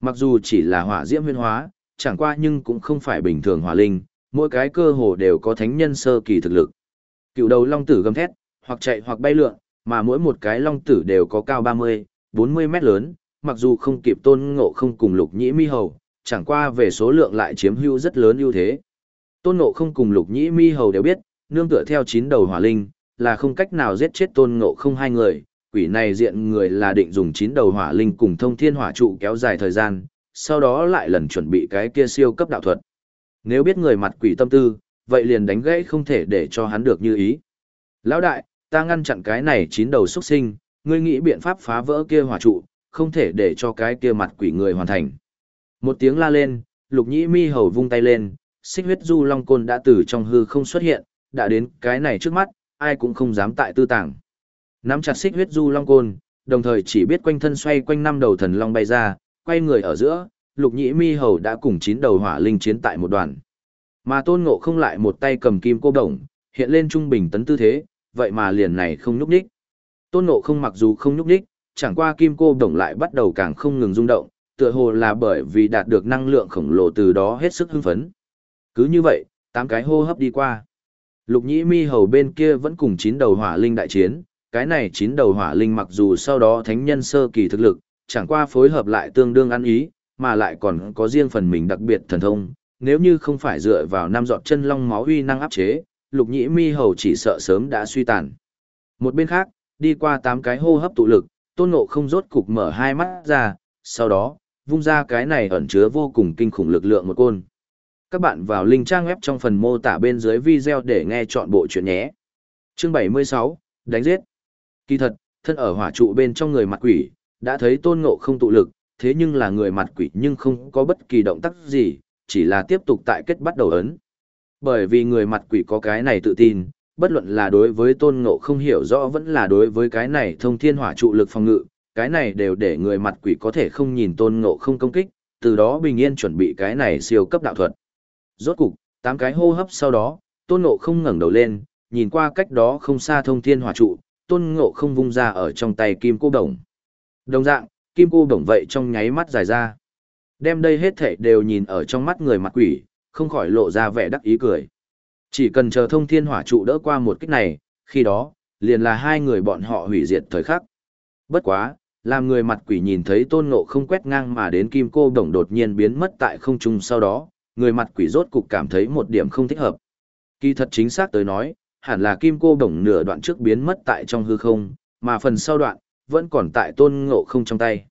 Mặc dù chỉ là hỏa diễm huyên hóa, chẳng qua nhưng cũng không phải bình thường hỏa linh, mỗi cái cơ hồ đều có thánh nhân sơ kỳ thực lực. Cựu đầu long tử gầm thét, hoặc chạy hoặc bay lượn, mà mỗi một cái long tử đều có cao 30, 40 mét lớn, mặc dù không kịp tôn ngộ không cùng lục nhĩ mi hầu, chẳng qua về số lượng lại chiếm hữu rất lớn ưu thế. Tôn ngộ không cùng lục nhĩ mi hầu đều biết, nương tựa theo chín đầu hỏa linh, là không cách nào giết chết tôn ngộ không hai người, quỷ này diện người là định dùng chín đầu hỏa linh cùng thông thiên hỏa trụ kéo dài thời gian, sau đó lại lần chuẩn bị cái kia siêu cấp đạo thuật. Nếu biết người mặt quỷ tâm tư, vậy liền đánh gãy không thể để cho hắn được như ý. Lão đại, ta ngăn chặn cái này chín đầu xuất sinh, ngươi nghĩ biện pháp phá vỡ kia hỏa trụ, không thể để cho cái kia mặt quỷ người hoàn thành. Một tiếng la lên, lục nhĩ mi hầu vung tay lên, xích huyết du long côn đã từ trong hư không xuất hiện, đã đến cái này trước mắt, ai cũng không dám tại tư tàng. Nắm chặt xích huyết du long côn, đồng thời chỉ biết quanh thân xoay quanh năm đầu thần long bay ra, quay người ở giữa, lục nhĩ mi hầu đã cùng chín đầu hỏa linh chiến tại một đoàn. Mà tôn ngộ không lại một tay cầm kim cô đồng, hiện lên trung bình tấn tư thế, vậy mà liền này không nhúc nhích. Tôn ngộ không mặc dù không nhúc nhích, chẳng qua kim cô đồng lại bắt đầu càng không ngừng rung động, tựa hồ là bởi vì đạt được năng lượng khổng lồ từ đó hết sức hưng phấn. Cứ như vậy, tám cái hô hấp đi qua. Lục nhĩ mi hầu bên kia vẫn cùng chín đầu hỏa linh đại chiến, cái này chín đầu hỏa linh mặc dù sau đó thánh nhân sơ kỳ thực lực, chẳng qua phối hợp lại tương đương ăn ý, mà lại còn có riêng phần mình đặc biệt thần thông, nếu như không phải dựa vào năm dọt chân long máu uy năng áp chế, lục nhĩ mi hầu chỉ sợ sớm đã suy tàn. Một bên khác, đi qua tám cái hô hấp tụ lực, tôn ngộ không rốt cục mở hai mắt ra, sau đó, vung ra cái này ẩn chứa vô cùng kinh khủng lực lượng một côn. Các bạn vào link trang web trong phần mô tả bên dưới video để nghe chọn bộ chuyện nhé. Chương 76, đánh giết. Kỳ thật, thân ở hỏa trụ bên trong người mặt quỷ, đã thấy tôn ngộ không tụ lực, thế nhưng là người mặt quỷ nhưng không có bất kỳ động tác gì, chỉ là tiếp tục tại kết bắt đầu ấn. Bởi vì người mặt quỷ có cái này tự tin, bất luận là đối với tôn ngộ không hiểu rõ vẫn là đối với cái này thông thiên hỏa trụ lực phòng ngự, cái này đều để người mặt quỷ có thể không nhìn tôn ngộ không công kích, từ đó bình yên chuẩn bị cái này siêu cấp đạo thuật. Rốt cục, tám cái hô hấp sau đó, tôn ngộ không ngẩng đầu lên, nhìn qua cách đó không xa thông thiên hỏa trụ, tôn ngộ không vung ra ở trong tay kim cô đồng. Đồng dạng, kim cô đồng vậy trong nháy mắt dài ra. Đem đây hết thảy đều nhìn ở trong mắt người mặt quỷ, không khỏi lộ ra vẻ đắc ý cười. Chỉ cần chờ thông thiên hỏa trụ đỡ qua một kích này, khi đó, liền là hai người bọn họ hủy diệt thời khắc. Bất quá, làm người mặt quỷ nhìn thấy tôn ngộ không quét ngang mà đến kim cô đồng đột nhiên biến mất tại không trung sau đó, người mặt quỷ rốt cục cảm thấy một điểm không thích hợp. Kỳ thật chính xác tới nói, hẳn là kim cô đồng nửa đoạn trước biến mất tại trong hư không, mà phần sau đoạn, vẫn còn tại tôn ngộ không trong tay.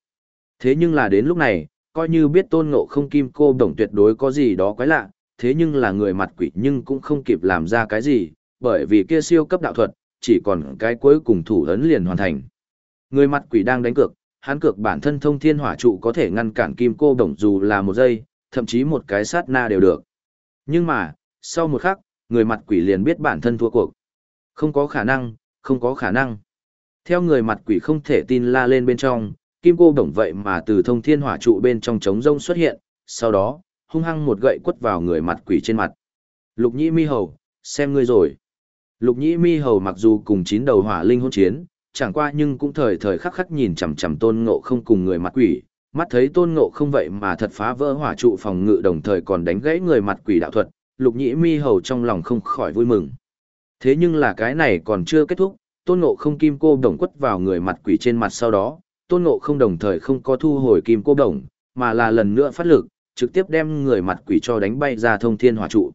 Thế nhưng là đến lúc này, coi như biết tôn ngộ không kim cô đồng tuyệt đối có gì đó quái lạ, thế nhưng là người mặt quỷ nhưng cũng không kịp làm ra cái gì, bởi vì kia siêu cấp đạo thuật, chỉ còn cái cuối cùng thủ ấn liền hoàn thành. Người mặt quỷ đang đánh cược, hắn cược bản thân thông thiên hỏa trụ có thể ngăn cản kim cô đồng dù là một giây, thậm chí một cái sát na đều được. Nhưng mà, sau một khắc, người mặt quỷ liền biết bản thân thua cuộc. Không có khả năng, không có khả năng. Theo người mặt quỷ không thể tin la lên bên trong, kim cô đồng vậy mà từ thông thiên hỏa trụ bên trong trống rông xuất hiện, sau đó, hung hăng một gậy quất vào người mặt quỷ trên mặt. Lục nhĩ mi hầu, xem ngươi rồi. Lục nhĩ mi hầu mặc dù cùng chín đầu hỏa linh hôn chiến, chẳng qua nhưng cũng thời thời khắc khắc nhìn chằm chằm tôn ngộ không cùng người mặt quỷ, mắt thấy tôn ngộ không vậy mà thật phá vỡ hỏa trụ phòng ngự đồng thời còn đánh gãy người mặt quỷ đạo thuật, lục nhĩ mi hầu trong lòng không khỏi vui mừng. Thế nhưng là cái này còn chưa kết thúc, tôn ngộ không kim cô đồng quất vào người mặt quỷ trên mặt sau đó, tôn ngộ không đồng thời không có thu hồi kim cô đồng, mà là lần nữa phát lực, trực tiếp đem người mặt quỷ cho đánh bay ra thông thiên hỏa trụ.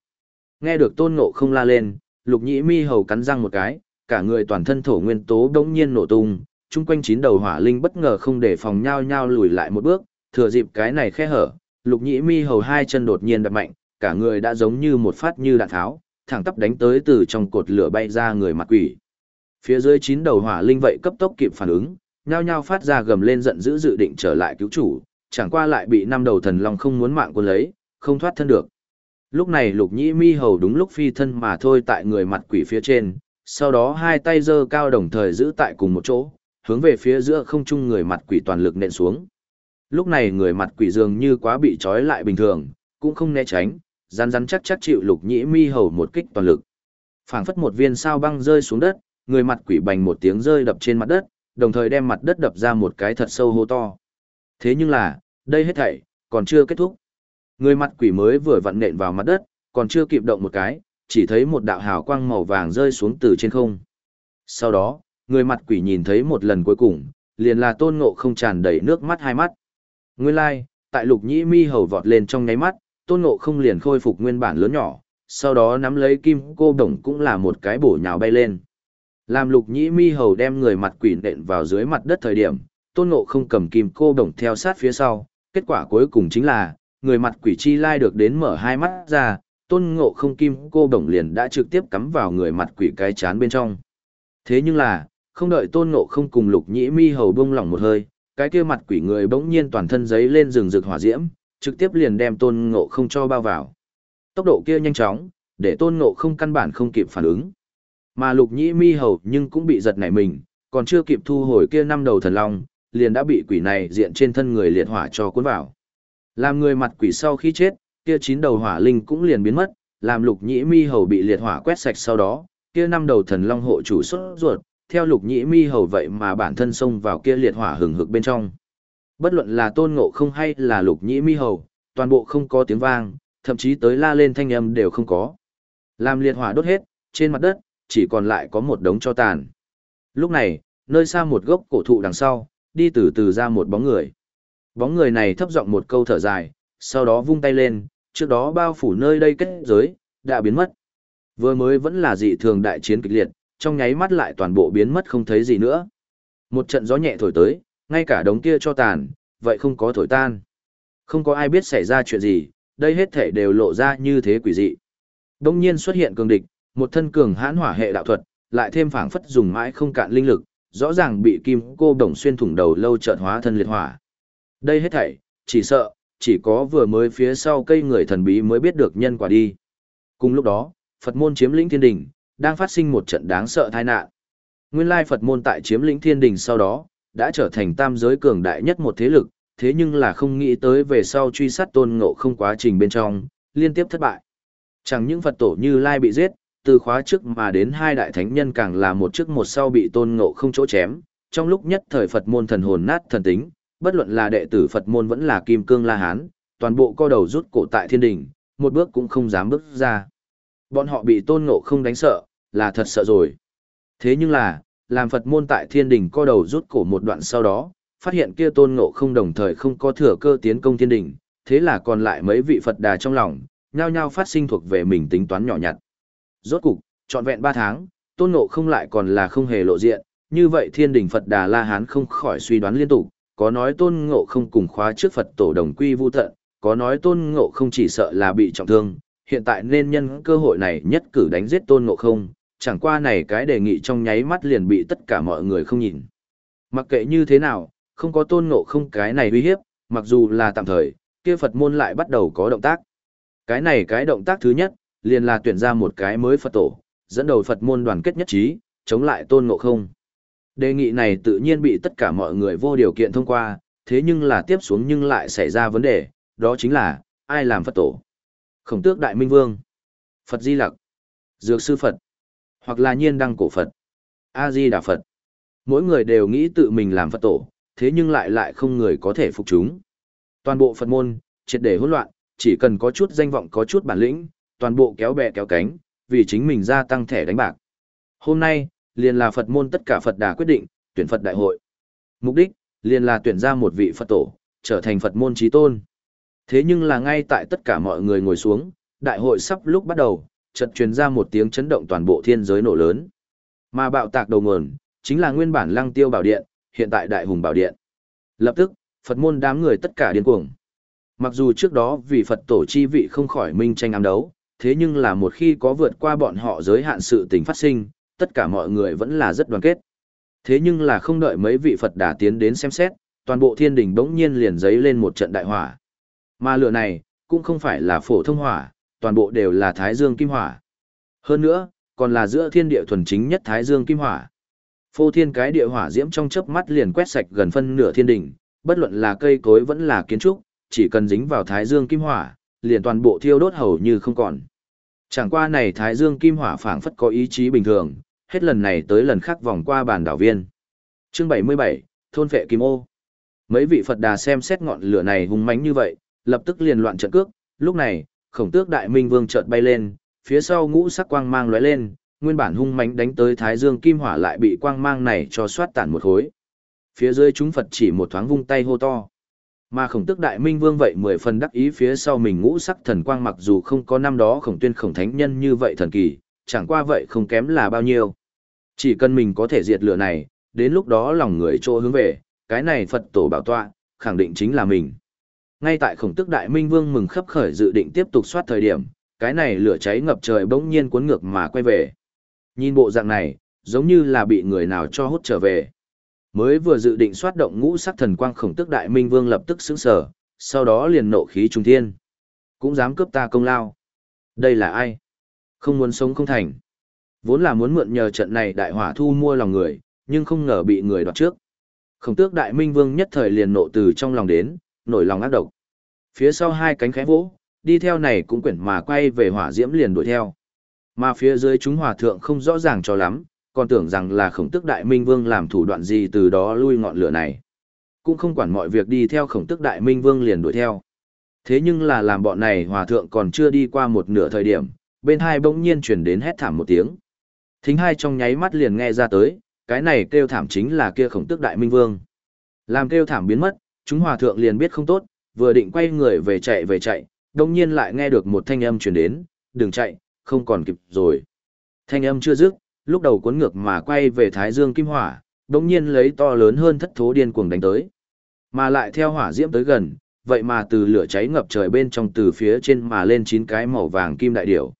Nghe được tôn ngộ không la lên, lục nhĩ mi hầu cắn răng một cái, cả người toàn thân thổ nguyên tố đống nhiên nổ tung, chung quanh chín đầu hỏa linh bất ngờ không để phòng nhau nhau lùi lại một bước, thừa dịp cái này khe hở, lục nhĩ mi hầu hai chân đột nhiên đập mạnh, cả người đã giống như một phát như đạn tháo, thẳng tắp đánh tới từ trong cột lửa bay ra người mặt quỷ. Phía dưới chín đầu hỏa linh vậy cấp tốc kịp phản ứng, nhao nhao phát ra gầm lên giận dữ dự định trở lại cứu chủ, chẳng qua lại bị năm đầu thần long không muốn mạng quân lấy, không thoát thân được. Lúc này lục nhĩ mi hầu đúng lúc phi thân mà thôi tại người mặt quỷ phía trên, sau đó hai tay giơ cao đồng thời giữ tại cùng một chỗ, hướng về phía giữa không trung người mặt quỷ toàn lực nện xuống. Lúc này người mặt quỷ dường như quá bị trói lại bình thường, cũng không né tránh, rắn rắn chắc chắc chịu lục nhĩ mi hầu một kích toàn lực. phảng phất một viên sao băng rơi xuống đất, người mặt quỷ bành một tiếng rơi đập trên mặt đất, đồng thời đem mặt đất đập ra một cái thật sâu hô to. Thế nhưng là, đây hết thảy, còn chưa kết thúc. Người mặt quỷ mới vừa vặn nện vào mặt đất, còn chưa kịp động một cái, chỉ thấy một đạo hào quang màu vàng rơi xuống từ trên không. Sau đó, người mặt quỷ nhìn thấy một lần cuối cùng, liền là tôn ngộ không tràn đầy nước mắt hai mắt. Nguyên lai, like, tại lục nhĩ mi hầu vọt lên trong nháy mắt, tôn ngộ không liền khôi phục nguyên bản lớn nhỏ, sau đó nắm lấy kim cô đồng cũng là một cái bổ nhào bay lên. Làm lục nhĩ mi hầu đem người mặt quỷ nện vào dưới mặt đất thời điểm, tôn ngộ không cầm kim cô đồng theo sát phía sau, kết quả cuối cùng chính là, người mặt quỷ chi lai được đến mở hai mắt ra, tôn ngộ không kim cô đồng liền đã trực tiếp cắm vào người mặt quỷ cái chán bên trong. Thế nhưng là, không đợi tôn ngộ không cùng lục nhĩ mi hầu bông lỏng một hơi, cái kia mặt quỷ người bỗng nhiên toàn thân giấy lên rừng rực hỏa diễm, trực tiếp liền đem tôn ngộ không cho bao vào. Tốc độ kia nhanh chóng, để tôn ngộ không căn bản không kịp phản ứng. Mà lục nhĩ mi hầu nhưng cũng bị giật nảy mình, còn chưa kịp thu hồi kia năm đầu thần long, liền đã bị quỷ này diện trên thân người liệt hỏa cho cuốn vào. Làm người mặt quỷ sau khi chết, kia chín đầu hỏa linh cũng liền biến mất, làm lục nhĩ mi hầu bị liệt hỏa quét sạch sau đó, kia năm đầu thần long hộ chủ xuất ruột, theo lục nhĩ mi hầu vậy mà bản thân xông vào kia liệt hỏa hừng hực bên trong. Bất luận là tôn ngộ không hay là lục nhĩ mi hầu, toàn bộ không có tiếng vang, thậm chí tới la lên thanh âm đều không có. Làm liệt hỏa đốt hết, trên mặt đất, chỉ còn lại có một đống cho tàn. Lúc này, nơi xa một gốc cổ thụ đằng sau, đi từ từ ra một bóng người. Bóng người này thấp giọng một câu thở dài, sau đó vung tay lên, trước đó bao phủ nơi đây kết giới, đã biến mất. Vừa mới vẫn là dị thường đại chiến kịch liệt, trong nháy mắt lại toàn bộ biến mất không thấy gì nữa. Một trận gió nhẹ thổi tới, ngay cả đống kia cho tàn, vậy không có thổi tan. Không có ai biết xảy ra chuyện gì, đây hết thể đều lộ ra như thế quỷ dị. Đông nhiên xuất hiện cường địch, một thân cường hãn hỏa hệ đạo thuật, lại thêm phảng phất dùng mãi không cạn linh lực, rõ ràng bị kim cô đồng xuyên thủng đầu lâu trợn hóa thân liệt hỏa. Đây hết thảy, chỉ sợ, chỉ có vừa mới phía sau cây người thần bí mới biết được nhân quả đi. Cùng lúc đó, Phật môn chiếm lĩnh thiên đình, đang phát sinh một trận đáng sợ tai nạn. Nguyên lai Phật môn tại chiếm lĩnh thiên đình sau đó, đã trở thành tam giới cường đại nhất một thế lực, thế nhưng là không nghĩ tới về sau truy sát tôn ngộ không quá trình bên trong, liên tiếp thất bại. Chẳng những Phật tổ như Lai bị giết, từ khóa trước mà đến hai đại thánh nhân càng là một trước một sau bị tôn ngộ không chỗ chém, trong lúc nhất thời Phật môn thần hồn nát thần tính, bất luận là đệ tử Phật môn vẫn là kim cương la hán, toàn bộ co đầu rút cổ tại thiên đình, một bước cũng không dám bước ra. Bọn họ bị tôn ngộ không đánh sợ, là thật sợ rồi. Thế nhưng là, làm Phật môn tại thiên đình co đầu rút cổ một đoạn sau đó, phát hiện kia tôn ngộ không đồng thời không có thừa cơ tiến công thiên đình, thế là còn lại mấy vị Phật đà trong lòng, nhao nhao phát sinh thuộc về mình tính toán nhỏ nhặt. Rốt cục, trọn vẹn 3 tháng, tôn ngộ không lại còn là không hề lộ diện, như vậy thiên đình Phật đà La Hán không khỏi suy đoán liên tục, có nói tôn ngộ không cùng khóa trước Phật tổ đồng quy vu tận, có nói tôn ngộ không chỉ sợ là bị trọng thương, hiện tại nên nhân cơ hội này nhất cử đánh giết tôn ngộ không, chẳng qua này cái đề nghị trong nháy mắt liền bị tất cả mọi người không nhìn. Mặc kệ như thế nào, không có tôn ngộ không cái này uy hiếp, mặc dù là tạm thời, kia Phật môn lại bắt đầu có động tác. Cái này cái động tác thứ nhất, liền là tuyển ra một cái mới Phật tổ, dẫn đầu Phật môn đoàn kết nhất trí, chống lại tôn ngộ không. Đề nghị này tự nhiên bị tất cả mọi người vô điều kiện thông qua, thế nhưng là tiếp xuống nhưng lại xảy ra vấn đề, đó chính là, ai làm Phật tổ? Khổng tước Đại Minh Vương, Phật Di Lặc, Dược Sư Phật, hoặc là nhiên đăng cổ Phật, A-di Đà Phật. Mỗi người đều nghĩ tự mình làm Phật tổ, thế nhưng lại lại không người có thể phục chúng. Toàn bộ Phật môn, triệt để hỗn loạn, chỉ cần có chút danh vọng có chút bản lĩnh, toàn bộ kéo bè kéo cánh, vì chính mình gia tăng thẻ đánh bạc. Hôm nay, liền là Phật môn tất cả Phật đà quyết định, tuyển Phật đại hội. Mục đích, liền là tuyển ra một vị Phật tổ, trở thành Phật môn trí tôn. Thế nhưng là ngay tại tất cả mọi người ngồi xuống, đại hội sắp lúc bắt đầu, chợt truyền ra một tiếng chấn động toàn bộ thiên giới nổ lớn. Mà bạo tạc đầu nguồn, chính là nguyên bản lăng tiêu bảo điện, hiện tại đại hùng bảo điện. Lập tức, Phật môn đám người tất cả điên cuồng. Mặc dù trước đó vì Phật tổ chi vị không khỏi minh tranh ám đấu, thế nhưng là một khi có vượt qua bọn họ giới hạn sự tình phát sinh, tất cả mọi người vẫn là rất đoàn kết. Thế nhưng là không đợi mấy vị Phật đà tiến đến xem xét, toàn bộ thiên đình bỗng nhiên liền giấy lên một trận đại hỏa. Mà lửa này, cũng không phải là phổ thông hỏa, toàn bộ đều là thái dương kim hỏa. Hơn nữa, còn là giữa thiên địa thuần chính nhất thái dương kim hỏa. Phô thiên cái địa hỏa diễm trong chớp mắt liền quét sạch gần phân nửa thiên đỉnh, bất luận là cây cối vẫn là kiến trúc, chỉ cần dính vào thái dương kim hỏa, liền toàn bộ thiêu đốt hầu như không còn. Chẳng qua này Thái Dương Kim Hỏa phảng phất có ý chí bình thường, hết lần này tới lần khác vòng qua bàn đảo viên. Chương 77, thôn vệ kim ô. Mấy vị Phật đà xem xét ngọn lửa này hung mãnh như vậy, lập tức liền loạn trận cước, lúc này, khổng tước đại minh vương chợt bay lên, phía sau ngũ sắc quang mang lóe lên, nguyên bản hung mãnh đánh tới thái dương kim hỏa lại bị quang mang này cho xoát tản một khối. Phía dưới chúng Phật chỉ một thoáng vung tay hô to. Mà khổng tước đại minh vương vậy mười phần đắc ý phía sau mình ngũ sắc thần quang mặc dù không có năm đó khổng tuyên khổng thánh nhân như vậy thần kỳ, chẳng qua vậy không kém là bao nhiêu. Chỉ cần mình có thể diệt lửa này, đến lúc đó lòng người chỗ hướng về, cái này Phật tổ bảo tọa, khẳng định chính là mình. Ngay tại khổng tức đại minh vương mừng khấp khởi dự định tiếp tục soát thời điểm, cái này lửa cháy ngập trời bỗng nhiên cuốn ngược mà quay về. Nhìn bộ dạng này, giống như là bị người nào cho hút trở về. Mới vừa dự định soát động ngũ sắc thần quang khổng tức đại minh vương lập tức sững sờ, sau đó liền nộ khí trung thiên. Cũng dám cướp ta công lao. Đây là ai? Không muốn sống không thành. Vốn là muốn mượn nhờ trận này đại hỏa thu mua lòng người, nhưng không ngờ bị người đoạt trước. Khổng tước đại minh vương nhất thời liền nộ từ trong lòng đến, nổi lòng ác độc. Phía sau hai cánh khẽ vỗ, đi theo này cũng quyển mà quay về hỏa diễm liền đuổi theo. Mà phía dưới chúng hòa thượng không rõ ràng cho lắm, còn tưởng rằng là khổng tước đại minh vương làm thủ đoạn gì từ đó lui ngọn lửa này. Cũng không quản mọi việc đi theo khổng tước đại minh vương liền đuổi theo. Thế nhưng là làm bọn này hòa thượng còn chưa đi qua một nửa thời điểm, bên hai bỗng nhiên chuyển đến hét thảm một tiếng. Thính hai trong nháy mắt liền nghe ra tới, cái này kêu thảm chính là kia khổng tước đại minh vương. Làm kêu thảm biến mất, chúng hòa thượng liền biết không tốt, vừa định quay người về chạy về chạy, đồng nhiên lại nghe được một thanh âm truyền đến, đừng chạy, không còn kịp rồi. Thanh âm chưa dứt, lúc đầu cuốn ngược mà quay về Thái Dương Kim Hỏa, đồng nhiên lấy to lớn hơn thất thố điên cuồng đánh tới. Mà lại theo hỏa diễm tới gần, vậy mà từ lửa cháy ngập trời bên trong từ phía trên mà lên chín cái màu vàng kim đại điểu.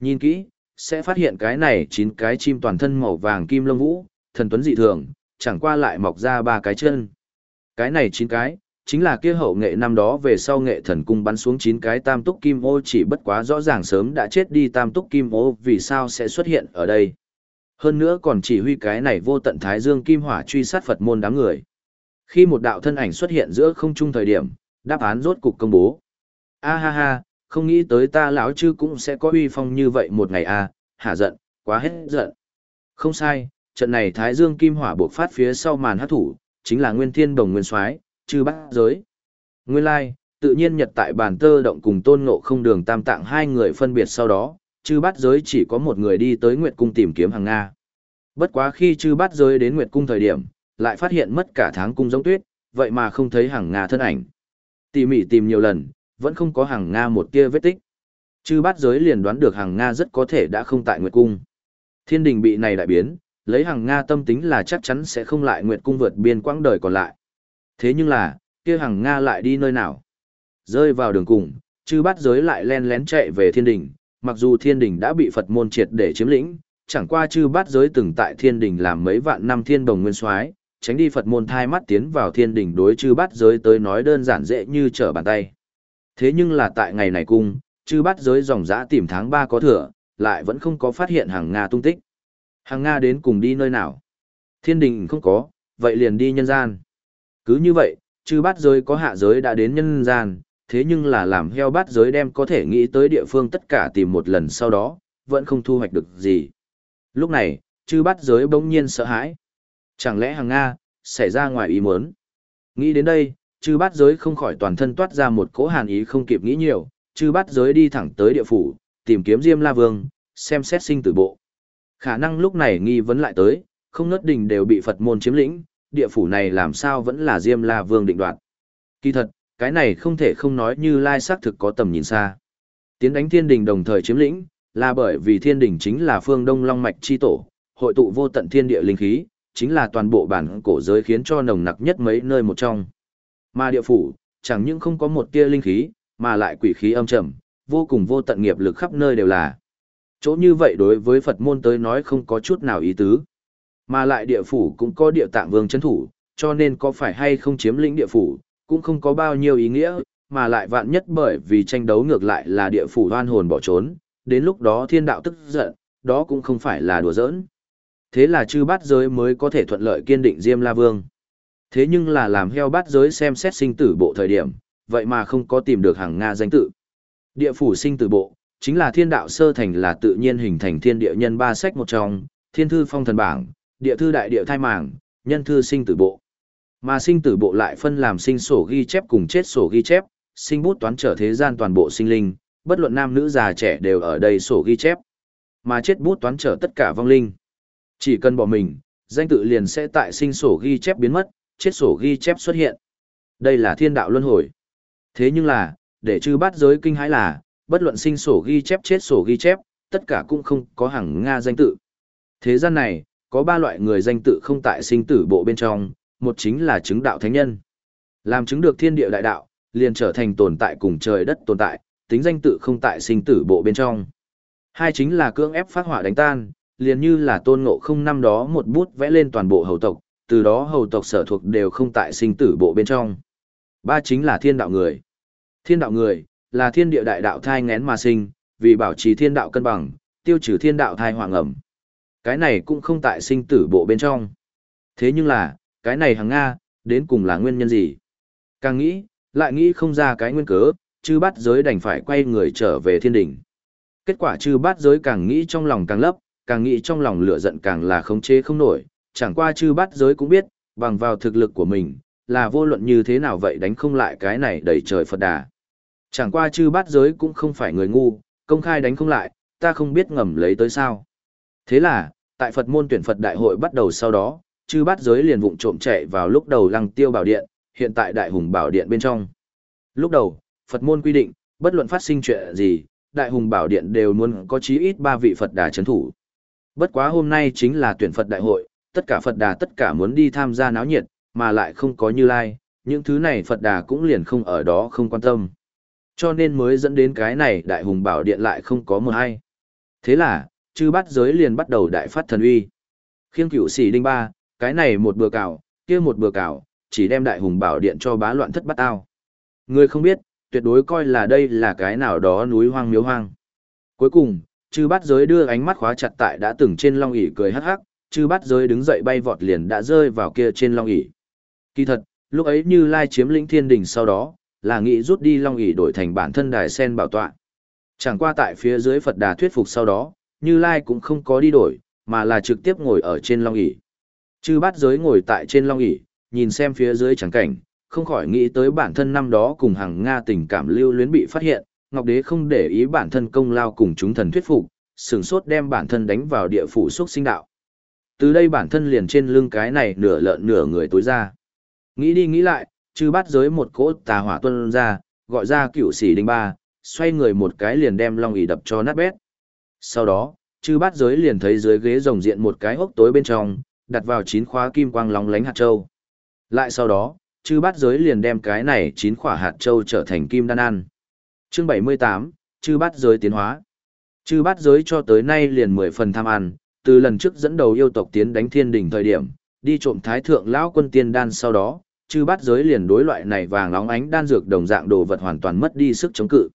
Nhìn kỹ, sẽ phát hiện cái này chín cái chim toàn thân màu vàng kim lông vũ, thần tuấn dị thường, chẳng qua lại mọc ra ba cái chân. Cái này chín cái, chính là kia hậu nghệ năm đó về sau nghệ thần cung bắn xuống chín cái tam túc kim ô chỉ bất quá rõ ràng sớm đã chết đi tam túc kim ô vì sao sẽ xuất hiện ở đây. Hơn nữa còn chỉ huy cái này vô tận thái dương kim hỏa truy sát Phật môn đám người. Khi một đạo thân ảnh xuất hiện giữa không trung thời điểm, đáp án rốt cục công bố. A ha ha, không nghĩ tới ta lão chư cũng sẽ có uy phong như vậy một ngày a, à, hả giận, quá hết giận. Không sai, trận này Thái Dương Kim Hỏa buộc phát phía sau màn hát thủ, chính là Nguyên Thiên Đồng Nguyên Soái, chư bát giới. Nguyên lai, tự nhiên nhật tại bàn tơ động cùng tôn ngộ không đường tam tạng hai người phân biệt sau đó, chư bát giới chỉ có một người đi tới Nguyệt Cung tìm kiếm hàng Nga. Bất quá khi chư bát giới đến Nguyệt Cung thời điểm, lại phát hiện mất cả tháng cung giống tuyết, vậy mà không thấy hàng Nga thân ảnh. Tỉ mỉ tìm nhiều lần, vẫn không có hàng Nga một tia vết tích. Chư bát giới liền đoán được hàng Nga rất có thể đã không tại Nguyệt Cung. Thiên đình bị này đại biến, lấy hàng Nga tâm tính là chắc chắn sẽ không lại Nguyệt Cung vượt biên quãng đời còn lại. Thế nhưng là, kia hàng Nga lại đi nơi nào? Rơi vào đường cùng, chư bát giới lại len lén chạy về thiên đình, mặc dù thiên đình đã bị Phật môn triệt để chiếm lĩnh, chẳng qua chư bát giới từng tại thiên đình làm mấy vạn năm thiên đồng nguyên soái tránh đi Phật môn thai mắt tiến vào thiên đình đối chư bát giới tới nói đơn giản dễ như trở bàn tay. Thế nhưng là tại ngày này cung, chư bát giới dòng dã tìm tháng 3 có thừa, lại vẫn không có phát hiện hàng Nga tung tích. Hàng Nga đến cùng đi nơi nào? Thiên đình không có, vậy liền đi nhân gian. Cứ như vậy, chư bát giới có hạ giới đã đến nhân gian, thế nhưng là làm heo bát giới đem có thể nghĩ tới địa phương tất cả tìm một lần sau đó, vẫn không thu hoạch được gì. Lúc này, chư bát giới bỗng nhiên sợ hãi. Chẳng lẽ hàng Nga, xảy ra ngoài ý muốn? Nghĩ đến đây, chư bát giới không khỏi toàn thân toát ra một cỗ hàn ý không kịp nghĩ nhiều, chư bát giới đi thẳng tới địa phủ, tìm kiếm Diêm La Vương, xem xét sinh tử bộ. Khả năng lúc này nghi vấn lại tới, không nớt đình đều bị Phật môn chiếm lĩnh, địa phủ này làm sao vẫn là Diêm La Vương định đoạt. Kỳ thật, cái này không thể không nói như lai xác thực có tầm nhìn xa. Tiến đánh thiên đình đồng thời chiếm lĩnh, là bởi vì thiên đình chính là phương đông long mạch chi tổ, hội tụ vô tận thiên địa linh khí, chính là toàn bộ bản cổ giới khiến cho nồng nặc nhất mấy nơi một trong. Mà địa phủ, chẳng những không có một tia linh khí, mà lại quỷ khí âm trầm, vô cùng vô tận nghiệp lực khắp nơi đều là. Chỗ như vậy đối với Phật môn tới nói không có chút nào ý tứ. Mà lại địa phủ cũng có địa tạng vương chấn thủ, cho nên có phải hay không chiếm lĩnh địa phủ, cũng không có bao nhiêu ý nghĩa, mà lại vạn nhất bởi vì tranh đấu ngược lại là địa phủ hoan hồn bỏ trốn, đến lúc đó thiên đạo tức giận, đó cũng không phải là đùa giỡn. Thế là chư bát giới mới có thể thuận lợi kiên định Diêm La Vương. Thế nhưng là làm heo bát giới xem xét sinh tử bộ thời điểm, vậy mà không có tìm được hàng Nga danh tự. Địa phủ sinh tử bộ, chính là thiên đạo sơ thành là tự nhiên hình thành thiên địa nhân ba sách một trong, thiên thư phong thần bảng, địa thư đại địa thai mảng, nhân thư sinh tử bộ. Mà sinh tử bộ lại phân làm sinh sổ ghi chép cùng chết sổ ghi chép, sinh bút toán trở thế gian toàn bộ sinh linh, bất luận nam nữ già trẻ đều ở đây sổ ghi chép. Mà chết bút toán trở tất cả vong linh. Chỉ cần bỏ mình, danh tự liền sẽ tại sinh sổ ghi chép biến mất, chết sổ ghi chép xuất hiện. Đây là thiên đạo luân hồi. Thế nhưng là, để chư bát giới kinh hãi là, bất luận sinh sổ ghi chép chết sổ ghi chép, tất cả cũng không có hàng Nga danh tự. Thế gian này, có ba loại người danh tự không tại sinh tử bộ bên trong, một chính là chứng đạo thánh nhân. Làm chứng được thiên địa đại đạo, liền trở thành tồn tại cùng trời đất tồn tại, tính danh tự không tại sinh tử bộ bên trong. Hai chính là cưỡng ép phát hỏa đánh tan, liền như là tôn ngộ không năm đó một bút vẽ lên toàn bộ hầu tộc, từ đó hầu tộc sở thuộc đều không tại sinh tử bộ bên trong. Ba chính là thiên đạo người. Thiên đạo người, là thiên địa đại đạo thai ngén mà sinh, vì bảo trì thiên đạo cân bằng, tiêu trừ thiên đạo thai hoàng ẩm. Cái này cũng không tại sinh tử bộ bên trong. Thế nhưng là, cái này hàng Nga, đến cùng là nguyên nhân gì? Càng nghĩ, lại nghĩ không ra cái nguyên cớ, chư bát giới đành phải quay người trở về thiên đỉnh. Kết quả chư bát giới càng nghĩ trong lòng càng lấp, càng nghĩ trong lòng lửa giận càng là khống chế không nổi, chẳng qua chư bát giới cũng biết, bằng vào thực lực của mình, là vô luận như thế nào vậy đánh không lại cái này đầy trời Phật đà. Chẳng qua chư bát giới cũng không phải người ngu, công khai đánh không lại, ta không biết ngầm lấy tới sao. Thế là, tại Phật môn tuyển Phật đại hội bắt đầu sau đó, chư bát giới liền vụng trộm chạy vào lúc đầu lăng tiêu bảo điện, hiện tại đại hùng bảo điện bên trong. Lúc đầu, Phật môn quy định, bất luận phát sinh chuyện gì, đại hùng bảo điện đều muốn có chí ít ba vị Phật đà chấn thủ. Bất quá hôm nay chính là tuyển Phật đại hội, tất cả Phật đà tất cả muốn đi tham gia náo nhiệt, mà lại không có như lai, những thứ này Phật đà cũng liền không ở đó không quan tâm. Cho nên mới dẫn đến cái này đại hùng bảo điện lại không có một ai. Thế là, chư bát giới liền bắt đầu đại phát thần uy. Khiêng cửu sĩ đinh ba, cái này một bừa cào, kia một bừa cào, chỉ đem đại hùng bảo điện cho bá loạn thất bắt ao. Người không biết, tuyệt đối coi là đây là cái nào đó núi hoang miếu hoang. Cuối cùng, chư bát giới đưa ánh mắt khóa chặt tại đã từng trên long ỷ cười hắc hắc, chư bát giới đứng dậy bay vọt liền đã rơi vào kia trên long ỷ. Kỳ thật, lúc ấy như lai chiếm lĩnh thiên đình sau đó, là nghĩ rút đi long ỷ đổi thành bản thân đài sen bảo tọa. Chẳng qua tại phía dưới Phật đà thuyết phục sau đó, như lai cũng không có đi đổi, mà là trực tiếp ngồi ở trên long ỷ. Chư bát giới ngồi tại trên long ỷ, nhìn xem phía dưới chẳng cảnh, không khỏi nghĩ tới bản thân năm đó cùng hàng Nga tình cảm lưu luyến bị phát hiện, Ngọc Đế không để ý bản thân công lao cùng chúng thần thuyết phục, sừng sốt đem bản thân đánh vào địa phủ xuất sinh đạo. Từ đây bản thân liền trên lưng cái này nửa lợn nửa người tối ra. Nghĩ đi nghĩ lại, chư bắt giới một cỗ tà hỏa tuân ra, gọi ra cựu sĩ đinh ba, xoay người một cái liền đem long ỷ đập cho nát bét. Sau đó, chư bát giới liền thấy dưới ghế rồng diện một cái hốc tối bên trong, đặt vào chín khóa kim quang lóng lánh hạt châu. Lại sau đó, chư bát giới liền đem cái này chín khỏa hạt châu trở thành kim đan ăn. Chương 78, chư bát giới tiến hóa. Chư bát giới cho tới nay liền 10 phần tham ăn, từ lần trước dẫn đầu yêu tộc tiến đánh thiên đỉnh thời điểm, đi trộm thái thượng lão quân tiên đan sau đó, chư bát giới liền đối loại này vàng óng ánh đan dược đồng dạng đồ vật hoàn toàn mất đi sức chống cự.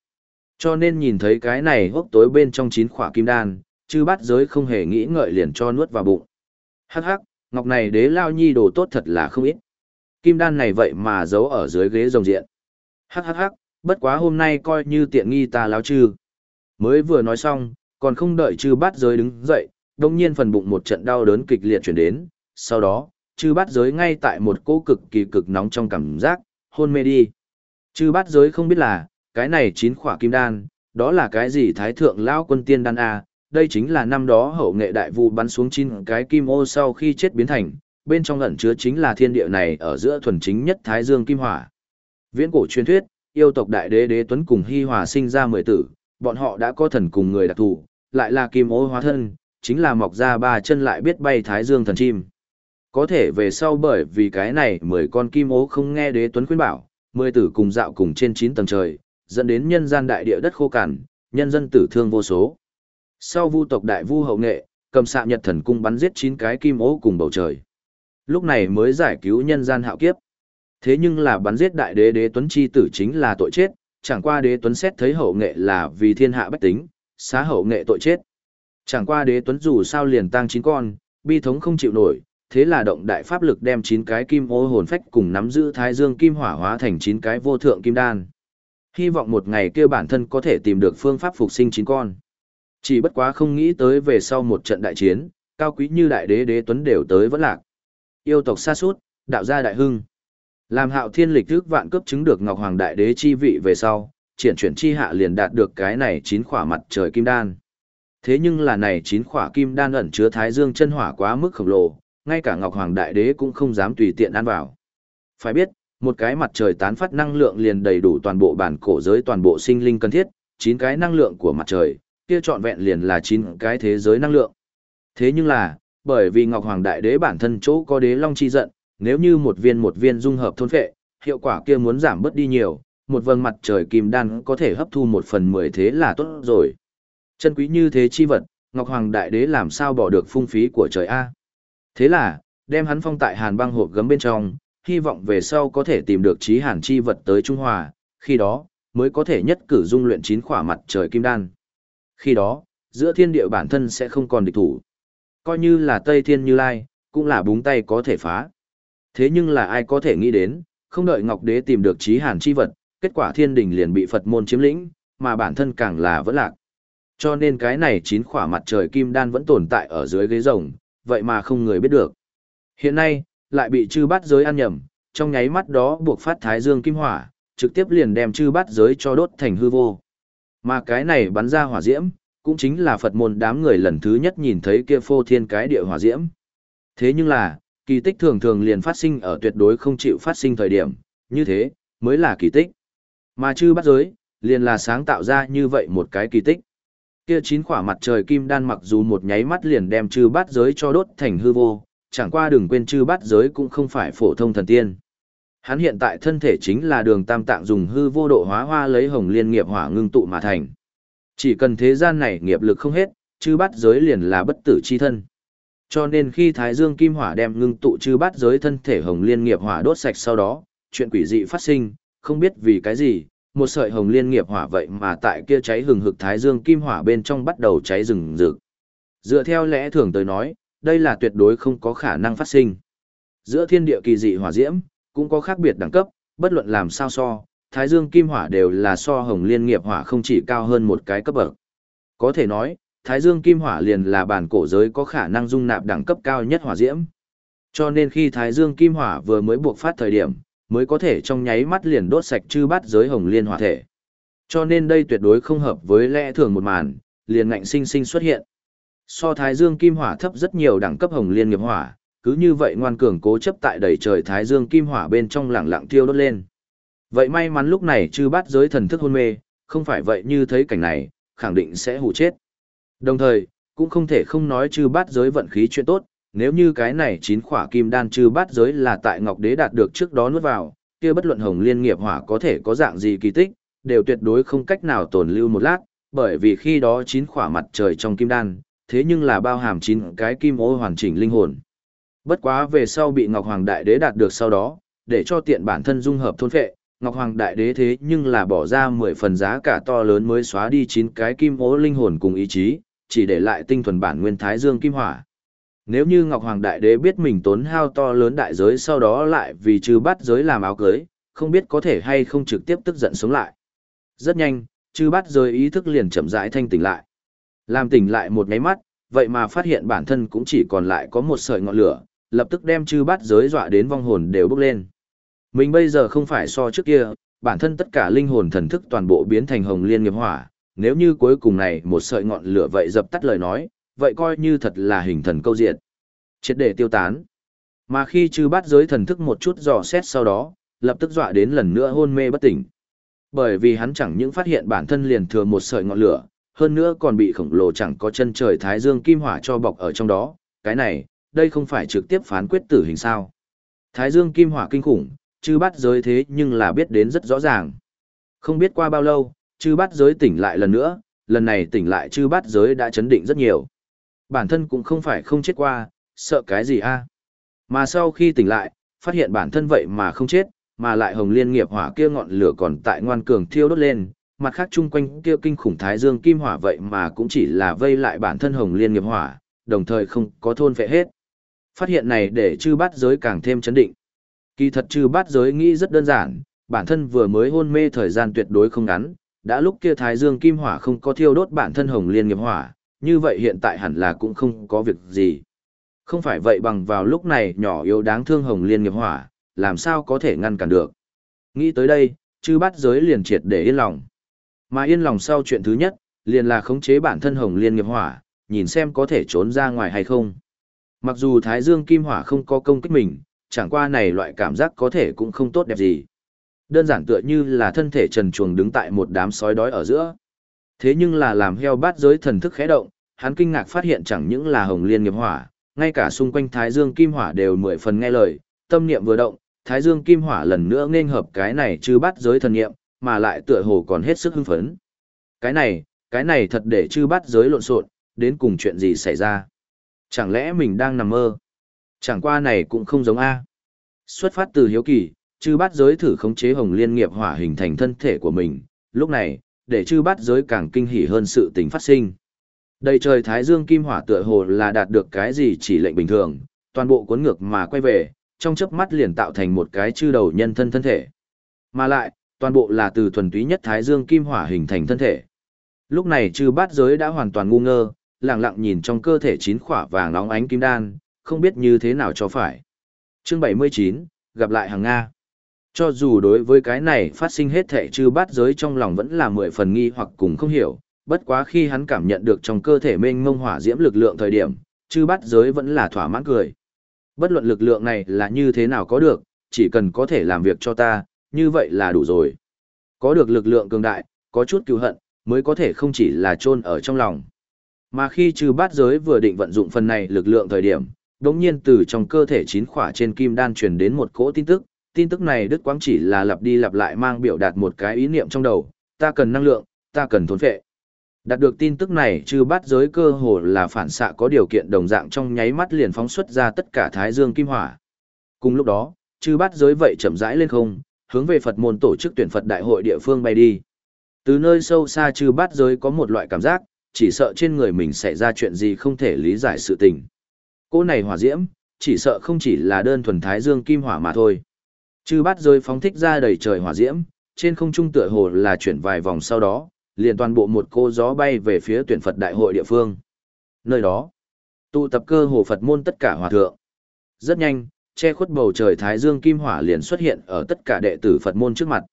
Cho nên nhìn thấy cái này hốc tối bên trong chín khỏa kim đan, chư bát giới không hề nghĩ ngợi liền cho nuốt vào bụng. Hắc hắc, ngọc này đế lao nhi đồ tốt thật là không ít. Kim đan này vậy mà giấu ở dưới ghế rồng diện. Hắc hắc hắc, bất quá hôm nay coi như tiện nghi ta láo chư. Mới vừa nói xong, còn không đợi chư bát giới đứng dậy, đông nhiên phần bụng một trận đau đớn kịch liệt chuyển đến, sau đó, chư bát giới ngay tại một cỗ cực kỳ cực nóng trong cảm giác, hôn mê đi. Chư bát giới không biết là, cái này chín khỏa kim đan, đó là cái gì thái thượng lão quân tiên đan A, đây chính là năm đó hậu nghệ đại vu bắn xuống chín cái kim ô sau khi chết biến thành, bên trong ẩn chứa chính là thiên địa này ở giữa thuần chính nhất thái dương kim hỏa. Viễn cổ truyền thuyết, yêu tộc đại đế đế tuấn cùng hi hòa sinh ra mười tử, bọn họ đã có thần cùng người đặc thù, lại là kim ô hóa thân, chính là mọc ra ba chân lại biết bay thái dương thần chim. Có thể về sau bởi vì cái này mười con kim ố không nghe đế tuấn khuyên bảo, mười tử cùng dạo cùng trên chín tầng trời, dẫn đến nhân gian đại địa đất khô cằn, nhân dân tử thương vô số. Sau vu tộc đại vu hậu nghệ, cầm xạ nhật thần cung bắn giết chín cái kim ố cùng bầu trời. Lúc này mới giải cứu nhân gian hạo kiếp. Thế nhưng là bắn giết đại đế đế tuấn chi tử chính là tội chết, chẳng qua đế tuấn xét thấy hậu nghệ là vì thiên hạ bách tính, xá hậu nghệ tội chết. Chẳng qua đế tuấn dù sao liền tăng chín con, bi thống không chịu nổi, thế là động đại pháp lực đem chín cái kim ô hồn phách cùng nắm giữ thái dương kim hỏa hóa thành chín cái vô thượng kim đan. Hy vọng một ngày kia bản thân có thể tìm được phương pháp phục sinh chín con. Chỉ bất quá không nghĩ tới về sau một trận đại chiến, cao quý như đại đế đế tuấn đều tới vẫn lạc. Yêu tộc xa suốt, đạo gia đại hưng. Làm hạo thiên lịch thức vạn cấp chứng được Ngọc Hoàng Đại Đế chi vị về sau, triển chuyển chi hạ liền đạt được cái này chín khỏa mặt trời kim đan. Thế nhưng là này chín khỏa kim đan ẩn chứa thái dương chân hỏa quá mức khổng lồ, ngay cả Ngọc Hoàng Đại Đế cũng không dám tùy tiện ăn vào. Phải biết, một cái mặt trời tán phát năng lượng liền đầy đủ toàn bộ bản cổ giới toàn bộ sinh linh cần thiết, chín cái năng lượng của mặt trời, kia trọn vẹn liền là chín cái thế giới năng lượng. Thế nhưng là, bởi vì Ngọc Hoàng Đại Đế bản thân chỗ có đế long chi giận, nếu như một viên một viên dung hợp thôn phệ, hiệu quả kia muốn giảm bớt đi nhiều, một vầng mặt trời kim đan có thể hấp thu một phần mười thế là tốt rồi. Chân quý như thế chi vật, Ngọc Hoàng Đại Đế làm sao bỏ được phung phí của trời A. Thế là, đem hắn phong tại hàn băng hộp gấm bên trong, hy vọng về sau có thể tìm được trí hàn chi vật tới Trung Hòa, khi đó, mới có thể nhất cử dung luyện chín khỏa mặt trời kim đan. Khi đó, giữa thiên địa bản thân sẽ không còn địch thủ. Coi như là Tây Thiên Như Lai, cũng là búng tay có thể phá. Thế nhưng là ai có thể nghĩ đến, không đợi Ngọc Đế tìm được trí hàn chi vật, kết quả thiên đình liền bị Phật môn chiếm lĩnh, mà bản thân càng là vẫn lạc. Cho nên cái này chín khỏa mặt trời kim đan vẫn tồn tại ở dưới ghế rồng, vậy mà không người biết được. Hiện nay, lại bị chư bát giới ăn nhầm, trong nháy mắt đó buộc phát thái dương kim hỏa, trực tiếp liền đem chư bát giới cho đốt thành hư vô. Mà cái này bắn ra hỏa diễm, cũng chính là Phật môn đám người lần thứ nhất nhìn thấy kia phô thiên cái địa hỏa diễm. Thế nhưng là, kỳ tích thường thường liền phát sinh ở tuyệt đối không chịu phát sinh thời điểm, như thế, mới là kỳ tích. Mà chư bắt giới, liền là sáng tạo ra như vậy một cái kỳ tích. Kia chín quả mặt trời kim đan mặc dù một nháy mắt liền đem chư bát giới cho đốt thành hư vô, chẳng qua đừng quên chư bát giới cũng không phải phổ thông thần tiên. Hắn hiện tại thân thể chính là đường tam tạng dùng hư vô độ hóa hoa lấy hồng liên nghiệp hỏa ngưng tụ mà thành. Chỉ cần thế gian này nghiệp lực không hết, chư bát giới liền là bất tử chi thân. Cho nên khi Thái Dương Kim Hỏa đem ngưng tụ chư bát giới thân thể hồng liên nghiệp hỏa đốt sạch sau đó, chuyện quỷ dị phát sinh, không biết vì cái gì, một sợi hồng liên nghiệp hỏa vậy mà tại kia cháy hừng hực Thái Dương Kim Hỏa bên trong bắt đầu cháy rừng rực. Dựa theo lẽ thường tới nói, đây là tuyệt đối không có khả năng phát sinh. Giữa thiên địa kỳ dị hỏa diễm, cũng có khác biệt đẳng cấp, bất luận làm sao so, Thái Dương Kim Hỏa đều là so Hồng Liên Nghiệp Hỏa không chỉ cao hơn một cái cấp bậc. Có thể nói, Thái Dương Kim Hỏa liền là bản cổ giới có khả năng dung nạp đẳng cấp cao nhất hỏa diễm. Cho nên khi Thái Dương Kim Hỏa vừa mới buộc phát thời điểm, mới có thể trong nháy mắt liền đốt sạch chư bát giới Hồng Liên Hỏa thể. Cho nên đây tuyệt đối không hợp với lẽ thường một màn, liền ngạnh sinh sinh xuất hiện. So Thái Dương Kim Hỏa thấp rất nhiều đẳng cấp Hồng Liên Nghiệp Hỏa, cứ như vậy ngoan cường cố chấp tại đầy trời Thái Dương Kim Hỏa bên trong lặng lặng thiêu đốt lên. Vậy may mắn lúc này chư bát giới thần thức hôn mê, không phải vậy như thấy cảnh này, khẳng định sẽ hù chết. Đồng thời, cũng không thể không nói chư bát giới vận khí chuyện tốt, nếu như cái này chín khỏa kim đan chư bát giới là tại Ngọc Đế đạt được trước đó nuốt vào, kia bất luận hồng liên nghiệp hỏa có thể có dạng gì kỳ tích, đều tuyệt đối không cách nào tồn lưu một lát, bởi vì khi đó chín khỏa mặt trời trong kim đan, thế nhưng là bao hàm chín cái kim ô hoàn chỉnh linh hồn. Bất quá về sau bị Ngọc Hoàng Đại Đế đạt được sau đó, để cho tiện bản thân dung hợp thôn phệ, Ngọc Hoàng Đại Đế thế nhưng là bỏ ra 10 phần giá cả to lớn mới xóa đi 9 cái kim ố linh hồn cùng ý chí, chỉ để lại tinh thuần bản nguyên thái dương kim hỏa. Nếu như Ngọc Hoàng Đại Đế biết mình tốn hao to lớn đại giới sau đó lại vì trừ bắt giới làm áo cưới, không biết có thể hay không trực tiếp tức giận sống lại. Rất nhanh, trừ bắt giới ý thức liền chậm rãi thanh tỉnh lại. Làm tỉnh lại một nháy mắt, vậy mà phát hiện bản thân cũng chỉ còn lại có một sợi ngọn lửa, lập tức đem chư bát giới dọa đến vong hồn đều bốc lên. Mình bây giờ không phải so trước kia, bản thân tất cả linh hồn thần thức toàn bộ biến thành hồng liên nghiệp hỏa, nếu như cuối cùng này một sợi ngọn lửa vậy dập tắt lời nói, vậy coi như thật là hình thần câu diện. Triệt để tiêu tán. Mà khi chư bát giới thần thức một chút dò xét sau đó, lập tức dọa đến lần nữa hôn mê bất tỉnh. Bởi vì hắn chẳng những phát hiện bản thân liền thừa một sợi ngọn lửa, hơn nữa còn bị khổng lồ chẳng có chân trời thái dương kim hỏa cho bọc ở trong đó, cái này, đây không phải trực tiếp phán quyết tử hình sao. Thái dương kim hỏa kinh khủng, chư bát giới thế nhưng là biết đến rất rõ ràng. Không biết qua bao lâu, chư bát giới tỉnh lại lần nữa, lần này tỉnh lại chư bát giới đã chấn định rất nhiều. Bản thân cũng không phải không chết qua, sợ cái gì a Mà sau khi tỉnh lại, phát hiện bản thân vậy mà không chết, mà lại hồng liên nghiệp hỏa kia ngọn lửa còn tại ngoan cường thiêu đốt lên, mặt khác chung quanh kia kinh khủng thái dương kim hỏa vậy mà cũng chỉ là vây lại bản thân hồng liên nghiệp hỏa, đồng thời không có thôn phệ hết. Phát hiện này để chư bát giới càng thêm chấn định. Kỳ thật chư bát giới nghĩ rất đơn giản, bản thân vừa mới hôn mê thời gian tuyệt đối không ngắn, đã lúc kia thái dương kim hỏa không có thiêu đốt bản thân hồng liên nghiệp hỏa, như vậy hiện tại hẳn là cũng không có việc gì. Không phải vậy bằng vào lúc này nhỏ yếu đáng thương hồng liên nghiệp hỏa, làm sao có thể ngăn cản được. Nghĩ tới đây, chư bắt giới liền triệt để yên lòng. Mà yên lòng sau chuyện thứ nhất, liền là khống chế bản thân hồng liên nghiệp hỏa, nhìn xem có thể trốn ra ngoài hay không. Mặc dù Thái Dương Kim Hỏa không có công kích mình, chẳng qua này loại cảm giác có thể cũng không tốt đẹp gì. Đơn giản tựa như là thân thể trần chuồng đứng tại một đám sói đói ở giữa. Thế nhưng là làm heo bát giới thần thức khẽ động, hắn kinh ngạc phát hiện chẳng những là hồng liên nghiệp hỏa, ngay cả xung quanh Thái Dương Kim Hỏa đều mười phần nghe lời, tâm niệm vừa động, Thái Dương Kim Hỏa lần nữa nên hợp cái này chư bát giới thần niệm, mà lại tựa hồ còn hết sức hưng phấn. Cái này, cái này thật để chư bát giới lộn xộn, đến cùng chuyện gì xảy ra. Chẳng lẽ mình đang nằm mơ? Chẳng qua này cũng không giống A. Xuất phát từ hiếu kỳ, chư bát giới thử khống chế hồng liên nghiệp hỏa hình thành thân thể của mình, lúc này, để chư bát giới càng kinh hỉ hơn sự tình phát sinh. Đầy trời thái dương kim hỏa tựa hồ là đạt được cái gì chỉ lệnh bình thường, toàn bộ cuốn ngược mà quay về, trong chớp mắt liền tạo thành một cái chư đầu nhân thân thân thể. Mà lại, toàn bộ là từ thuần túy nhất thái dương kim hỏa hình thành thân thể. Lúc này chư bát giới đã hoàn toàn ngu ngơ, lặng lặng nhìn trong cơ thể chín khỏa vàng nóng ánh kim đan, không biết như thế nào cho phải. Chương 79, gặp lại hàng Nga. Cho dù đối với cái này phát sinh hết thệ chư bát giới trong lòng vẫn là mười phần nghi hoặc cùng không hiểu, bất quá khi hắn cảm nhận được trong cơ thể mênh mông hỏa diễm lực lượng thời điểm, chư bát giới vẫn là thỏa mãn cười. Bất luận lực lượng này là như thế nào có được, chỉ cần có thể làm việc cho ta, như vậy là đủ rồi. Có được lực lượng cường đại, có chút cứu hận, mới có thể không chỉ là chôn ở trong lòng. Mà khi trừ bát giới vừa định vận dụng phần này lực lượng thời điểm, đống nhiên từ trong cơ thể chín khỏa trên kim đan truyền đến một cỗ tin tức, tin tức này Đức Quang chỉ là lặp đi lặp lại mang biểu đạt một cái ý niệm trong đầu, ta cần năng lượng, ta cần thốn phệ. Đạt được tin tức này trừ bát giới cơ hồ là phản xạ có điều kiện đồng dạng trong nháy mắt liền phóng xuất ra tất cả thái dương kim hỏa. Cùng lúc đó, trừ bát giới vậy chậm rãi lên không, hướng về Phật môn tổ chức tuyển Phật đại hội địa phương bay đi. Từ nơi sâu xa trừ bát giới có một loại cảm giác, chỉ sợ trên người mình xảy ra chuyện gì không thể lý giải sự tình. Cô này hỏa diễm, chỉ sợ không chỉ là đơn thuần thái dương kim hỏa mà thôi. Chư bát rơi phóng thích ra đầy trời hỏa diễm, trên không trung tựa hồ là chuyển vài vòng sau đó, liền toàn bộ một cô gió bay về phía tuyển Phật đại hội địa phương. Nơi đó, tụ tập cơ hồ Phật môn tất cả hòa thượng. Rất nhanh, che khuất bầu trời thái dương kim hỏa liền xuất hiện ở tất cả đệ tử Phật môn trước mặt.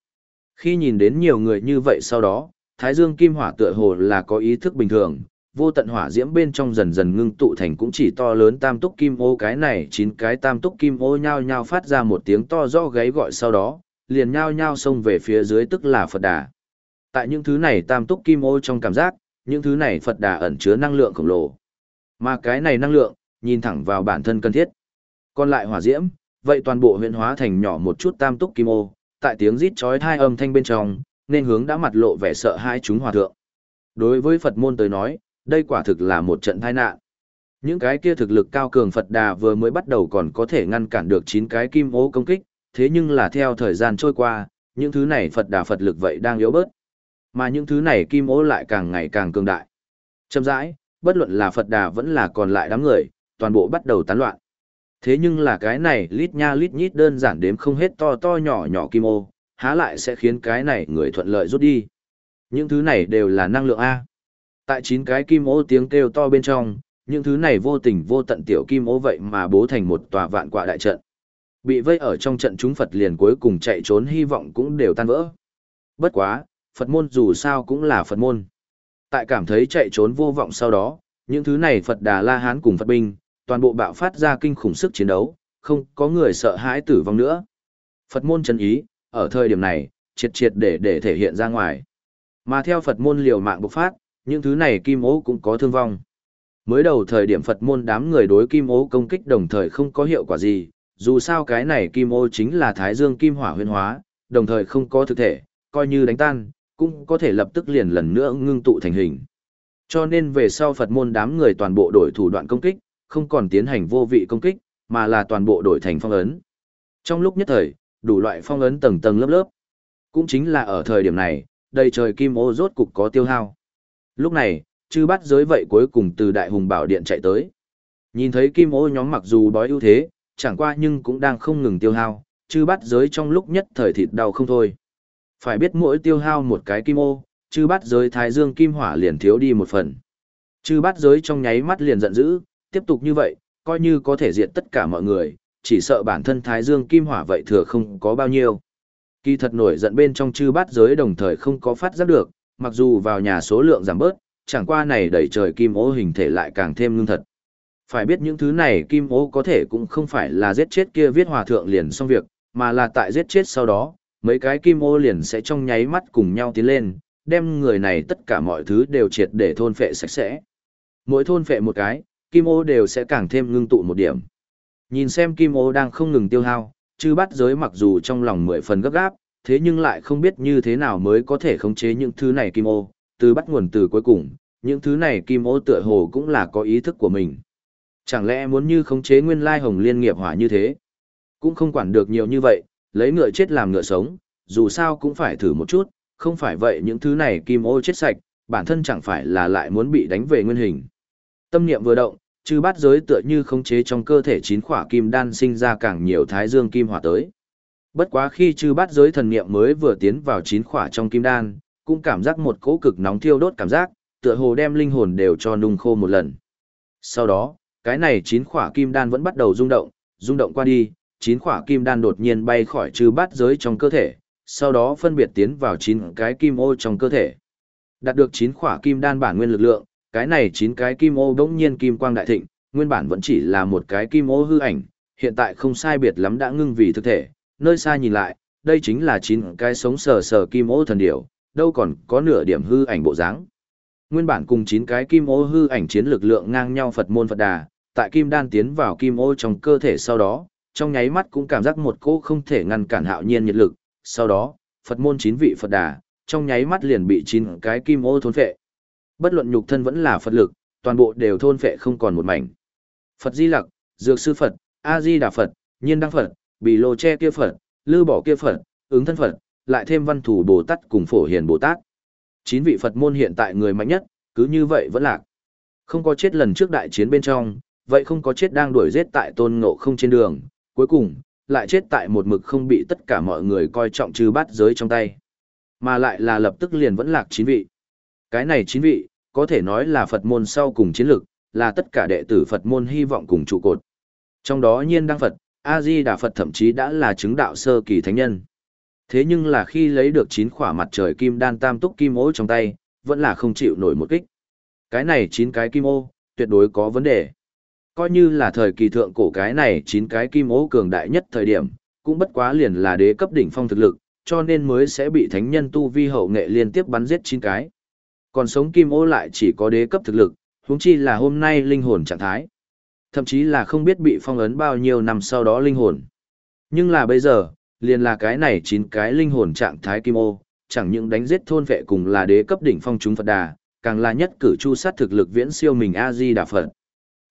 Khi nhìn đến nhiều người như vậy sau đó, thái dương kim hỏa tựa hồ là có ý thức bình thường, vô tận hỏa diễm bên trong dần dần ngưng tụ thành cũng chỉ to lớn tam túc kim ô cái này chín cái tam túc kim ô nhao nhao phát ra một tiếng to rõ gáy gọi sau đó, liền nhao nhao xông về phía dưới tức là Phật Đà. Tại những thứ này tam túc kim ô trong cảm giác, những thứ này Phật Đà ẩn chứa năng lượng khổng lồ. Mà cái này năng lượng, nhìn thẳng vào bản thân cần thiết. Còn lại hỏa diễm, vậy toàn bộ huyện hóa thành nhỏ một chút tam túc kim ô, tại tiếng rít chói tai âm thanh bên trong, nên hướng đã mặt lộ vẻ sợ hai chúng hòa thượng. Đối với Phật môn tới nói, đây quả thực là một trận tai nạn. Những cái kia thực lực cao cường Phật Đà vừa mới bắt đầu còn có thể ngăn cản được 9 cái kim ô công kích, thế nhưng là theo thời gian trôi qua, những thứ này Phật Đà Phật lực vậy đang yếu bớt. Mà những thứ này kim ô lại càng ngày càng cường đại. Chậm rãi, bất luận là Phật Đà vẫn là còn lại đám người, toàn bộ bắt đầu tán loạn. Thế nhưng là cái này lít nha lít nhít đơn giản đếm không hết to to nhỏ nhỏ kim ô, há lại sẽ khiến cái này người thuận lợi rút đi. Những thứ này đều là năng lượng A. Tại chín cái kim ô tiếng kêu to bên trong, những thứ này vô tình vô tận tiểu kim ô vậy mà bố thành một tòa vạn quạ đại trận. Bị vây ở trong trận chúng Phật liền cuối cùng chạy trốn hy vọng cũng đều tan vỡ. Bất quá, Phật môn dù sao cũng là Phật môn. Tại cảm thấy chạy trốn vô vọng sau đó, những thứ này Phật Đà La Hán cùng Phật binh, toàn bộ bạo phát ra kinh khủng sức chiến đấu, không có người sợ hãi tử vong nữa. Phật môn chân ý, ở thời điểm này, triệt triệt để để thể hiện ra ngoài. Mà theo Phật môn liều mạng bộc phát, những thứ này kim ố cũng có thương vong. Mới đầu thời điểm Phật môn đám người đối kim ố công kích đồng thời không có hiệu quả gì, dù sao cái này kim ô chính là thái dương kim hỏa huyên hóa, đồng thời không có thực thể, coi như đánh tan, cũng có thể lập tức liền lần nữa ngưng tụ thành hình. Cho nên về sau Phật môn đám người toàn bộ đổi thủ đoạn công kích, không còn tiến hành vô vị công kích, mà là toàn bộ đổi thành phong ấn. Trong lúc nhất thời, đủ loại phong ấn tầng tầng lớp lớp. Cũng chính là ở thời điểm này, đầy trời kim ô rốt cục có tiêu hao. Lúc này, chư bắt giới vậy cuối cùng từ đại hùng bảo điện chạy tới. Nhìn thấy kim ô nhóm mặc dù đói ưu thế, chẳng qua nhưng cũng đang không ngừng tiêu hao, chư bắt giới trong lúc nhất thời thịt đau không thôi. Phải biết mỗi tiêu hao một cái kim ô, chư bắt giới thái dương kim hỏa liền thiếu đi một phần. Chư bắt giới trong nháy mắt liền giận dữ, tiếp tục như vậy, coi như có thể diệt tất cả mọi người, chỉ sợ bản thân Thái Dương Kim Hỏa vậy thừa không có bao nhiêu. Kỳ thật nổi giận bên trong chư bát giới đồng thời không có phát giác được, mặc dù vào nhà số lượng giảm bớt, chẳng qua này đẩy trời kim ô hình thể lại càng thêm ngưng thật. Phải biết những thứ này kim ô có thể cũng không phải là giết chết kia viết hòa thượng liền xong việc, mà là tại giết chết sau đó, mấy cái kim ô liền sẽ trong nháy mắt cùng nhau tiến lên, đem người này tất cả mọi thứ đều triệt để thôn phệ sạch sẽ. Mỗi thôn phệ một cái, kim ô đều sẽ càng thêm ngưng tụ một điểm. Nhìn xem kim ô đang không ngừng tiêu hao, chư bắt giới mặc dù trong lòng mười phần gấp gáp, thế nhưng lại không biết như thế nào mới có thể khống chế những thứ này kim ô, từ bắt nguồn từ cuối cùng, những thứ này kim ô tựa hồ cũng là có ý thức của mình. Chẳng lẽ muốn như khống chế nguyên lai hồng liên nghiệp hỏa như thế? Cũng không quản được nhiều như vậy, lấy ngựa chết làm ngựa sống, dù sao cũng phải thử một chút, không phải vậy những thứ này kim ô chết sạch, bản thân chẳng phải là lại muốn bị đánh về nguyên hình. Tâm niệm vừa động, chư bát giới tựa như khống chế trong cơ thể chín khỏa kim đan sinh ra càng nhiều thái dương kim hỏa tới. Bất quá khi chư bát giới thần niệm mới vừa tiến vào chín khỏa trong kim đan, cũng cảm giác một cỗ cực nóng thiêu đốt cảm giác, tựa hồ đem linh hồn đều cho nung khô một lần. Sau đó, cái này chín khỏa kim đan vẫn bắt đầu rung động, rung động qua đi, chín khỏa kim đan đột nhiên bay khỏi chư bát giới trong cơ thể, sau đó phân biệt tiến vào chín cái kim ô trong cơ thể. Đạt được chín khỏa kim đan bản nguyên lực lượng, cái này chín cái kim ô đống nhiên kim quang đại thịnh, nguyên bản vẫn chỉ là một cái kim ô hư ảnh, hiện tại không sai biệt lắm đã ngưng vì thực thể, nơi xa nhìn lại, đây chính là chín cái sống sờ sờ kim ô thần điểu, đâu còn có nửa điểm hư ảnh bộ dáng. Nguyên bản cùng chín cái kim ô hư ảnh chiến lực lượng ngang nhau Phật môn Phật Đà, tại kim đan tiến vào kim ô trong cơ thể sau đó, trong nháy mắt cũng cảm giác một cỗ không thể ngăn cản hạo nhiên nhiệt lực, sau đó, Phật môn chín vị Phật Đà, trong nháy mắt liền bị chín cái kim ô thôn phệ. Bất luận nhục thân vẫn là Phật lực, toàn bộ đều thôn phệ không còn một mảnh. Phật Di Lặc, Dược Sư Phật, A Di Đà Phật, Nhiên Đăng Phật, Bì Lô Che kia Phật, Lư Bỏ kia Phật, ứng thân Phật, lại thêm văn thủ Bồ Tát cùng phổ hiền Bồ Tát. Chín vị Phật môn hiện tại người mạnh nhất, cứ như vậy vẫn lạc. Không có chết lần trước đại chiến bên trong, vậy không có chết đang đuổi giết tại tôn ngộ không trên đường, cuối cùng, lại chết tại một mực không bị tất cả mọi người coi trọng trừ bát giới trong tay. Mà lại là lập tức liền vẫn lạc chín vị. Cái này chín vị, có thể nói là Phật môn sau cùng chiến lược, là tất cả đệ tử Phật môn hy vọng cùng trụ cột. Trong đó nhiên đăng Phật, A-di Đà Phật thậm chí đã là chứng đạo sơ kỳ thánh nhân. Thế nhưng là khi lấy được chín khỏa mặt trời kim đan tam túc kim ô trong tay, vẫn là không chịu nổi một kích. Cái này chín cái kim ô, tuyệt đối có vấn đề. Coi như là thời kỳ thượng cổ cái này chín cái kim ô cường đại nhất thời điểm, cũng bất quá liền là đế cấp đỉnh phong thực lực, cho nên mới sẽ bị thánh nhân tu vi hậu nghệ liên tiếp bắn giết chín cái. Còn sống kim ô lại chỉ có đế cấp thực lực, huống chi là hôm nay linh hồn trạng thái. Thậm chí là không biết bị phong ấn bao nhiêu năm sau đó linh hồn. Nhưng là bây giờ, liền là cái này chín cái linh hồn trạng thái kim ô, chẳng những đánh giết thôn vệ cùng là đế cấp đỉnh phong chúng Phật Đà, càng là nhất cử chu sát thực lực viễn siêu mình A-di Đà Phật.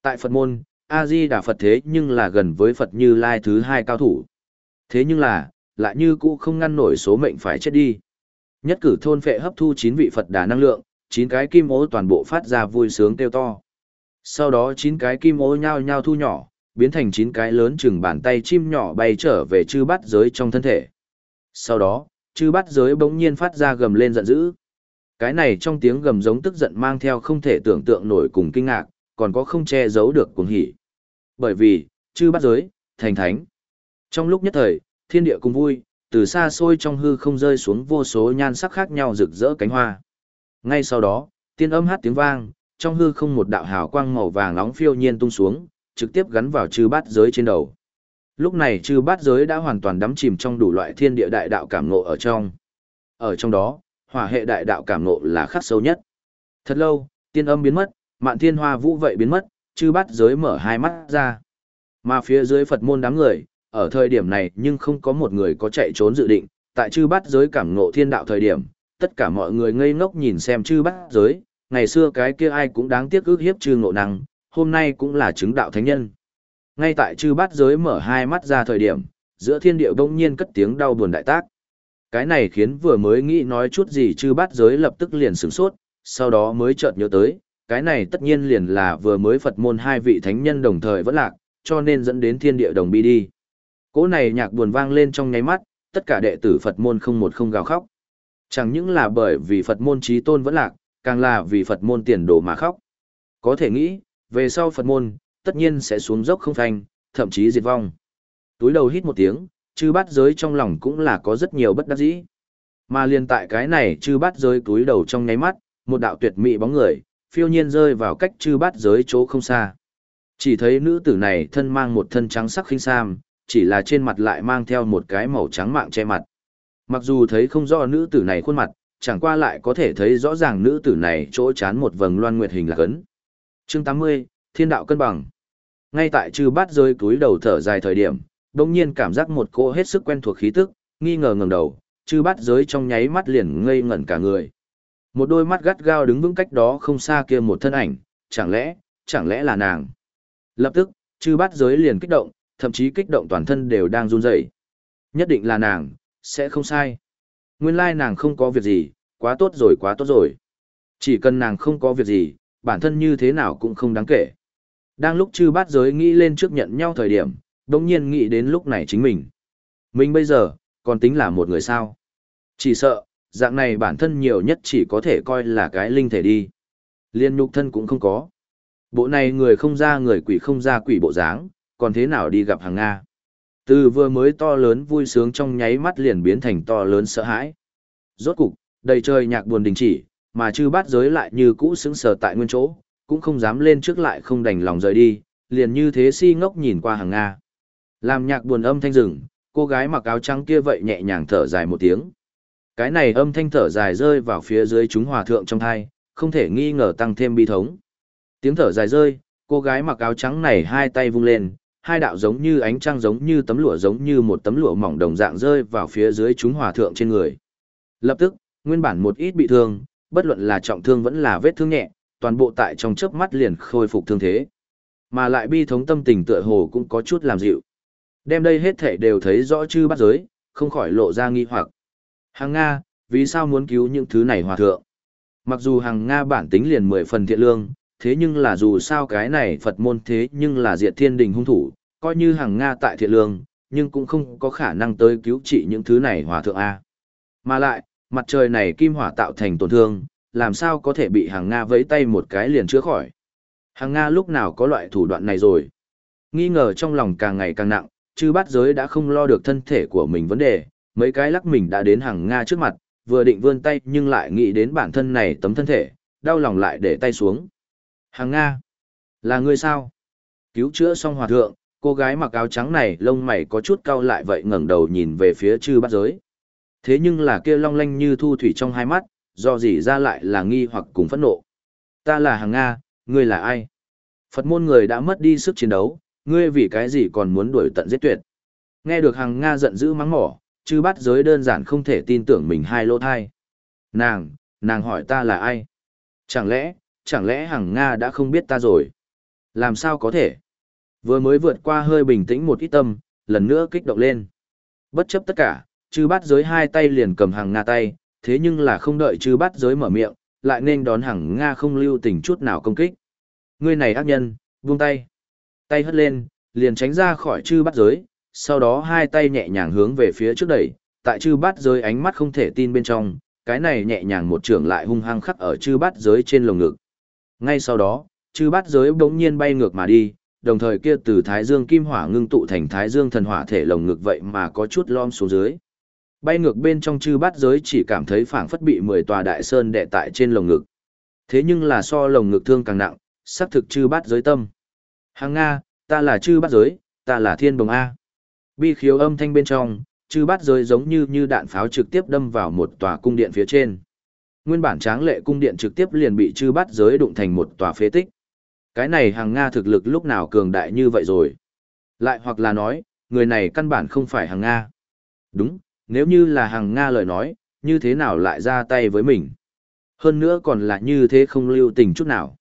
Tại Phật môn, A-di Đà Phật thế nhưng là gần với Phật Như Lai thứ hai cao thủ. Thế nhưng là, lại như cũ không ngăn nổi số mệnh phải chết đi. Nhất cử thôn phệ hấp thu chín vị Phật Đà năng lượng, chín cái kim ô toàn bộ phát ra vui sướng kêu to. Sau đó chín cái kim ô nhao nhao thu nhỏ, biến thành chín cái lớn chừng bàn tay chim nhỏ bay trở về chư bát giới trong thân thể. Sau đó, chư bát giới bỗng nhiên phát ra gầm lên giận dữ. Cái này trong tiếng gầm giống tức giận mang theo không thể tưởng tượng nổi cùng kinh ngạc, còn có không che giấu được cuồng hỉ. Bởi vì, chư bát giới, thành thánh. Trong lúc nhất thời, thiên địa cùng vui, từ xa xôi trong hư không rơi xuống vô số nhan sắc khác nhau rực rỡ cánh hoa. Ngay sau đó, tiên âm hát tiếng vang, trong hư không một đạo hào quang màu vàng nóng phiêu nhiên tung xuống, trực tiếp gắn vào chư bát giới trên đầu. Lúc này chư bát giới đã hoàn toàn đắm chìm trong đủ loại thiên địa đại đạo cảm ngộ ở trong. Ở trong đó, hỏa hệ đại đạo cảm ngộ là khắc sâu nhất. Thật lâu, tiên âm biến mất, mạn thiên hoa vũ vậy biến mất, chư bát giới mở hai mắt ra. Mà phía dưới Phật môn đám người, ở thời điểm này nhưng không có một người có chạy trốn dự định, tại chư bát giới cảm ngộ thiên đạo thời điểm, tất cả mọi người ngây ngốc nhìn xem chư bát giới, ngày xưa cái kia ai cũng đáng tiếc ước hiếp chư ngộ năng, hôm nay cũng là chứng đạo thánh nhân. Ngay tại chư bát giới mở hai mắt ra thời điểm, giữa thiên điệu đông nhiên cất tiếng đau buồn đại tác. Cái này khiến vừa mới nghĩ nói chút gì chư bát giới lập tức liền sửng sốt, sau đó mới chợt nhớ tới, cái này tất nhiên liền là vừa mới Phật môn hai vị thánh nhân đồng thời vẫn lạc, cho nên dẫn đến thiên địa đồng bi đi. Cỗ này nhạc buồn vang lên trong nháy mắt, tất cả đệ tử Phật môn không một không gào khóc. Chẳng những là bởi vì Phật môn trí tôn vẫn lạc, càng là vì Phật môn tiền đồ mà khóc. Có thể nghĩ, về sau Phật môn, tất nhiên sẽ xuống dốc không thành, thậm chí diệt vong. Túi đầu hít một tiếng, chư bát giới trong lòng cũng là có rất nhiều bất đắc dĩ. Mà liền tại cái này chư bát giới túi đầu trong nháy mắt, một đạo tuyệt mỹ bóng người, phiêu nhiên rơi vào cách chư bát giới chỗ không xa. Chỉ thấy nữ tử này thân mang một thân trắng sắc khinh sam, chỉ là trên mặt lại mang theo một cái màu trắng mạng che mặt. Mặc dù thấy không rõ nữ tử này khuôn mặt, chẳng qua lại có thể thấy rõ ràng nữ tử này chỗ chán một vầng loan nguyệt hình là cấn. Chương 80, Thiên đạo cân bằng. Ngay tại chư bát rơi túi đầu thở dài thời điểm, đồng nhiên cảm giác một cô hết sức quen thuộc khí tức, nghi ngờ ngẩng đầu, chư bát giới trong nháy mắt liền ngây ngẩn cả người. Một đôi mắt gắt gao đứng vững cách đó không xa kia một thân ảnh, chẳng lẽ, chẳng lẽ là nàng. Lập tức, chư bát giới liền kích động, thậm chí kích động toàn thân đều đang run rẩy. Nhất định là nàng, sẽ không sai. Nguyên lai nàng không có việc gì, quá tốt rồi quá tốt rồi. Chỉ cần nàng không có việc gì, bản thân như thế nào cũng không đáng kể. Đang lúc chư bát giới nghĩ lên trước nhận nhau thời điểm, đồng nhiên nghĩ đến lúc này chính mình. Mình bây giờ, còn tính là một người sao. Chỉ sợ, dạng này bản thân nhiều nhất chỉ có thể coi là cái linh thể đi. Liên nhục thân cũng không có. Bộ này người không ra người quỷ không ra quỷ bộ dáng, còn thế nào đi gặp hàng Nga. Từ vừa mới to lớn vui sướng trong nháy mắt liền biến thành to lớn sợ hãi. Rốt cục, đầy trời nhạc buồn đình chỉ, mà chư bát giới lại như cũ sững sờ tại nguyên chỗ, cũng không dám lên trước lại không đành lòng rời đi, liền như thế si ngốc nhìn qua hàng Nga. Làm nhạc buồn âm thanh rừng, cô gái mặc áo trắng kia vậy nhẹ nhàng thở dài một tiếng. Cái này âm thanh thở dài rơi vào phía dưới chúng hòa thượng trong thai, không thể nghi ngờ tăng thêm bi thống. Tiếng thở dài rơi, cô gái mặc áo trắng này hai tay vung lên, hai đạo giống như ánh trăng giống như tấm lụa giống như một tấm lụa mỏng đồng dạng rơi vào phía dưới chúng hòa thượng trên người. Lập tức, nguyên bản một ít bị thương, bất luận là trọng thương vẫn là vết thương nhẹ, toàn bộ tại trong chớp mắt liền khôi phục thương thế. Mà lại bi thống tâm tình tựa hồ cũng có chút làm dịu. Đem đây hết thể đều thấy rõ chư bắt giới, không khỏi lộ ra nghi hoặc. Hàng Nga, vì sao muốn cứu những thứ này hòa thượng? Mặc dù hàng Nga bản tính liền mười phần thiện lương, thế nhưng là dù sao cái này Phật môn thế nhưng là diệt thiên đình hung thủ, coi như hàng Nga tại thiện lương, nhưng cũng không có khả năng tới cứu trị những thứ này hòa thượng A. Mà lại, mặt trời này kim hỏa tạo thành tổn thương, làm sao có thể bị hàng Nga vẫy tay một cái liền chữa khỏi. Hàng Nga lúc nào có loại thủ đoạn này rồi. Nghi ngờ trong lòng càng ngày càng nặng, chứ bát giới đã không lo được thân thể của mình vấn đề, mấy cái lắc mình đã đến hàng Nga trước mặt, vừa định vươn tay nhưng lại nghĩ đến bản thân này tấm thân thể, đau lòng lại để tay xuống. Hàng Nga, là người sao? Cứu chữa xong hòa thượng, cô gái mặc áo trắng này lông mày có chút cau lại vậy ngẩng đầu nhìn về phía chư bát giới. Thế nhưng là kia long lanh như thu thủy trong hai mắt, do gì ra lại là nghi hoặc cùng phẫn nộ. Ta là hàng Nga, ngươi là ai? Phật môn người đã mất đi sức chiến đấu, ngươi vì cái gì còn muốn đuổi tận giết tuyệt? Nghe được hàng Nga giận dữ mắng mỏ, chư Bát giới đơn giản không thể tin tưởng mình hai lỗ thai. Nàng, nàng hỏi ta là ai? Chẳng lẽ, chẳng lẽ hàng Nga đã không biết ta rồi? Làm sao có thể? Vừa mới vượt qua hơi bình tĩnh một ít tâm, lần nữa kích động lên. Bất chấp tất cả, chư Bát giới hai tay liền cầm hàng Nga tay, thế nhưng là không đợi chư Bát giới mở miệng, lại nên đón hàng Nga không lưu tình chút nào công kích. Ngươi này ác nhân, buông tay. Tay hất lên, liền tránh ra khỏi chư Bát giới, sau đó hai tay nhẹ nhàng hướng về phía trước đẩy, tại chư Bát giới ánh mắt không thể tin bên trong, cái này nhẹ nhàng một trưởng lại hung hăng khắc ở chư Bát giới trên lồng ngực. Ngay sau đó, chư Bát giới bỗng nhiên bay ngược mà đi, đồng thời kia từ thái dương kim hỏa ngưng tụ thành thái dương thần hỏa thể lồng ngực vậy mà có chút lom xuống dưới. Bay ngược bên trong chư bát giới chỉ cảm thấy phảng phất bị mười tòa đại sơn đè tại trên lồng ngực. Thế nhưng là so lồng ngực thương càng nặng, xác thực chư bát giới tâm. Hàng Nga, ta là chư bát giới, ta là thiên bồng A. Bi khiếu âm thanh bên trong, chư bát giới giống như như đạn pháo trực tiếp đâm vào một tòa cung điện phía trên. Nguyên bản tráng lệ cung điện trực tiếp liền bị chư bát giới đụng thành một tòa phế tích. Cái này hàng Nga thực lực lúc nào cường đại như vậy rồi. Lại hoặc là nói, người này căn bản không phải hàng Nga. Đúng, nếu như là hàng Nga lời nói, như thế nào lại ra tay với mình. Hơn nữa còn là như thế không lưu tình chút nào.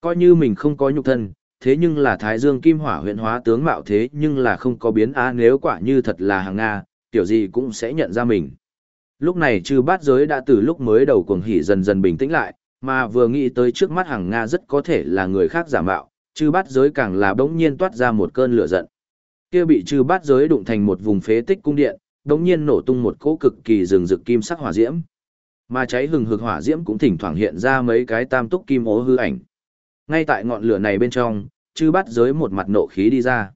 Coi như mình không có nhục thân, thế nhưng là Thái Dương Kim Hỏa huyện hóa tướng mạo thế nhưng là không có biến á nếu quả như thật là hàng Nga, tiểu gì cũng sẽ nhận ra mình. Lúc này trừ bát giới đã từ lúc mới đầu cuồng hỉ dần dần bình tĩnh lại, mà vừa nghĩ tới trước mắt hàng Nga rất có thể là người khác giả mạo, chư bát giới càng là bỗng nhiên toát ra một cơn lửa giận. Kia bị chư bát giới đụng thành một vùng phế tích cung điện, bỗng nhiên nổ tung một cỗ cực kỳ rừng rực kim sắc hỏa diễm. Mà cháy hừng hực hỏa diễm cũng thỉnh thoảng hiện ra mấy cái tam túc kim ố hư ảnh. Ngay tại ngọn lửa này bên trong, chư Bát giới một mặt nộ khí đi ra.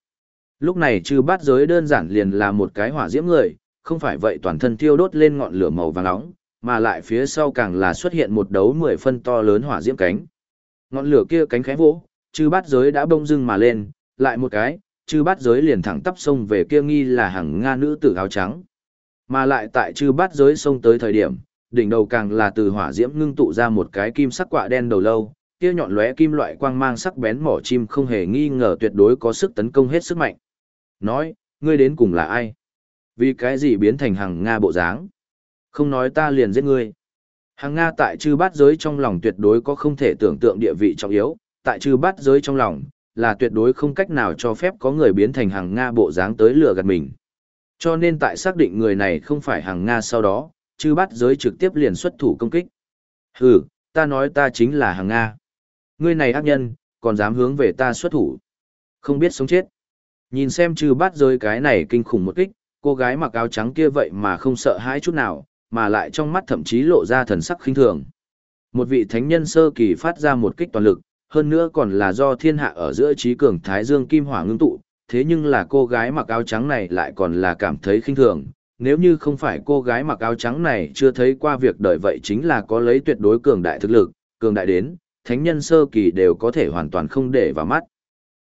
Lúc này chư bát giới đơn giản liền là một cái hỏa diễm người, không phải vậy toàn thân thiêu đốt lên ngọn lửa màu vàng nóng, mà lại phía sau càng là xuất hiện một đấu mười phân to lớn hỏa diễm cánh. Ngọn lửa kia cánh khẽ vỗ, chư bát giới đã bông dưng mà lên, lại một cái, chư bát giới liền thẳng tắp sông về kia nghi là hàng Nga nữ tử áo trắng. Mà lại tại chư bát giới sông tới thời điểm, đỉnh đầu càng là từ hỏa diễm ngưng tụ ra một cái kim sắc quạ đen đầu lâu, kia nhọn lóe kim loại quang mang sắc bén mỏ chim không hề nghi ngờ tuyệt đối có sức tấn công hết sức mạnh. Nói, ngươi đến cùng là ai? Vì cái gì biến thành hàng Nga bộ dáng? Không nói ta liền giết ngươi. Hàng Nga tại chư bát giới trong lòng tuyệt đối có không thể tưởng tượng địa vị trọng yếu, tại chư bát giới trong lòng, là tuyệt đối không cách nào cho phép có người biến thành hàng Nga bộ dáng tới lừa gạt mình. Cho nên tại xác định người này không phải hàng Nga sau đó, chư bát giới trực tiếp liền xuất thủ công kích. Hừ, ta nói ta chính là hàng Nga. Ngươi này ác nhân, còn dám hướng về ta xuất thủ. Không biết sống chết. Nhìn xem chư bát giới cái này kinh khủng một kích, cô gái mặc áo trắng kia vậy mà không sợ hãi chút nào, mà lại trong mắt thậm chí lộ ra thần sắc khinh thường. Một vị thánh nhân sơ kỳ phát ra một kích toàn lực, hơn nữa còn là do thiên hạ ở giữa trí cường thái dương kim hỏa ngưng tụ, thế nhưng là cô gái mặc áo trắng này lại còn là cảm thấy khinh thường. Nếu như không phải cô gái mặc áo trắng này chưa thấy qua việc đời vậy chính là có lấy tuyệt đối cường đại thực lực, cường đại đến, thánh nhân sơ kỳ đều có thể hoàn toàn không để vào mắt.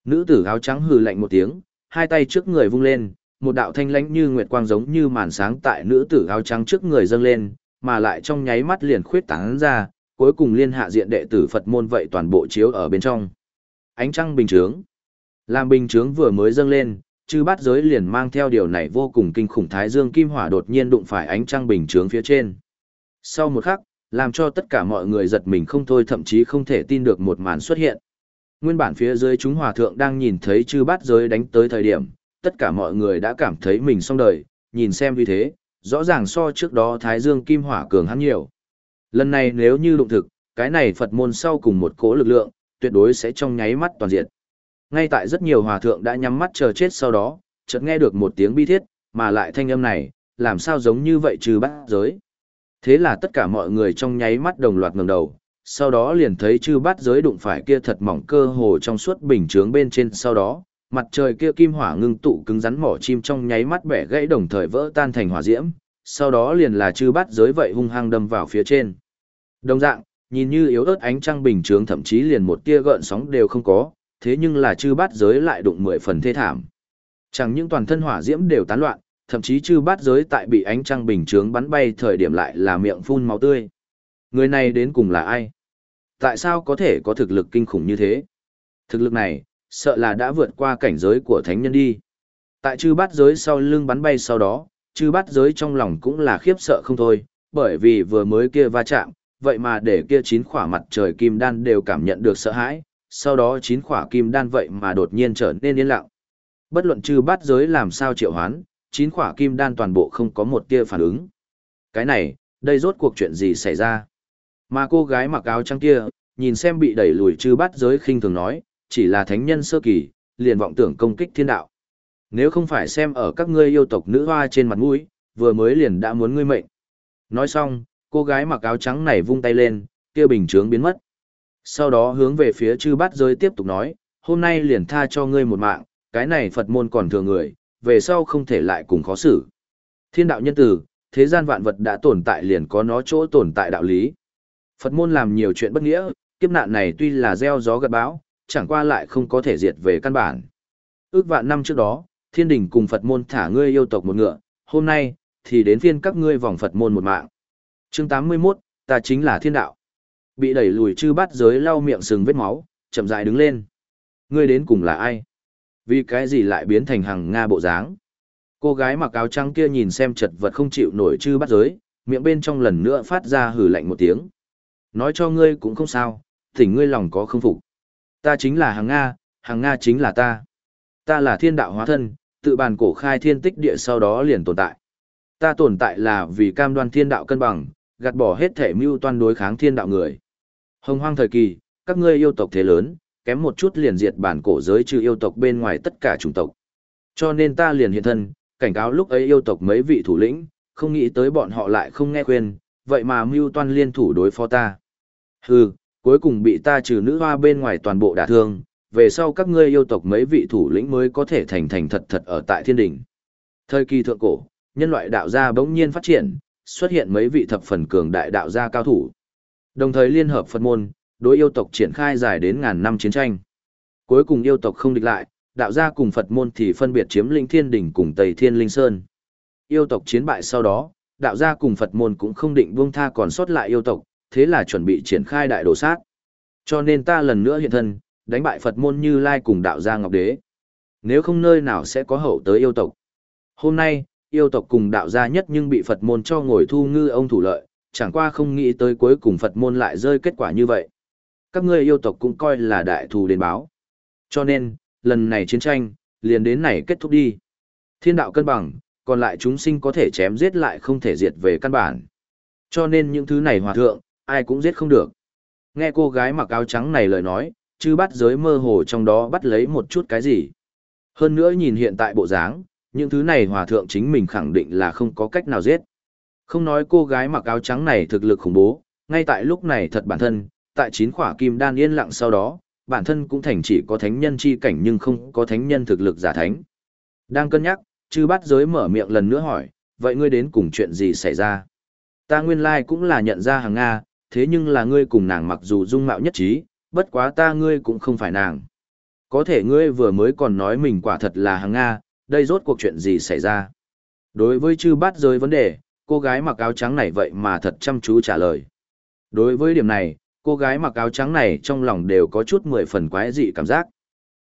Nữ tử áo trắng hừ lạnh một tiếng, hai tay trước người vung lên, một đạo thanh lãnh như nguyệt quang giống như màn sáng tại nữ tử áo trắng trước người dâng lên, mà lại trong nháy mắt liền khuyết tán ra, cuối cùng liên hạ diện đệ tử Phật môn vậy toàn bộ chiếu ở bên trong. Ánh trăng bình trướng. Làm bình trướng vừa mới dâng lên, chư bát giới liền mang theo điều này vô cùng kinh khủng thái dương kim hỏa đột nhiên đụng phải ánh trăng bình trướng phía trên. Sau một khắc, làm cho tất cả mọi người giật mình không thôi thậm chí không thể tin được một màn xuất hiện. Nguyên bản phía dưới chúng hòa thượng đang nhìn thấy chư bát giới đánh tới thời điểm, tất cả mọi người đã cảm thấy mình xong đời, nhìn xem vì thế, rõ ràng so trước đó Thái Dương Kim Hỏa cường hắn nhiều. Lần này nếu như đụng thực, cái này Phật môn sau cùng một cỗ lực lượng, tuyệt đối sẽ trong nháy mắt toàn diện. Ngay tại rất nhiều hòa thượng đã nhắm mắt chờ chết sau đó, chợt nghe được một tiếng bi thiết, mà lại thanh âm này, làm sao giống như vậy trừ bát giới. Thế là tất cả mọi người trong nháy mắt đồng loạt ngẩng đầu, sau đó liền thấy chư bát giới đụng phải kia thật mỏng cơ hồ trong suốt bình chướng bên trên sau đó, mặt trời kia kim hỏa ngưng tụ cứng rắn mỏ chim trong nháy mắt bẻ gãy đồng thời vỡ tan thành hỏa diễm, sau đó liền là chư bát giới vậy hung hăng đâm vào phía trên. Đồng dạng, nhìn như yếu ớt ánh trăng bình chướng thậm chí liền một tia gợn sóng đều không có, thế nhưng là chư bát giới lại đụng mười phần thê thảm. Chẳng những toàn thân hỏa diễm đều tán loạn, thậm chí chư bát giới tại bị ánh trăng bình chướng bắn bay thời điểm lại là miệng phun máu tươi. Người này đến cùng là ai? Tại sao có thể có thực lực kinh khủng như thế? Thực lực này, sợ là đã vượt qua cảnh giới của thánh nhân đi. Tại chư bát giới sau lưng bắn bay sau đó, chư bát giới trong lòng cũng là khiếp sợ không thôi, bởi vì vừa mới kia va chạm, vậy mà để kia chín khỏa mặt trời kim đan đều cảm nhận được sợ hãi, sau đó chín khỏa kim đan vậy mà đột nhiên trở nên yên lặng. Bất luận chư bát giới làm sao triệu hoán, chín khỏa kim đan toàn bộ không có một tia phản ứng. Cái này, đây rốt cuộc chuyện gì xảy ra? Mà cô gái mặc áo trắng kia, nhìn xem bị đẩy lùi chư bát giới khinh thường nói, chỉ là thánh nhân sơ kỳ, liền vọng tưởng công kích thiên đạo. Nếu không phải xem ở các ngươi yêu tộc nữ hoa trên mặt mũi, vừa mới liền đã muốn ngươi mệnh. Nói xong, cô gái mặc áo trắng này vung tay lên, kia bình chướng biến mất. Sau đó hướng về phía chư bát giới tiếp tục nói, hôm nay liền tha cho ngươi một mạng, cái này Phật môn còn thừa người, về sau không thể lại cùng khó xử. Thiên đạo nhân tử, thế gian vạn vật đã tồn tại liền có nó chỗ tồn tại đạo lý. Phật môn làm nhiều chuyện bất nghĩa, kiếp nạn này tuy là gieo gió gặt bão, chẳng qua lại không có thể diệt về căn bản. Ước vạn năm trước đó, thiên đình cùng Phật môn thả ngươi yêu tộc một ngựa, hôm nay, thì đến phiên các ngươi vòng Phật môn một mạng. chương 81, ta chính là thiên đạo. Bị đẩy lùi chư bát giới lau miệng sừng vết máu, chậm rãi đứng lên. Ngươi đến cùng là ai? Vì cái gì lại biến thành hàng Nga bộ dáng? Cô gái mặc áo trắng kia nhìn xem chật vật không chịu nổi chư bát giới, miệng bên trong lần nữa phát ra hử lạnh một tiếng. Nói cho ngươi cũng không sao, thỉnh ngươi lòng có không phục. Ta chính là hàng Nga, hàng Nga chính là ta. Ta là thiên đạo hóa thân, tự bàn cổ khai thiên tích địa sau đó liền tồn tại. Ta tồn tại là vì cam đoan thiên đạo cân bằng, gạt bỏ hết thể mưu toan đối kháng thiên đạo người. Hồng hoang thời kỳ, các ngươi yêu tộc thế lớn, kém một chút liền diệt bản cổ giới trừ yêu tộc bên ngoài tất cả chủng tộc. Cho nên ta liền hiện thân, cảnh cáo lúc ấy yêu tộc mấy vị thủ lĩnh, không nghĩ tới bọn họ lại không nghe khuyên, vậy mà mưu toan liên thủ đối phó ta. Hừ, cuối cùng bị ta trừ nữ hoa bên ngoài toàn bộ đả thương, về sau các ngươi yêu tộc mấy vị thủ lĩnh mới có thể thành thành thật thật ở tại thiên đình. Thời kỳ thượng cổ, nhân loại đạo gia bỗng nhiên phát triển, xuất hiện mấy vị thập phần cường đại đạo gia cao thủ. Đồng thời liên hợp Phật môn, đối yêu tộc triển khai dài đến ngàn năm chiến tranh. Cuối cùng yêu tộc không địch lại, đạo gia cùng Phật môn thì phân biệt chiếm lĩnh thiên đỉnh cùng Tây Thiên Linh Sơn. Yêu tộc chiến bại sau đó, đạo gia cùng Phật môn cũng không định buông tha còn sót lại yêu tộc, thế là chuẩn bị triển khai đại đồ sát. Cho nên ta lần nữa hiện thân, đánh bại Phật môn Như Lai cùng đạo gia Ngọc Đế. Nếu không nơi nào sẽ có hậu tới yêu tộc. Hôm nay, yêu tộc cùng đạo gia nhất nhưng bị Phật môn cho ngồi thu ngư ông thủ lợi, chẳng qua không nghĩ tới cuối cùng Phật môn lại rơi kết quả như vậy. Các ngươi yêu tộc cũng coi là đại thù đến báo. Cho nên, lần này chiến tranh, liền đến này kết thúc đi. Thiên đạo cân bằng, còn lại chúng sinh có thể chém giết lại không thể diệt về căn bản. Cho nên những thứ này hòa thượng, ai cũng giết không được. Nghe cô gái mặc áo trắng này lời nói, chứ bắt giới mơ hồ trong đó bắt lấy một chút cái gì. Hơn nữa nhìn hiện tại bộ dáng, những thứ này hòa thượng chính mình khẳng định là không có cách nào giết. Không nói cô gái mặc áo trắng này thực lực khủng bố, ngay tại lúc này thật bản thân, tại chín khỏa kim đan yên lặng sau đó, bản thân cũng thành chỉ có thánh nhân chi cảnh nhưng không có thánh nhân thực lực giả thánh. Đang cân nhắc, chư bắt giới mở miệng lần nữa hỏi, vậy ngươi đến cùng chuyện gì xảy ra? Ta nguyên lai cũng là nhận ra hàng Nga, thế nhưng là ngươi cùng nàng mặc dù dung mạo nhất trí, bất quá ta ngươi cũng không phải nàng. Có thể ngươi vừa mới còn nói mình quả thật là hàng Nga, đây rốt cuộc chuyện gì xảy ra? Đối với chư bát giới vấn đề, cô gái mặc áo trắng này vậy mà thật chăm chú trả lời. Đối với điểm này, cô gái mặc áo trắng này trong lòng đều có chút mười phần quái dị cảm giác.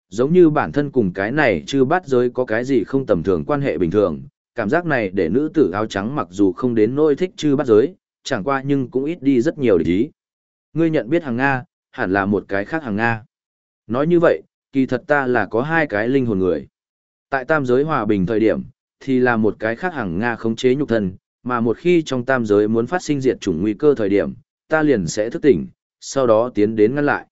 Giống như bản thân cùng cái này chư bát giới có cái gì không tầm thường quan hệ bình thường, cảm giác này để nữ tử áo trắng mặc dù không đến nỗi thích chư bát giới, chẳng qua nhưng cũng ít đi rất nhiều để ý. Ngươi nhận biết hàng Nga, hẳn là một cái khác hàng Nga. Nói như vậy, kỳ thật ta là có hai cái linh hồn người. Tại tam giới hòa bình thời điểm, thì là một cái khác hàng Nga khống chế nhục thân, mà một khi trong tam giới muốn phát sinh diệt chủng nguy cơ thời điểm, ta liền sẽ thức tỉnh, sau đó tiến đến ngăn lại.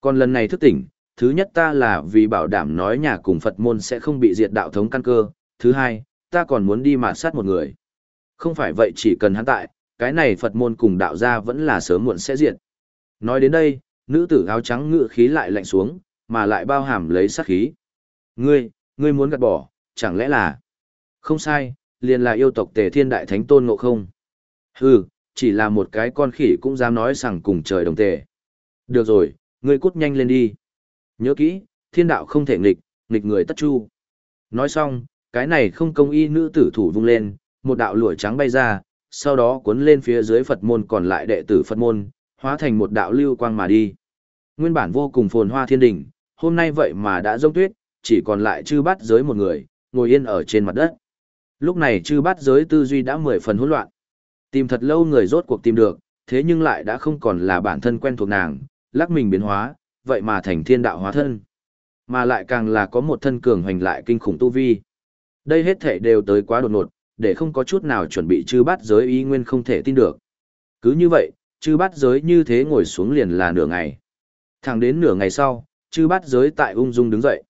Còn lần này thức tỉnh, thứ nhất ta là vì bảo đảm nói nhà cùng Phật môn sẽ không bị diệt đạo thống căn cơ, thứ hai, ta còn muốn đi mà sát một người. Không phải vậy chỉ cần hắn tại, cái này Phật môn cùng đạo gia vẫn là sớm muộn sẽ diệt. Nói đến đây, nữ tử áo trắng ngự khí lại lạnh xuống, mà lại bao hàm lấy sát khí. Ngươi, ngươi muốn gạt bỏ, chẳng lẽ là... Không sai, liền là yêu tộc tề thiên đại thánh tôn ngộ không. Hừ, chỉ là một cái con khỉ cũng dám nói rằng cùng trời đồng tề. Được rồi, ngươi cút nhanh lên đi. Nhớ kỹ, thiên đạo không thể nghịch, nghịch người tất chu. Nói xong, cái này không công y nữ tử thủ vung lên, một đạo lụa trắng bay ra, sau đó cuốn lên phía dưới Phật môn còn lại đệ tử Phật môn, hóa thành một đạo lưu quang mà đi. Nguyên bản vô cùng phồn hoa thiên đỉnh, hôm nay vậy mà đã rông tuyết, chỉ còn lại chư bát giới một người, ngồi yên ở trên mặt đất. Lúc này chư bát giới tư duy đã mười phần hỗn loạn. Tìm thật lâu người rốt cuộc tìm được, thế nhưng lại đã không còn là bản thân quen thuộc nàng, lắc mình biến hóa, vậy mà thành thiên đạo hóa thân. Mà lại càng là có một thân cường hoành lại kinh khủng tu vi. Đây hết thể đều tới quá đột ngột, để không có chút nào chuẩn bị chư bát giới y nguyên không thể tin được. Cứ như vậy, chư bát giới như thế ngồi xuống liền là nửa ngày. Thẳng đến nửa ngày sau, chư bát giới tại ung dung đứng dậy.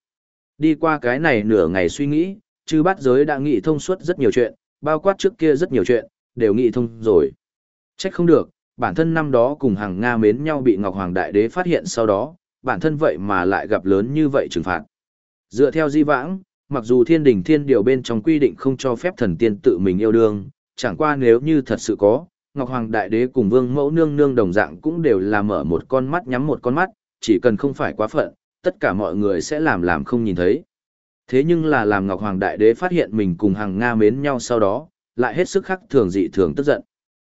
Đi qua cái này nửa ngày suy nghĩ, chư bát giới đã nghĩ thông suốt rất nhiều chuyện, bao quát trước kia rất nhiều chuyện, đều nghĩ thông rồi. Trách không được, bản thân năm đó cùng hàng Nga mến nhau bị Ngọc Hoàng Đại Đế phát hiện sau đó, bản thân vậy mà lại gặp lớn như vậy trừng phạt. Dựa theo di vãng, mặc dù thiên đình thiên điều bên trong quy định không cho phép thần tiên tự mình yêu đương, chẳng qua nếu như thật sự có, Ngọc Hoàng Đại Đế cùng Vương Mẫu Nương Nương đồng dạng cũng đều là mở một con mắt nhắm một con mắt, chỉ cần không phải quá phận, tất cả mọi người sẽ làm làm không nhìn thấy. Thế nhưng là làm Ngọc Hoàng Đại Đế phát hiện mình cùng hàng Nga mến nhau sau đó, lại hết sức khắc thường dị thường tức giận.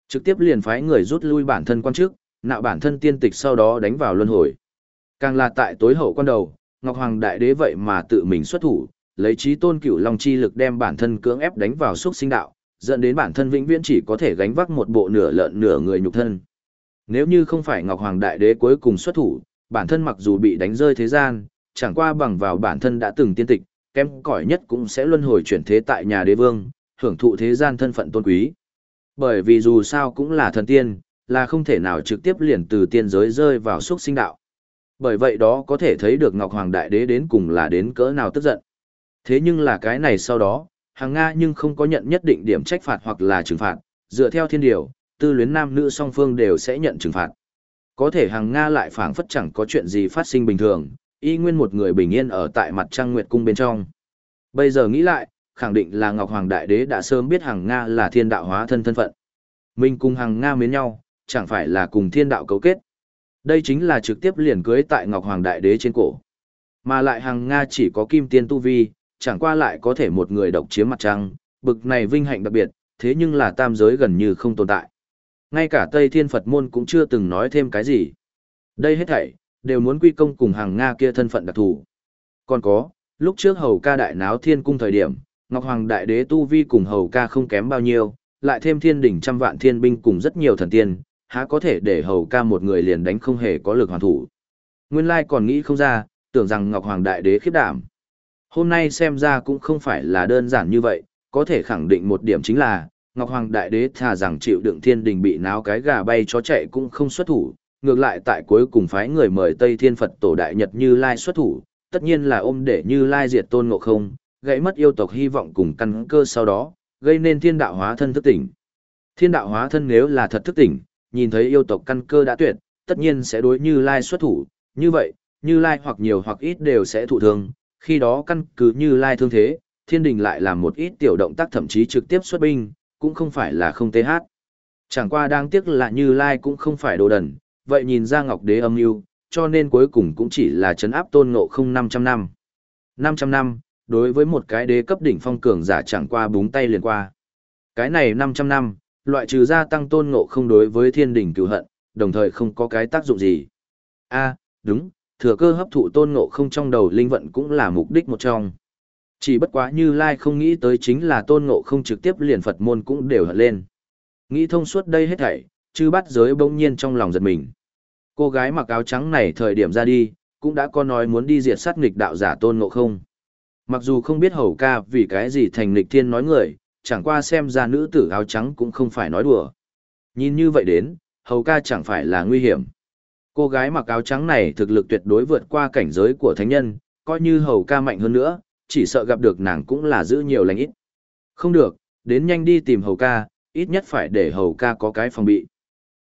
Trực tiếp liền phái người rút lui bản thân quan trước, nạo bản thân tiên tịch sau đó đánh vào luân hồi. Càng là tại tối hậu quan đầu, Ngọc Hoàng Đại Đế vậy mà tự mình xuất thủ, lấy trí tôn cửu long chi lực đem bản thân cưỡng ép đánh vào xúc sinh đạo, dẫn đến bản thân vĩnh viễn chỉ có thể gánh vác một bộ nửa lợn nửa người nhục thân. Nếu như không phải Ngọc Hoàng Đại Đế cuối cùng xuất thủ, bản thân mặc dù bị đánh rơi thế gian, chẳng qua bằng vào bản thân đã từng tiên tịch, kém cỏi nhất cũng sẽ luân hồi chuyển thế tại nhà đế vương, hưởng thụ thế gian thân phận tôn quý. Bởi vì dù sao cũng là thần tiên, là không thể nào trực tiếp liền từ tiên giới rơi vào xúc sinh đạo. Bởi vậy đó có thể thấy được Ngọc Hoàng Đại Đế đến cùng là đến cỡ nào tức giận. Thế nhưng là cái này sau đó, hàng Nga nhưng không có nhận nhất định điểm trách phạt hoặc là trừng phạt, dựa theo thiên điều, tư luyến nam nữ song phương đều sẽ nhận trừng phạt. Có thể hàng Nga lại phảng phất chẳng có chuyện gì phát sinh bình thường, y nguyên một người bình yên ở tại mặt trăng nguyệt cung bên trong. Bây giờ nghĩ lại, khẳng định là Ngọc Hoàng Đại Đế đã sớm biết hàng Nga là thiên đạo hóa thân thân phận. Mình cùng hàng Nga mến nhau, chẳng phải là cùng thiên đạo cấu kết. Đây chính là trực tiếp liền cưới tại Ngọc Hoàng Đại Đế trên cổ. Mà lại hàng Nga chỉ có kim tiên tu vi, chẳng qua lại có thể một người độc chiếm mặt trăng, bực này vinh hạnh đặc biệt, thế nhưng là tam giới gần như không tồn tại. Ngay cả Tây Thiên Phật môn cũng chưa từng nói thêm cái gì. Đây hết thảy, đều muốn quy công cùng hàng Nga kia thân phận đặc thù. Còn có, lúc trước hầu ca đại náo thiên cung thời điểm, Ngọc Hoàng Đại Đế Tu Vi cùng hầu ca không kém bao nhiêu, lại thêm thiên đỉnh trăm vạn thiên binh cùng rất nhiều thần tiên, há có thể để hầu ca một người liền đánh không hề có lực hoàn thủ. Nguyên lai còn nghĩ không ra, tưởng rằng Ngọc Hoàng Đại Đế khiếp đảm. Hôm nay xem ra cũng không phải là đơn giản như vậy, có thể khẳng định một điểm chính là, Ngọc Hoàng Đại Đế thà rằng chịu đựng thiên đình bị náo cái gà bay chó chạy cũng không xuất thủ, ngược lại tại cuối cùng phái người mời Tây Thiên Phật Tổ Đại Nhật Như Lai xuất thủ, tất nhiên là ôm để Như Lai diệt tôn ngộ không, gãy mất yêu tộc hy vọng cùng căn cơ sau đó, gây nên thiên đạo hóa thân thức tỉnh. Thiên đạo hóa thân nếu là thật thức tỉnh, nhìn thấy yêu tộc căn cơ đã tuyệt, tất nhiên sẽ đối Như Lai xuất thủ, như vậy, Như Lai hoặc nhiều hoặc ít đều sẽ thụ thương, khi đó căn cứ Như Lai thương thế, thiên đình lại làm một ít tiểu động tác thậm chí trực tiếp xuất binh, cũng không phải là không tê hát. Chẳng qua đáng tiếc là Như Lai cũng không phải đồ đần, vậy nhìn ra Ngọc Đế âm mưu, cho nên cuối cùng cũng chỉ là chấn áp tôn ngộ không 500 năm. 500 năm, đối với một cái đế cấp đỉnh phong cường giả chẳng qua búng tay liền qua. Cái này 500 năm, loại trừ gia tăng tôn ngộ không đối với thiên đỉnh cựu hận, đồng thời không có cái tác dụng gì. a đúng, thừa cơ hấp thụ tôn ngộ không trong đầu linh vận cũng là mục đích một trong. Chỉ bất quá như Lai không nghĩ tới chính là tôn ngộ không trực tiếp liền Phật môn cũng đều hận lên. Nghĩ thông suốt đây hết thảy, chư bắt giới bỗng nhiên trong lòng giật mình. Cô gái mặc áo trắng này thời điểm ra đi, cũng đã có nói muốn đi diệt sát nghịch đạo giả tôn ngộ không. Mặc dù không biết hầu ca vì cái gì thành nghịch thiên nói người, chẳng qua xem ra nữ tử áo trắng cũng không phải nói đùa. Nhìn như vậy đến, hầu ca chẳng phải là nguy hiểm. Cô gái mặc áo trắng này thực lực tuyệt đối vượt qua cảnh giới của thánh nhân, coi như hầu ca mạnh hơn nữa, chỉ sợ gặp được nàng cũng là giữ nhiều lành ít. Không được, đến nhanh đi tìm hầu ca, ít nhất phải để hầu ca có cái phòng bị.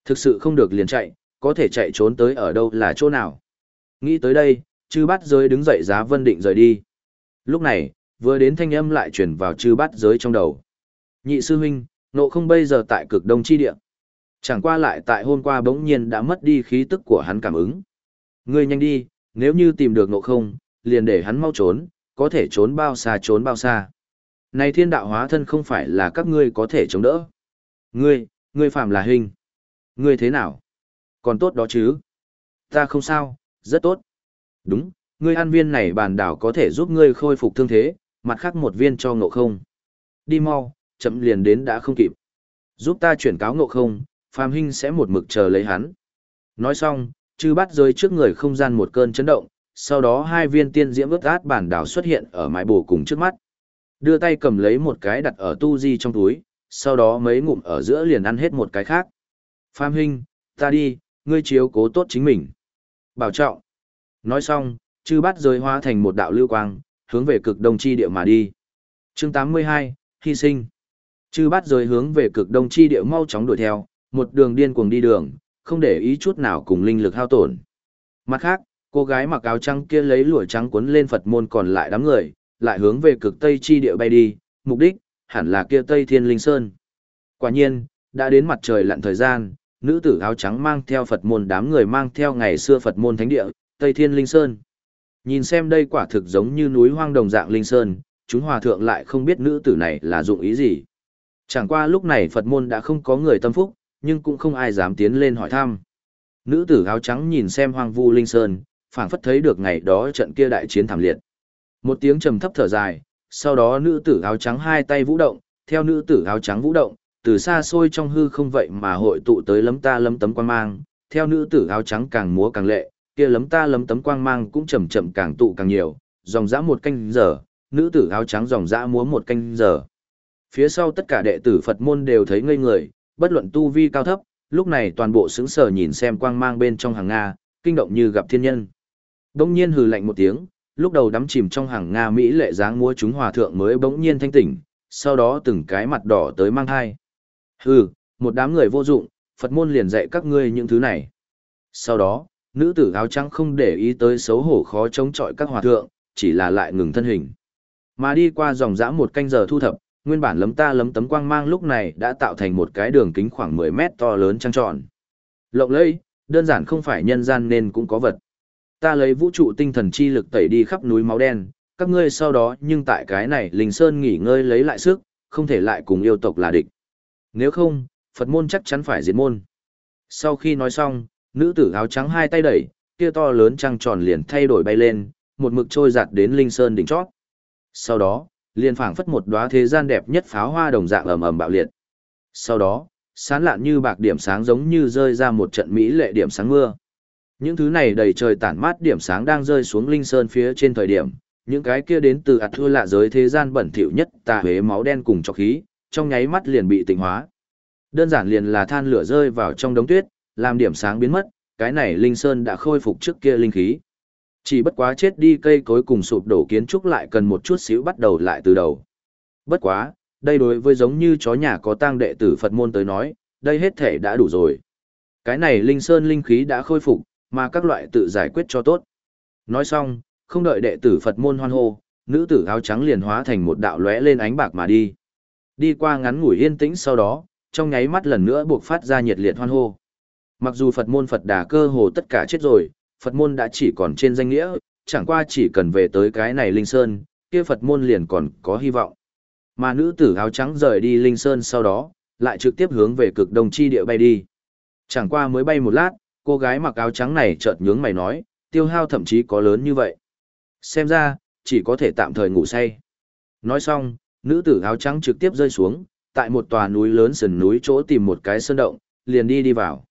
Thực sự không được liền chạy, có thể chạy trốn tới ở đâu là chỗ nào. Nghĩ tới đây, chư bát giới đứng dậy giá vân định rời đi. Lúc này, vừa đến thanh âm lại chuyển vào chư bát giới trong đầu. Nhị sư huynh, nộ không bây giờ tại cực đông chi địa. Chẳng qua lại tại hôm qua bỗng nhiên đã mất đi khí tức của hắn cảm ứng. Ngươi nhanh đi, nếu như tìm được nộ không, liền để hắn mau trốn, có thể trốn bao xa trốn bao xa. Này thiên đạo hóa thân không phải là các ngươi có thể chống đỡ. Ngươi, ngươi phạm là hình. Ngươi thế nào? Còn tốt đó chứ? Ta không sao, rất tốt. Đúng, ngươi ăn viên này bàn đảo có thể giúp ngươi khôi phục thương thế, mặt khác một viên cho ngộ không. Đi mau, chậm liền đến đã không kịp. Giúp ta chuyển cáo ngộ không, Phạm Hinh sẽ một mực chờ lấy hắn. Nói xong, chư bắt rơi trước người không gian một cơn chấn động, sau đó hai viên tiên diễm ướt át bản đảo xuất hiện ở mái bồ cùng trước mắt. Đưa tay cầm lấy một cái đặt ở tu di trong túi, sau đó mấy ngụm ở giữa liền ăn hết một cái khác. Phạm Hinh, ta đi, ngươi chiếu cố tốt chính mình. Bảo trọng. Nói xong, chư bắt rơi hóa thành một đạo lưu quang, hướng về cực đông chi địa mà đi. chương 82, hy sinh. Chư bắt rơi hướng về cực đông chi địa mau chóng đuổi theo, một đường điên cuồng đi đường, không để ý chút nào cùng linh lực hao tổn. Mặt khác, cô gái mặc áo trắng kia lấy lụa trắng cuốn lên Phật môn còn lại đám người, lại hướng về cực tây chi địa bay đi, mục đích, hẳn là kia Tây Thiên Linh Sơn. Quả nhiên, đã đến mặt trời lặn thời gian, nữ tử áo trắng mang theo Phật môn đám người mang theo ngày xưa Phật môn thánh địa, Tây Thiên Linh Sơn. Nhìn xem đây quả thực giống như núi hoang đồng dạng Linh Sơn, chúng hòa thượng lại không biết nữ tử này là dụng ý gì. Chẳng qua lúc này Phật môn đã không có người tâm phúc, nhưng cũng không ai dám tiến lên hỏi thăm. Nữ tử áo trắng nhìn xem hoang vu Linh Sơn, phảng phất thấy được ngày đó trận kia đại chiến thảm liệt. Một tiếng trầm thấp thở dài, sau đó nữ tử áo trắng hai tay vũ động, theo nữ tử áo trắng vũ động, từ xa xôi trong hư không vậy mà hội tụ tới lấm ta lấm tấm quang mang, theo nữ tử áo trắng càng múa càng lệ, kia lấm ta lấm tấm quang mang cũng chậm chậm càng tụ càng nhiều, dòng dã một canh giờ, nữ tử áo trắng dòng dã múa một canh giờ. Phía sau tất cả đệ tử Phật môn đều thấy ngây người, bất luận tu vi cao thấp, lúc này toàn bộ sững sờ nhìn xem quang mang bên trong hàng Nga, kinh động như gặp thiên nhân. Đông nhiên hừ lạnh một tiếng, lúc đầu đắm chìm trong hàng Nga Mỹ lệ dáng múa chúng hòa thượng mới bỗng nhiên thanh tỉnh, sau đó từng cái mặt đỏ tới mang hai. Hừ, một đám người vô dụng, Phật môn liền dạy các ngươi những thứ này. Sau đó, nữ tử áo trắng không để ý tới xấu hổ khó chống chọi các hòa thượng, chỉ là lại ngừng thân hình. Mà đi qua dòng dã một canh giờ thu thập, nguyên bản lấm ta lấm tấm quang mang lúc này đã tạo thành một cái đường kính khoảng 10 mét to lớn trăng tròn. Lộng lẫy, đơn giản không phải nhân gian nên cũng có vật. Ta lấy vũ trụ tinh thần chi lực tẩy đi khắp núi máu đen, các ngươi sau đó nhưng tại cái này Linh Sơn nghỉ ngơi lấy lại sức, không thể lại cùng yêu tộc là địch. Nếu không, Phật môn chắc chắn phải diệt môn. Sau khi nói xong, nữ tử áo trắng hai tay đẩy, kia to lớn trăng tròn liền thay đổi bay lên, một mực trôi giặt đến Linh Sơn đỉnh chót. Sau đó, liền phảng phất một đóa thế gian đẹp nhất pháo hoa đồng dạng ầm ầm bạo liệt. Sau đó, sán lạn như bạc điểm sáng giống như rơi ra một trận mỹ lệ điểm sáng mưa. Những thứ này đầy trời tản mát điểm sáng đang rơi xuống linh sơn phía trên thời điểm, những cái kia đến từ ạt thua lạ giới thế gian bẩn thỉu nhất tà huế máu đen cùng cho khí, trong nháy mắt liền bị tịnh hóa. Đơn giản liền là than lửa rơi vào trong đống tuyết, làm điểm sáng biến mất, cái này linh sơn đã khôi phục trước kia linh khí. Chỉ bất quá chết đi cây cối cùng sụp đổ kiến trúc lại cần một chút xíu bắt đầu lại từ đầu. Bất quá, đây đối với giống như chó nhà có tang đệ tử Phật môn tới nói, đây hết thể đã đủ rồi. Cái này linh sơn linh khí đã khôi phục, mà các loại tự giải quyết cho tốt. Nói xong, không đợi đệ tử Phật môn hoan hô, nữ tử áo trắng liền hóa thành một đạo lóe lên ánh bạc mà đi. Đi qua ngắn ngủi yên tĩnh sau đó, trong nháy mắt lần nữa buộc phát ra nhiệt liệt hoan hô. Mặc dù Phật môn Phật đà cơ hồ tất cả chết rồi, Phật môn đã chỉ còn trên danh nghĩa, chẳng qua chỉ cần về tới cái này Linh Sơn, kia Phật môn liền còn có hy vọng. Mà nữ tử áo trắng rời đi Linh Sơn sau đó, lại trực tiếp hướng về cực đông chi địa bay đi. Chẳng qua mới bay một lát, cô gái mặc áo trắng này chợt nhướng mày nói, tiêu hao thậm chí có lớn như vậy. Xem ra, chỉ có thể tạm thời ngủ say. Nói xong, nữ tử áo trắng trực tiếp rơi xuống, tại một tòa núi lớn sườn núi chỗ tìm một cái sơn động, liền đi đi vào.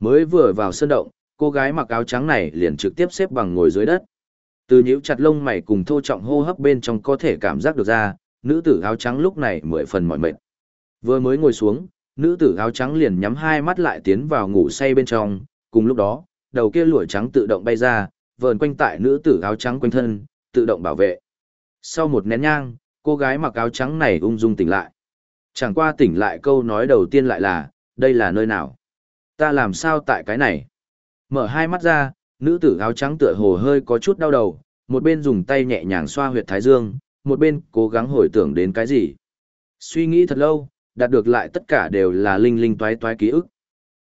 Mới vừa vào sơn động, cô gái mặc áo trắng này liền trực tiếp xếp bằng ngồi dưới đất. Từ nhíu chặt lông mày cùng thô trọng hô hấp bên trong có thể cảm giác được ra, nữ tử áo trắng lúc này mười phần mỏi mệt. Vừa mới ngồi xuống, nữ tử áo trắng liền nhắm hai mắt lại tiến vào ngủ say bên trong, cùng lúc đó, đầu kia lụa trắng tự động bay ra, vờn quanh tại nữ tử áo trắng quanh thân, tự động bảo vệ. Sau một nén nhang, cô gái mặc áo trắng này ung dung tỉnh lại. Chẳng qua tỉnh lại câu nói đầu tiên lại là, đây là nơi nào? Ta làm sao tại cái này? Mở hai mắt ra, nữ tử áo trắng tựa hồ hơi có chút đau đầu, một bên dùng tay nhẹ nhàng xoa huyệt thái dương, một bên cố gắng hồi tưởng đến cái gì. Suy nghĩ thật lâu, đạt được lại tất cả đều là linh linh toái toái ký ức.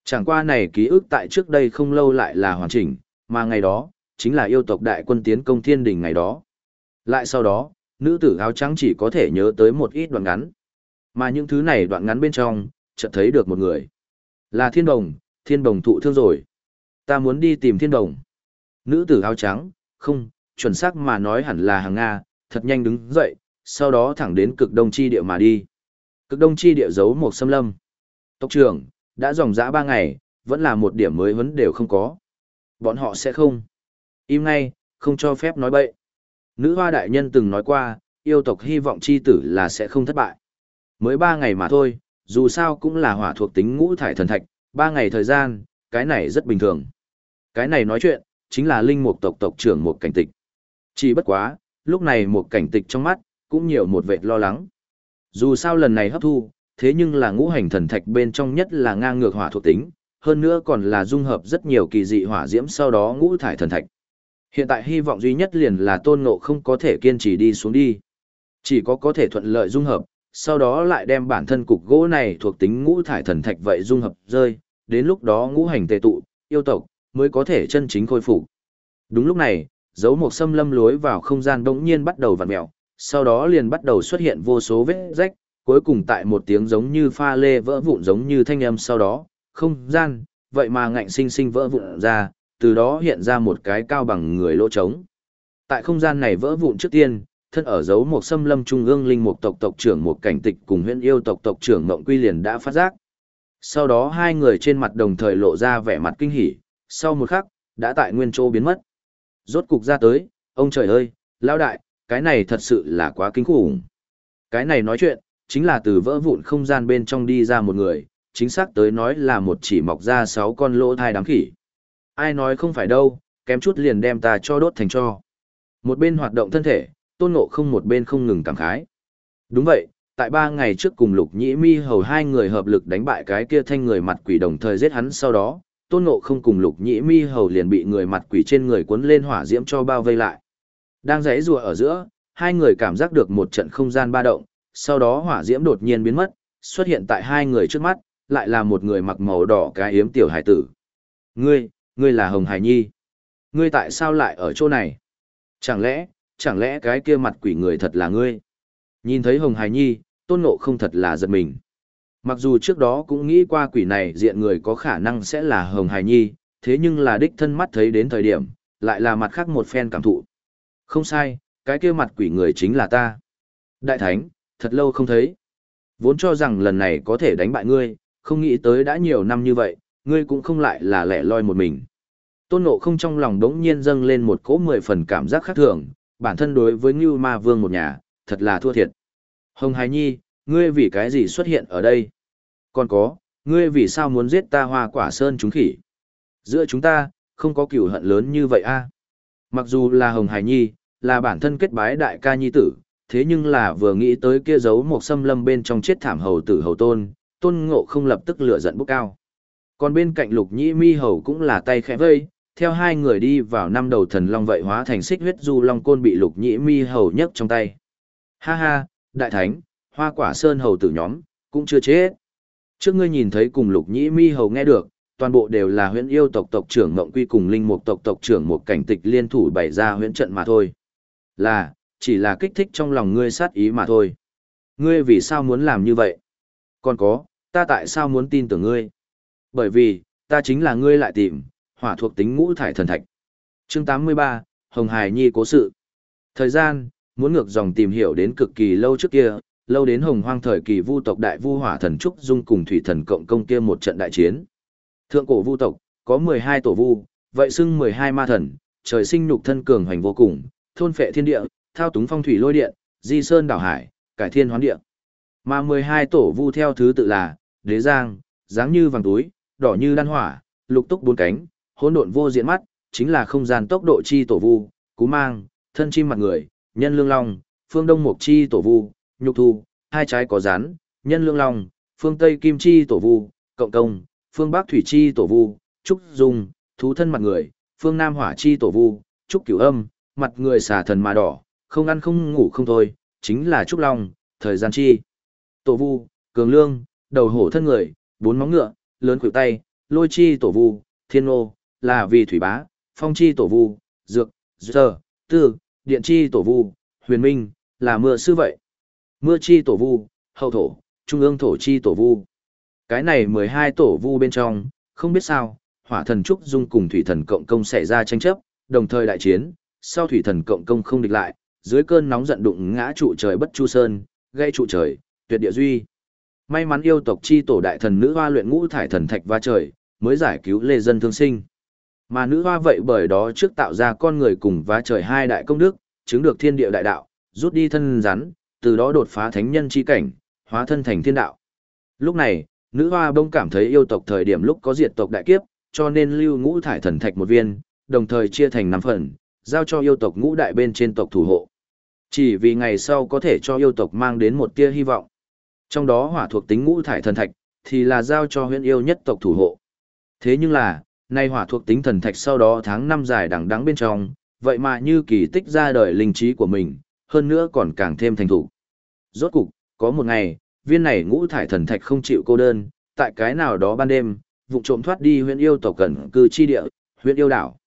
Chẳng qua này ký ức tại trước đây không lâu lại là hoàn chỉnh, mà ngày đó, chính là yêu tộc đại quân tiến công thiên đình ngày đó. Lại sau đó, nữ tử áo trắng chỉ có thể nhớ tới một ít đoạn ngắn. Mà những thứ này đoạn ngắn bên trong, chợt thấy được một người. Là thiên đồng, thiên đồng thụ thương rồi. Ta muốn đi tìm thiên đồng. Nữ tử áo trắng, không, chuẩn xác mà nói hẳn là hàng Nga, thật nhanh đứng dậy, sau đó thẳng đến cực đông chi địa mà đi. Cực đông chi địa giấu một xâm lâm. Tộc trưởng, đã dòng dã ba ngày, vẫn là một điểm mới vấn đều không có. Bọn họ sẽ không. Im ngay, không cho phép nói bậy. Nữ hoa đại nhân từng nói qua, yêu tộc hy vọng chi tử là sẽ không thất bại. Mới ba ngày mà thôi, dù sao cũng là hỏa thuộc tính ngũ thải thần thạch, ba ngày thời gian, cái này rất bình thường. Cái này nói chuyện, chính là linh mục tộc tộc trưởng một cảnh tịch. Chỉ bất quá, lúc này một cảnh tịch trong mắt, cũng nhiều một vệt lo lắng. Dù sao lần này hấp thu, thế nhưng là ngũ hành thần thạch bên trong nhất là ngang ngược hỏa thuộc tính, hơn nữa còn là dung hợp rất nhiều kỳ dị hỏa diễm sau đó ngũ thải thần thạch. Hiện tại hy vọng duy nhất liền là tôn ngộ không có thể kiên trì đi xuống đi. Chỉ có có thể thuận lợi dung hợp, sau đó lại đem bản thân cục gỗ này thuộc tính ngũ thải thần thạch vậy dung hợp rơi, đến lúc đó ngũ hành tề tụ, yêu tộc, mới có thể chân chính khôi phục. Đúng lúc này, dấu một xâm lâm lối vào không gian bỗng nhiên bắt đầu vặn mèo, sau đó liền bắt đầu xuất hiện vô số vết rách, cuối cùng tại một tiếng giống như pha lê vỡ vụn giống như thanh âm sau đó, không gian, vậy mà ngạnh sinh sinh vỡ vụn ra, từ đó hiện ra một cái cao bằng người lỗ trống. Tại không gian này vỡ vụn trước tiên, thân ở dấu một xâm lâm trung ương linh mục tộc tộc trưởng một cảnh tịch cùng huyện yêu tộc tộc trưởng Ngộng Quy liền đã phát giác. Sau đó hai người trên mặt đồng thời lộ ra vẻ mặt kinh hỉ, sau một khắc, đã tại nguyên chỗ biến mất. Rốt cục ra tới, ông trời ơi, lão đại, cái này thật sự là quá kinh khủng. Cái này nói chuyện, chính là từ vỡ vụn không gian bên trong đi ra một người, chính xác tới nói là một chỉ mọc ra sáu con lỗ thai đáng khỉ. Ai nói không phải đâu, kém chút liền đem ta cho đốt thành cho. Một bên hoạt động thân thể, tôn ngộ không một bên không ngừng cảm khái. Đúng vậy, tại ba ngày trước cùng lục nhĩ mi hầu hai người hợp lực đánh bại cái kia thanh người mặt quỷ đồng thời giết hắn sau đó, tôn ngộ không cùng lục nhĩ mi hầu liền bị người mặt quỷ trên người cuốn lên hỏa diễm cho bao vây lại. Đang rẽ rùa ở giữa, hai người cảm giác được một trận không gian ba động, sau đó hỏa diễm đột nhiên biến mất, xuất hiện tại hai người trước mắt, lại là một người mặc màu đỏ cái yếm tiểu hải tử. Ngươi, ngươi là Hồng Hải Nhi. Ngươi tại sao lại ở chỗ này? Chẳng lẽ, chẳng lẽ cái kia mặt quỷ người thật là ngươi? Nhìn thấy Hồng Hải Nhi, tôn ngộ không thật là giật mình. Mặc dù trước đó cũng nghĩ qua quỷ này diện người có khả năng sẽ là Hồng Hải Nhi, thế nhưng là đích thân mắt thấy đến thời điểm, lại là mặt khác một phen cảm thụ. Không sai, cái kia mặt quỷ người chính là ta. Đại Thánh, thật lâu không thấy. Vốn cho rằng lần này có thể đánh bại ngươi, không nghĩ tới đã nhiều năm như vậy, ngươi cũng không lại là lẻ loi một mình. Tôn nộ không trong lòng đống nhiên dâng lên một cỗ mười phần cảm giác khác thường, bản thân đối với Ngưu Ma Vương một nhà, thật là thua thiệt. Hồng Hải Nhi, ngươi vì cái gì xuất hiện ở đây? Còn có, ngươi vì sao muốn giết ta hoa quả sơn chúng khỉ? Giữa chúng ta, không có cửu hận lớn như vậy a. Mặc dù là Hồng Hải Nhi, là bản thân kết bái đại ca nhi tử, thế nhưng là vừa nghĩ tới kia giấu một xâm lâm bên trong chết thảm hầu tử hầu tôn, tôn ngộ không lập tức lửa giận bốc cao. Còn bên cạnh lục nhĩ mi hầu cũng là tay khẽ vây, theo hai người đi vào năm đầu thần long vậy hóa thành xích huyết du long côn bị lục nhĩ mi hầu nhấc trong tay. Ha ha, đại thánh, hoa quả sơn hầu tử nhóm, cũng chưa chết. Trước ngươi nhìn thấy cùng lục nhĩ mi hầu nghe được, toàn bộ đều là huyện yêu tộc tộc trưởng Ngộng Quy cùng linh mục tộc tộc trưởng một cảnh tịch liên thủ bày ra huyện trận mà thôi. Là, chỉ là kích thích trong lòng ngươi sát ý mà thôi. Ngươi vì sao muốn làm như vậy? Còn có, ta tại sao muốn tin tưởng ngươi? Bởi vì, ta chính là ngươi lại tìm, hỏa thuộc tính ngũ thải thần thạch. Chương 83, Hồng Hải Nhi cố sự. Thời gian, muốn ngược dòng tìm hiểu đến cực kỳ lâu trước kia, lâu đến hồng hoang thời kỳ vu tộc đại vu hỏa thần trúc dung cùng thủy thần cộng công kia một trận đại chiến. Thượng cổ vu tộc, có 12 tổ vu, vậy xưng 12 ma thần, trời sinh nhục thân cường hoành vô cùng, thôn phệ thiên địa, thao túng phong thủy lôi điện, di sơn đảo hải, cải thiên hoán địa. Mà 12 tổ vu theo thứ tự là, đế giang, dáng như vàng túi, đỏ như đan hỏa, lục túc bốn cánh, hỗn độn vô diện mắt, chính là không gian tốc độ chi tổ vu, cú mang, thân chim mặt người, nhân lương long, phương đông mục chi tổ vu, nhục thu, hai trái có rán, nhân lương long, phương tây kim chi tổ vu, cộng công, phương bắc thủy chi tổ vu, trúc dung, thú thân mặt người, phương nam hỏa chi tổ vu, trúc cửu âm, mặt người xà thần mà đỏ, không ăn không ngủ không thôi, chính là trúc long, thời gian chi. Tổ vu, cường lương, đầu hổ thân người, bốn móng ngựa, lớn khuỷu tay, lôi chi tổ vu, thiên ô, là vì thủy bá, phong chi tổ vu, dược, dược, tư, điện chi tổ vu, huyền minh, là mưa sư vậy. Mưa chi tổ vu, hậu thổ, trung ương thổ chi tổ vu. Cái này 12 tổ vu bên trong, không biết sao, hỏa thần Trúc Dung cùng thủy thần cộng công xảy ra tranh chấp, đồng thời đại chiến, sau thủy thần cộng công không địch lại, dưới cơn nóng giận đụng ngã trụ trời bất chu sơn, gây trụ trời, tuyệt địa duy. May mắn yêu tộc chi tổ đại thần nữ hoa luyện ngũ thải thần thạch va trời, mới giải cứu lê dân thương sinh. Mà nữ hoa vậy bởi đó trước tạo ra con người cùng va trời hai đại công đức, chứng được thiên địa đại đạo, rút đi thân rắn, từ đó đột phá thánh nhân chi cảnh, hóa thân thành thiên đạo. Lúc này, nữ hoa bông cảm thấy yêu tộc thời điểm lúc có diệt tộc đại kiếp, cho nên lưu ngũ thải thần thạch một viên, đồng thời chia thành năm phần, giao cho yêu tộc ngũ đại bên trên tộc thủ hộ. Chỉ vì ngày sau có thể cho yêu tộc mang đến một tia hy vọng. Trong đó hỏa thuộc tính ngũ thải thần thạch, thì là giao cho huyện yêu nhất tộc thủ hộ. Thế nhưng là, nay hỏa thuộc tính thần thạch sau đó tháng năm dài đằng đắng bên trong, vậy mà như kỳ tích ra đời linh trí của mình, hơn nữa còn càng thêm thành thủ. Rốt cục, có một ngày, viên này ngũ thải thần thạch không chịu cô đơn, tại cái nào đó ban đêm, vụ trộm thoát đi huyện yêu tộc cẩn cư chi địa, huyện yêu đảo.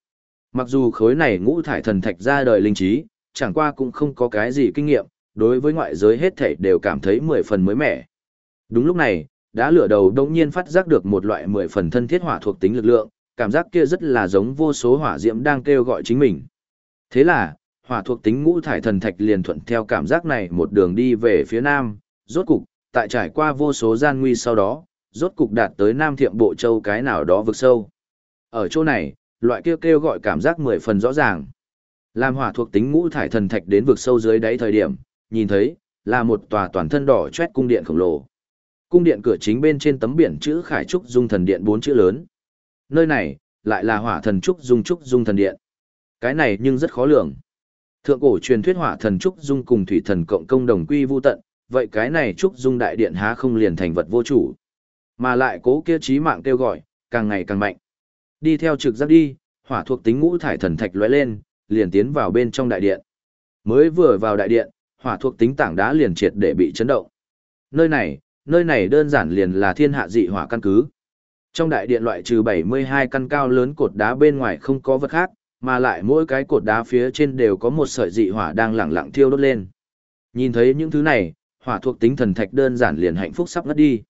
Mặc dù khối này ngũ thải thần thạch ra đời linh trí, chẳng qua cũng không có cái gì kinh nghiệm, đối với ngoại giới hết thảy đều cảm thấy mười phần mới mẻ. Đúng lúc này, đã lửa đầu đông nhiên phát giác được một loại mười phần thân thiết hỏa thuộc tính lực lượng, cảm giác kia rất là giống vô số hỏa diễm đang kêu gọi chính mình. Thế là, hỏa thuộc tính ngũ thải thần thạch liền thuận theo cảm giác này một đường đi về phía nam, rốt cục, tại trải qua vô số gian nguy sau đó, rốt cục đạt tới nam thiệm bộ châu cái nào đó vực sâu. Ở chỗ này, loại kêu kêu gọi cảm giác mười phần rõ ràng. Làm hỏa thuộc tính ngũ thải thần thạch đến vực sâu dưới đáy thời điểm, nhìn thấy, là một tòa toàn thân đỏ chét cung điện khổng lồ. Cung điện cửa chính bên trên tấm biển chữ Khải Trúc Dung Thần Điện bốn chữ lớn. Nơi này, lại là hỏa thần Trúc Dung Trúc Dung Thần Điện. Cái này nhưng rất khó lường. Thượng cổ truyền thuyết hỏa thần Trúc Dung cùng thủy thần cộng công đồng quy vu tận, vậy cái này Trúc Dung Đại Điện há không liền thành vật vô chủ. Mà lại cố kia trí mạng kêu gọi, càng ngày càng mạnh. Đi theo trực giác đi, hỏa thuộc tính ngũ thải thần thạch lóe lên, liền tiến vào bên trong đại điện. Mới vừa vào đại điện, hỏa thuộc tính tảng đá liền triệt để bị chấn động. Nơi này, nơi này đơn giản liền là thiên hạ dị hỏa căn cứ. Trong đại điện loại trừ 72 căn cao lớn cột đá bên ngoài không có vật khác, mà lại mỗi cái cột đá phía trên đều có một sợi dị hỏa đang lẳng lặng thiêu đốt lên. Nhìn thấy những thứ này, hỏa thuộc tính thần thạch đơn giản liền hạnh phúc sắp ngất đi.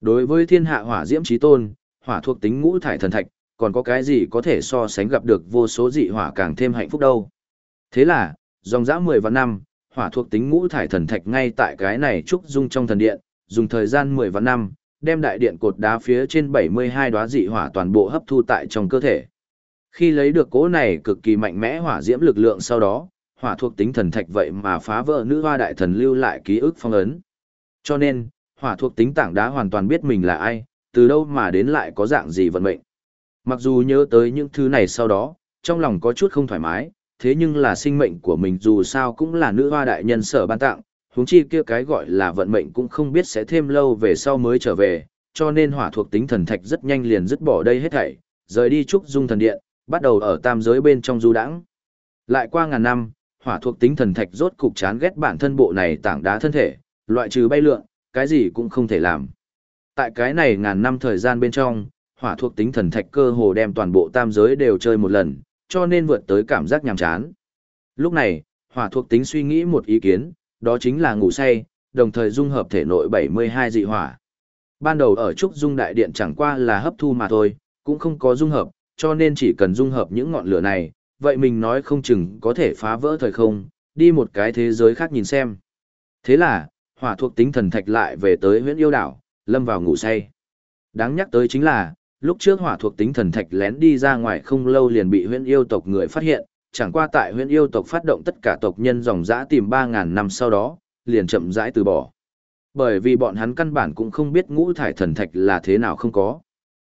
Đối với thiên hạ hỏa diễm chí tôn, hỏa thuộc tính ngũ thải thần thạch, còn có cái gì có thể so sánh gặp được vô số dị hỏa càng thêm hạnh phúc đâu. Thế là, dòng dã 10 vạn năm, hỏa thuộc tính ngũ thải thần thạch ngay tại cái này trúc dung trong thần điện, dùng thời gian 10 vạn năm, đem đại điện cột đá phía trên 72 đóa dị hỏa toàn bộ hấp thu tại trong cơ thể. Khi lấy được cỗ này cực kỳ mạnh mẽ hỏa diễm lực lượng sau đó, hỏa thuộc tính thần thạch vậy mà phá vỡ nữ hoa đại thần lưu lại ký ức phong ấn. Cho nên, hỏa thuộc tính tảng đá hoàn toàn biết mình là ai, từ đâu mà đến lại có dạng gì vận mệnh. Mặc dù nhớ tới những thứ này sau đó, trong lòng có chút không thoải mái, thế nhưng là sinh mệnh của mình dù sao cũng là nữ hoa đại nhân sở ban tặng, huống chi kia cái gọi là vận mệnh cũng không biết sẽ thêm lâu về sau mới trở về, cho nên hỏa thuộc tính thần thạch rất nhanh liền dứt bỏ đây hết thảy, rời đi trúc dung thần điện, bắt đầu ở tam giới bên trong du đãng. Lại qua ngàn năm, hỏa thuộc tính thần thạch rốt cục chán ghét bản thân bộ này tảng đá thân thể, loại trừ bay lượn, cái gì cũng không thể làm. Tại cái này ngàn năm thời gian bên trong, hỏa thuộc tính thần thạch cơ hồ đem toàn bộ tam giới đều chơi một lần, cho nên vượt tới cảm giác nhàm chán. Lúc này, hỏa thuộc tính suy nghĩ một ý kiến, đó chính là ngủ say, đồng thời dung hợp thể nội 72 dị hỏa. Ban đầu ở Trúc Dung Đại Điện chẳng qua là hấp thu mà thôi, cũng không có dung hợp, cho nên chỉ cần dung hợp những ngọn lửa này, vậy mình nói không chừng có thể phá vỡ thời không, đi một cái thế giới khác nhìn xem. Thế là, hỏa thuộc tính thần thạch lại về tới huyện yêu đảo, lâm vào ngủ say. Đáng nhắc tới chính là, lúc trước hỏa thuộc tính thần thạch lén đi ra ngoài không lâu liền bị huyện yêu tộc người phát hiện, chẳng qua tại huyện yêu tộc phát động tất cả tộc nhân dòng dã tìm 3.000 năm sau đó, liền chậm rãi từ bỏ. Bởi vì bọn hắn căn bản cũng không biết ngũ thải thần thạch là thế nào không có.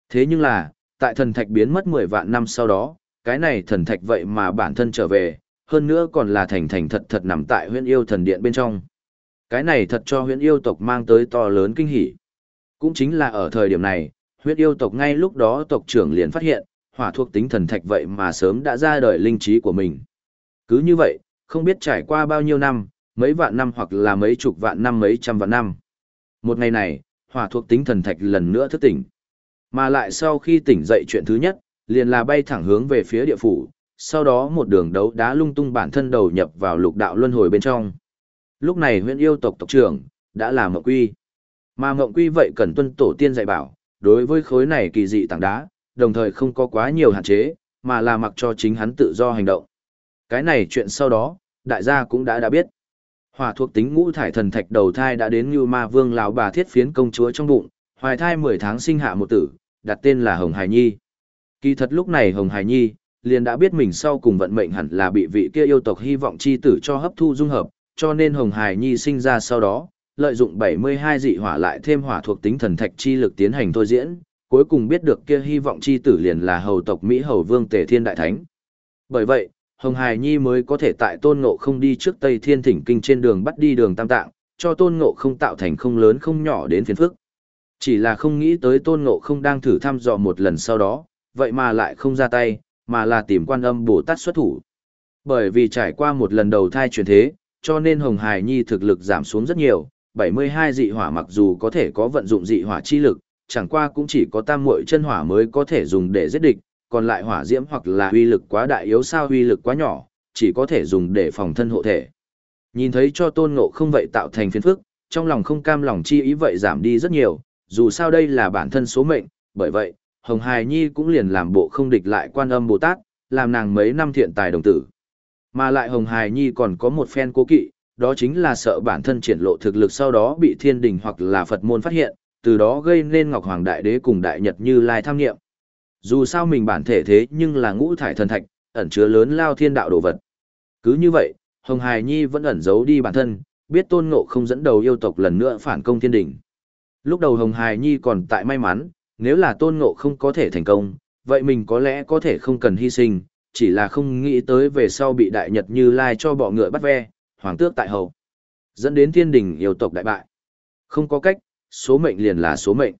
Thế nhưng là, tại thần thạch biến mất 10 vạn năm sau đó, cái này thần thạch vậy mà bản thân trở về, hơn nữa còn là thành thành thật thật nằm tại huyện yêu thần điện bên trong. Cái này thật cho huyện yêu tộc mang tới to lớn kinh hỉ. Cũng chính là ở thời điểm này, huyện yêu tộc ngay lúc đó tộc trưởng liền phát hiện, hỏa thuộc tính thần thạch vậy mà sớm đã ra đời linh trí của mình. Cứ như vậy, không biết trải qua bao nhiêu năm, mấy vạn năm hoặc là mấy chục vạn năm mấy trăm vạn năm. Một ngày này, hỏa thuộc tính thần thạch lần nữa thức tỉnh. Mà lại sau khi tỉnh dậy chuyện thứ nhất, liền là bay thẳng hướng về phía địa phủ, sau đó một đường đấu đá lung tung bản thân đầu nhập vào lục đạo luân hồi bên trong. Lúc này huyện yêu tộc tộc trưởng, đã là mộng quy. Mà mộng quy vậy cần tuân tổ tiên dạy bảo, đối với khối này kỳ dị tảng đá, đồng thời không có quá nhiều hạn chế, mà là mặc cho chính hắn tự do hành động. Cái này chuyện sau đó, đại gia cũng đã đã biết. Hỏa thuộc tính ngũ thải thần thạch đầu thai đã đến như ma vương lão bà thiết phiến công chúa trong bụng, hoài thai 10 tháng sinh hạ một tử, đặt tên là Hồng Hải Nhi. Kỳ thật lúc này Hồng Hải Nhi, liền đã biết mình sau cùng vận mệnh hẳn là bị vị kia yêu tộc hy vọng chi tử cho hấp thu dung hợp, cho nên Hồng Hải Nhi sinh ra sau đó, lợi dụng 72 dị hỏa lại thêm hỏa thuộc tính thần thạch chi lực tiến hành thôi diễn, cuối cùng biết được kia hy vọng chi tử liền là hầu tộc Mỹ hầu vương Tề Thiên Đại Thánh. Bởi vậy, Hồng Hải Nhi mới có thể tại tôn ngộ không đi trước Tây Thiên Thỉnh Kinh trên đường bắt đi đường Tam Tạng, cho tôn ngộ không tạo thành không lớn không nhỏ đến phiền phức. Chỉ là không nghĩ tới tôn ngộ không đang thử thăm dò một lần sau đó, vậy mà lại không ra tay, mà là tìm quan âm Bồ Tát xuất thủ. Bởi vì trải qua một lần đầu thai chuyển thế, cho nên Hồng Hải Nhi thực lực giảm xuống rất nhiều, 72 dị hỏa mặc dù có thể có vận dụng dị hỏa chi lực, chẳng qua cũng chỉ có tam muội chân hỏa mới có thể dùng để giết địch, còn lại hỏa diễm hoặc là uy lực quá đại yếu sao uy lực quá nhỏ, chỉ có thể dùng để phòng thân hộ thể. Nhìn thấy cho tôn ngộ không vậy tạo thành phiền phức, trong lòng không cam lòng chi ý vậy giảm đi rất nhiều, dù sao đây là bản thân số mệnh, bởi vậy, Hồng Hài Nhi cũng liền làm bộ không địch lại quan âm Bồ Tát, làm nàng mấy năm thiện tài đồng tử. Mà lại Hồng Hài Nhi còn có một phen cố kỵ, đó chính là sợ bản thân triển lộ thực lực sau đó bị thiên đình hoặc là Phật môn phát hiện, từ đó gây nên Ngọc Hoàng Đại Đế cùng Đại Nhật Như Lai tham nghiệm. Dù sao mình bản thể thế nhưng là ngũ thải thần thạch, ẩn chứa lớn lao thiên đạo đồ vật. Cứ như vậy, Hồng Hài Nhi vẫn ẩn giấu đi bản thân, biết tôn ngộ không dẫn đầu yêu tộc lần nữa phản công thiên đình. Lúc đầu Hồng Hải Nhi còn tại may mắn, nếu là tôn ngộ không có thể thành công, vậy mình có lẽ có thể không cần hy sinh, chỉ là không nghĩ tới về sau bị Đại Nhật Như Lai cho bọ ngựa bắt ve, hoàng tước tại hậu. Dẫn đến thiên đình yêu tộc đại bại. Không có cách, số mệnh liền là số mệnh.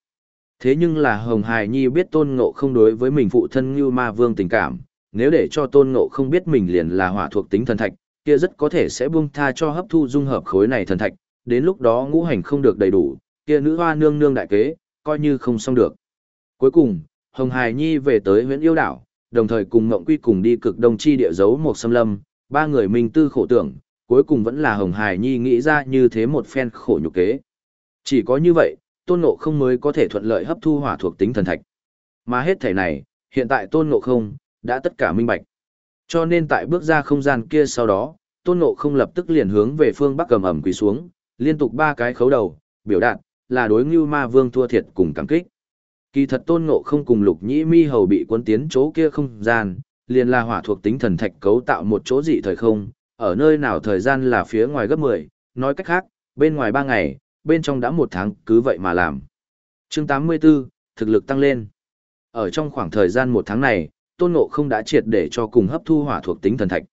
Thế nhưng là Hồng Hải Nhi biết tôn ngộ không đối với mình phụ thân như ma vương tình cảm, nếu để cho tôn ngộ không biết mình liền là hỏa thuộc tính thần thạch, kia rất có thể sẽ buông tha cho hấp thu dung hợp khối này thần thạch, đến lúc đó ngũ hành không được đầy đủ, kia nữ hoa nương nương đại kế, coi như không xong được. Cuối cùng, Hồng Hải Nhi về tới huyện yêu đảo, đồng thời cùng Ngộng Quy cùng đi cực đông chi địa giấu một xâm lâm, ba người minh tư khổ tưởng, cuối cùng vẫn là Hồng Hải Nhi nghĩ ra như thế một phen khổ nhục kế. Chỉ có như vậy, tôn ngộ không mới có thể thuận lợi hấp thu hỏa thuộc tính thần thạch. Mà hết thể này, hiện tại tôn ngộ không, đã tất cả minh bạch. Cho nên tại bước ra không gian kia sau đó, tôn ngộ không lập tức liền hướng về phương bắc cầm ẩm quỳ xuống, liên tục ba cái khấu đầu, biểu đạt, là đối ngưu ma vương thua thiệt cùng cảm kích. Kỳ thật tôn ngộ không cùng lục nhĩ mi hầu bị cuốn tiến chỗ kia không gian, liền là hỏa thuộc tính thần thạch cấu tạo một chỗ dị thời không, ở nơi nào thời gian là phía ngoài gấp 10, nói cách khác, bên ngoài 3 ngày, bên trong đã một tháng cứ vậy mà làm. chương 84, thực lực tăng lên. Ở trong khoảng thời gian một tháng này, tôn ngộ không đã triệt để cho cùng hấp thu hỏa thuộc tính thần thạch.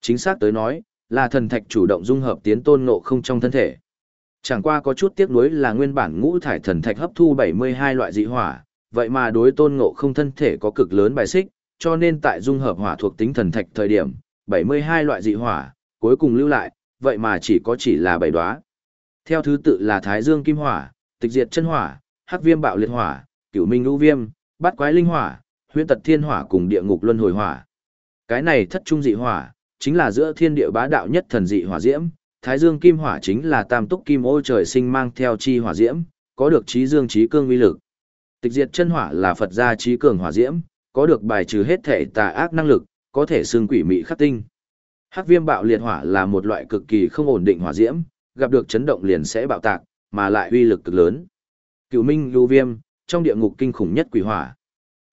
Chính xác tới nói, là thần thạch chủ động dung hợp tiến tôn ngộ không trong thân thể. Chẳng qua có chút tiếc nuối là nguyên bản ngũ thải thần thạch hấp thu 72 loại dị hỏa, vậy mà đối tôn ngộ không thân thể có cực lớn bài xích, cho nên tại dung hợp hỏa thuộc tính thần thạch thời điểm, 72 loại dị hỏa, cuối cùng lưu lại, vậy mà chỉ có chỉ là bảy đóa. Theo thứ tự là Thái Dương Kim Hỏa, Tịch Diệt Chân Hỏa, Hắc Viêm Bạo Liệt Hỏa, Cửu Minh Ngũ Viêm, Bát Quái Linh Hỏa, Huyễn Tật Thiên Hỏa cùng Địa Ngục Luân Hồi Hỏa. Cái này thất trung dị hỏa, chính là giữa thiên địa bá đạo nhất thần dị hỏa diễm, Thái Dương Kim Hỏa chính là tam túc kim ô trời sinh mang theo chi hỏa diễm, có được trí dương trí cương uy lực. Tịch Diệt Chân Hỏa là Phật gia trí cường hỏa diễm, có được bài trừ hết thể tà ác năng lực, có thể xương quỷ mị khắc tinh. Hắc Viêm Bạo Liệt Hỏa là một loại cực kỳ không ổn định hỏa diễm, gặp được chấn động liền sẽ bạo tạc, mà lại uy lực cực lớn. Cửu Minh Lưu Viêm, trong địa ngục kinh khủng nhất quỷ hỏa,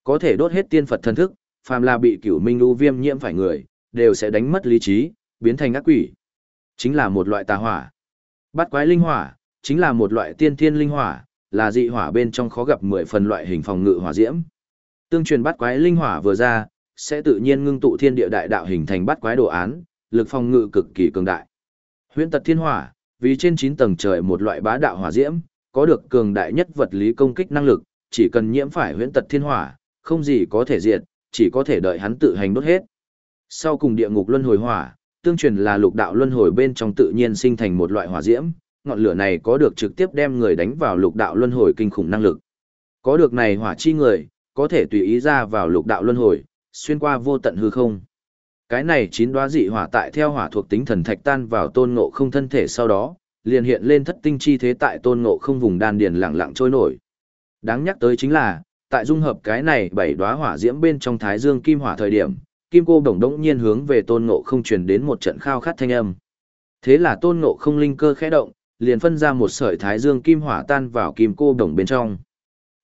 có thể đốt hết tiên Phật thần thức, phàm là bị Cửu Minh Lưu Viêm nhiễm phải người, đều sẽ đánh mất lý trí, biến thành ác quỷ. Chính là một loại tà hỏa. Bát quái linh hỏa, chính là một loại tiên thiên linh hỏa, là dị hỏa bên trong khó gặp 10 phần loại hình phòng ngự hỏa diễm. Tương truyền bát quái linh hỏa vừa ra, sẽ tự nhiên ngưng tụ thiên địa đại đạo hình thành bát quái đồ án, lực phòng ngự cực kỳ cường đại. Huyễn tật thiên hỏa, vì trên 9 tầng trời một loại bá đạo hỏa diễm, có được cường đại nhất vật lý công kích năng lực, chỉ cần nhiễm phải huyễn tật thiên hỏa, không gì có thể diệt, chỉ có thể đợi hắn tự hành đốt hết. Sau cùng địa ngục luân hồi hỏa, tương truyền là lục đạo luân hồi bên trong tự nhiên sinh thành một loại hỏa diễm, ngọn lửa này có được trực tiếp đem người đánh vào lục đạo luân hồi kinh khủng năng lực. Có được này hỏa chi người, có thể tùy ý ra vào lục đạo luân hồi, xuyên qua vô tận hư không. Cái này chín đóa dị hỏa tại theo hỏa thuộc tính thần thạch tan vào tôn ngộ không thân thể sau đó, liền hiện lên thất tinh chi thế tại tôn ngộ không vùng đan điền lặng lặng trôi nổi. Đáng nhắc tới chính là, tại dung hợp cái này bảy đóa hỏa diễm bên trong thái dương kim hỏa thời điểm, kim cô đồng đống nhiên hướng về tôn ngộ không truyền đến một trận khao khát thanh âm. Thế là tôn ngộ không linh cơ khẽ động, liền phân ra một sợi thái dương kim hỏa tan vào kim cô đồng bên trong.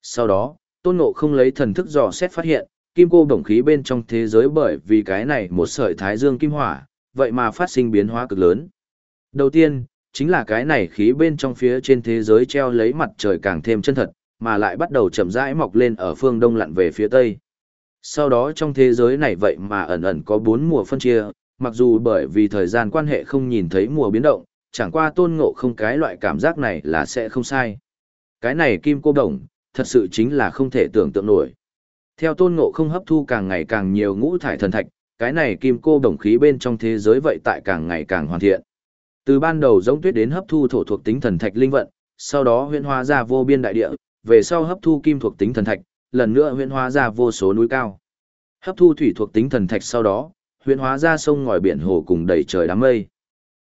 Sau đó, tôn ngộ không lấy thần thức dò xét phát hiện, kim cô đồng khí bên trong thế giới bởi vì cái này một sợi thái dương kim hỏa, vậy mà phát sinh biến hóa cực lớn. Đầu tiên, chính là cái này khí bên trong phía trên thế giới treo lấy mặt trời càng thêm chân thật, mà lại bắt đầu chậm rãi mọc lên ở phương đông lặn về phía tây. Sau đó trong thế giới này vậy mà ẩn ẩn có bốn mùa phân chia, mặc dù bởi vì thời gian quan hệ không nhìn thấy mùa biến động, chẳng qua tôn ngộ không cái loại cảm giác này là sẽ không sai. Cái này kim cô đồng, thật sự chính là không thể tưởng tượng nổi. Theo tôn ngộ không hấp thu càng ngày càng nhiều ngũ thải thần thạch, cái này kim cô đồng khí bên trong thế giới vậy tại càng ngày càng hoàn thiện. Từ ban đầu giống tuyết đến hấp thu thổ thuộc tính thần thạch linh vận, sau đó huyễn hóa ra vô biên đại địa, về sau hấp thu kim thuộc tính thần thạch, lần nữa huyễn hóa ra vô số núi cao. Hấp thu thủy thuộc tính thần thạch sau đó, huyễn hóa ra sông ngòi biển hồ cùng đầy trời đám mây.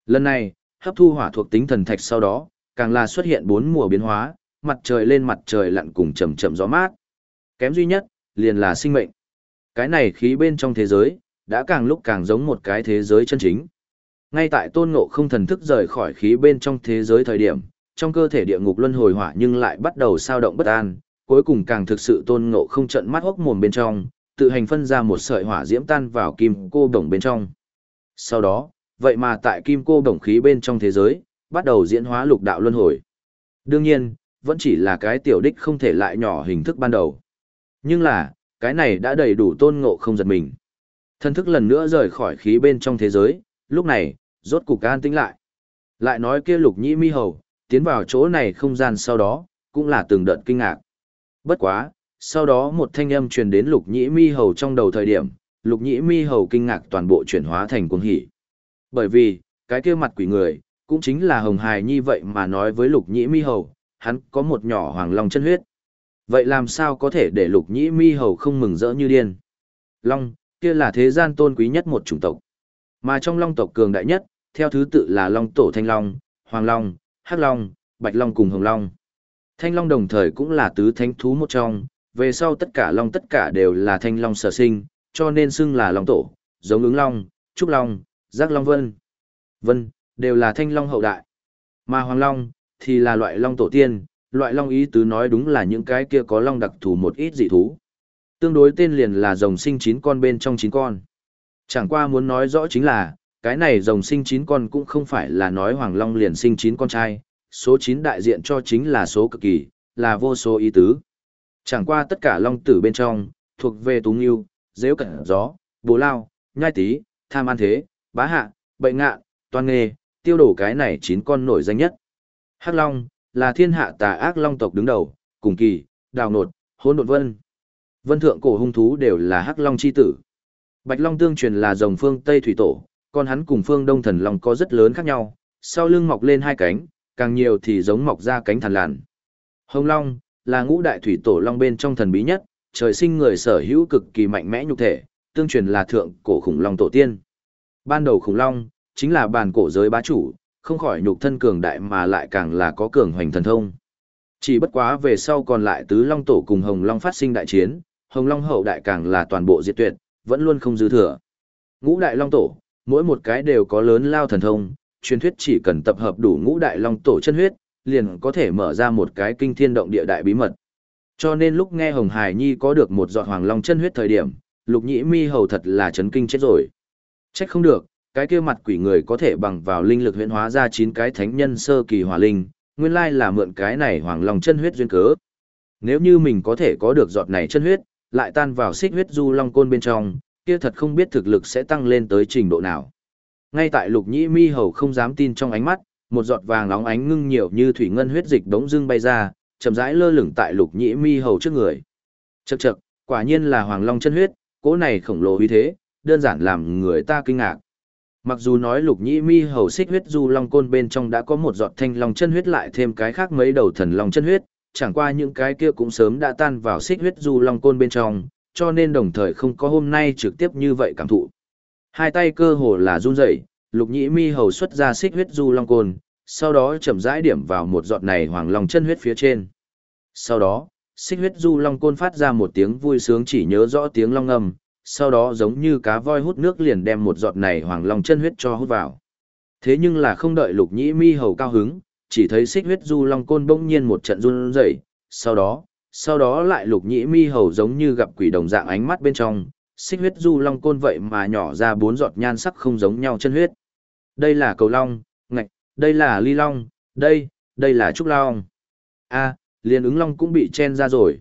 Lần này, hấp thu hỏa thuộc tính thần thạch sau đó, càng là xuất hiện bốn mùa biến hóa, mặt trời lên mặt trời lặn cùng chậm chậm gió mát. Kém duy nhất, liền là sinh mệnh. Cái này khí bên trong thế giới, đã càng lúc càng giống một cái thế giới chân chính. Ngay tại tôn ngộ không thần thức rời khỏi khí bên trong thế giới thời điểm, trong cơ thể địa ngục luân hồi hỏa nhưng lại bắt đầu sao động bất an, cuối cùng càng thực sự tôn ngộ không trận mắt hốc mồm bên trong, tự hành phân ra một sợi hỏa diễm tan vào kim cô đồng bên trong. Sau đó, vậy mà tại kim cô đồng khí bên trong thế giới, bắt đầu diễn hóa lục đạo luân hồi. Đương nhiên, vẫn chỉ là cái tiểu đích không thể lại nhỏ hình thức ban đầu. Nhưng là, cái này đã đầy đủ tôn ngộ không giật mình. Thân thức lần nữa rời khỏi khí bên trong thế giới, lúc này, rốt cục an tĩnh lại. Lại nói kia lục nhĩ mi hầu, tiến vào chỗ này không gian sau đó, cũng là từng đợt kinh ngạc. Bất quá, sau đó một thanh âm truyền đến lục nhĩ mi hầu trong đầu thời điểm, lục nhĩ mi hầu kinh ngạc toàn bộ chuyển hóa thành cuồng hỉ. Bởi vì, cái kia mặt quỷ người, cũng chính là hồng hài nhi vậy mà nói với lục nhĩ mi hầu, hắn có một nhỏ hoàng long chân huyết. Vậy làm sao có thể để lục nhĩ mi hầu không mừng rỡ như điên? Long, kia là thế gian tôn quý nhất một chủng tộc. Mà trong long tộc cường đại nhất, theo thứ tự là long tổ thanh long, hoàng long, hắc long, bạch long cùng hồng long. Thanh long đồng thời cũng là tứ thánh thú một trong, về sau tất cả long tất cả đều là thanh long sở sinh, cho nên xưng là long tổ, giống ứng long, trúc long, giác long vân. Vân, đều là thanh long hậu đại. Mà hoàng long, thì là loại long tổ tiên, loại long ý tứ nói đúng là những cái kia có long đặc thù một ít dị thú. Tương đối tên liền là rồng sinh chín con bên trong chín con. Chẳng qua muốn nói rõ chính là, cái này rồng sinh chín con cũng không phải là nói hoàng long liền sinh chín con trai, số 9 đại diện cho chính là số cực kỳ, là vô số ý tứ. Chẳng qua tất cả long tử bên trong, thuộc về tú nghiêu, dễu cẩn gió, bố lao, nhai tí, tham ăn thế, bá hạ, bệnh ngạ, toàn nghề, tiêu đổ cái này 9 con nổi danh nhất. Hắc Long, là thiên hạ tà ác long tộc đứng đầu, cùng kỳ, đào nột, hôn đột vân. Vân thượng cổ hung thú đều là Hắc Long chi tử. Bạch Long tương truyền là dòng phương Tây Thủy Tổ, còn hắn cùng phương Đông Thần Long có rất lớn khác nhau, sau lưng mọc lên hai cánh, càng nhiều thì giống mọc ra cánh thần làn. Hồng Long, là ngũ đại thủy tổ long bên trong thần bí nhất, trời sinh người sở hữu cực kỳ mạnh mẽ nhục thể, tương truyền là thượng cổ khủng long tổ tiên. Ban đầu khủng long, chính là bàn cổ giới bá chủ, không khỏi nhục thân cường đại mà lại càng là có cường hoành thần thông. Chỉ bất quá về sau còn lại tứ long tổ cùng hồng long phát sinh đại chiến, hồng long hậu đại càng là toàn bộ diệt tuyệt, vẫn luôn không dư thừa. Ngũ đại long tổ, mỗi một cái đều có lớn lao thần thông, truyền thuyết chỉ cần tập hợp đủ ngũ đại long tổ chân huyết, liền có thể mở ra một cái kinh thiên động địa đại bí mật. Cho nên lúc nghe Hồng Hải Nhi có được một giọt hoàng long chân huyết thời điểm, lục nhĩ mi hầu thật là chấn kinh chết rồi. Trách không được, cái kia mặt quỷ người có thể bằng vào linh lực huyễn hóa ra chín cái thánh nhân sơ kỳ hỏa linh, nguyên lai là mượn cái này hoàng long chân huyết duyên cớ. Nếu như mình có thể có được giọt này chân huyết, lại tan vào xích huyết du long côn bên trong, kia thật không biết thực lực sẽ tăng lên tới trình độ nào. Ngay tại lục nhĩ mi hầu không dám tin trong ánh mắt, một giọt vàng nóng ánh ngưng nhiều như thủy ngân huyết dịch đống dưng bay ra, chậm rãi lơ lửng tại lục nhĩ mi hầu trước người. Chậc chậc, quả nhiên là hoàng long chân huyết, cỗ này khổng lồ uy thế, đơn giản làm người ta kinh ngạc. Mặc dù nói lục nhĩ mi hầu xích huyết du long côn bên trong đã có một giọt thanh long chân huyết lại thêm cái khác mấy đầu thần long chân huyết, chẳng qua những cái kia cũng sớm đã tan vào xích huyết du long côn bên trong, cho nên đồng thời không có hôm nay trực tiếp như vậy cảm thụ. Hai tay cơ hồ là run rẩy, lục nhĩ mi hầu xuất ra xích huyết du long côn, sau đó chậm rãi điểm vào một giọt này hoàng long chân huyết phía trên. Sau đó, xích huyết du long côn phát ra một tiếng vui sướng chỉ nhớ rõ tiếng long âm, sau đó giống như cá voi hút nước liền đem một giọt này hoàng long chân huyết cho hút vào. Thế nhưng là không đợi lục nhĩ mi hầu cao hứng, chỉ thấy xích huyết du long côn bỗng nhiên một trận run rẩy, sau đó, sau đó lại lục nhĩ mi hầu giống như gặp quỷ đồng dạng ánh mắt bên trong, xích huyết du long côn vậy mà nhỏ ra bốn giọt nhan sắc không giống nhau chân huyết. Đây là cầu long, ngạch, đây là ly long, đây, đây là trúc long. a liền ứng long cũng bị chen ra rồi.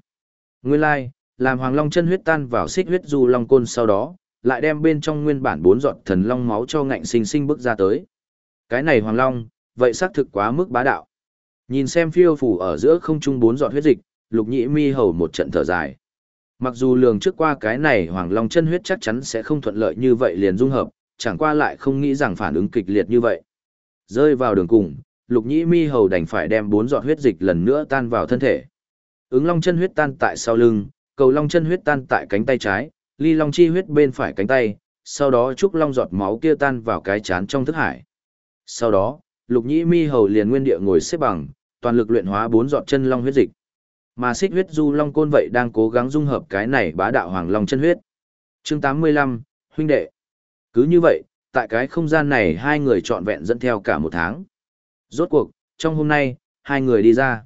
Nguyên lai, like, làm hoàng long chân huyết tan vào xích huyết du long côn sau đó, lại đem bên trong nguyên bản bốn giọt thần long máu cho ngạnh sinh sinh bước ra tới. Cái này hoàng long, vậy xác thực quá mức bá đạo. Nhìn xem phiêu phủ ở giữa không trung bốn giọt huyết dịch, lục nhĩ mi hầu một trận thở dài. Mặc dù lường trước qua cái này hoàng long chân huyết chắc chắn sẽ không thuận lợi như vậy liền dung hợp, chẳng qua lại không nghĩ rằng phản ứng kịch liệt như vậy. Rơi vào đường cùng, lục nhĩ mi hầu đành phải đem bốn giọt huyết dịch lần nữa tan vào thân thể. Ứng long chân huyết tan tại sau lưng, cầu long chân huyết tan tại cánh tay trái, ly long chi huyết bên phải cánh tay, sau đó trúc long giọt máu kia tan vào cái chán trong thức hải. Sau đó, lục nhĩ mi hầu liền nguyên địa ngồi xếp bằng, toàn lực luyện hóa bốn giọt chân long huyết dịch. Mà xích huyết du long côn vậy đang cố gắng dung hợp cái này bá đạo hoàng long chân huyết. Chương 85, huynh đệ. Cứ như vậy, tại cái không gian này hai người trọn vẹn dẫn theo cả một tháng. Rốt cuộc, trong hôm nay, hai người đi ra.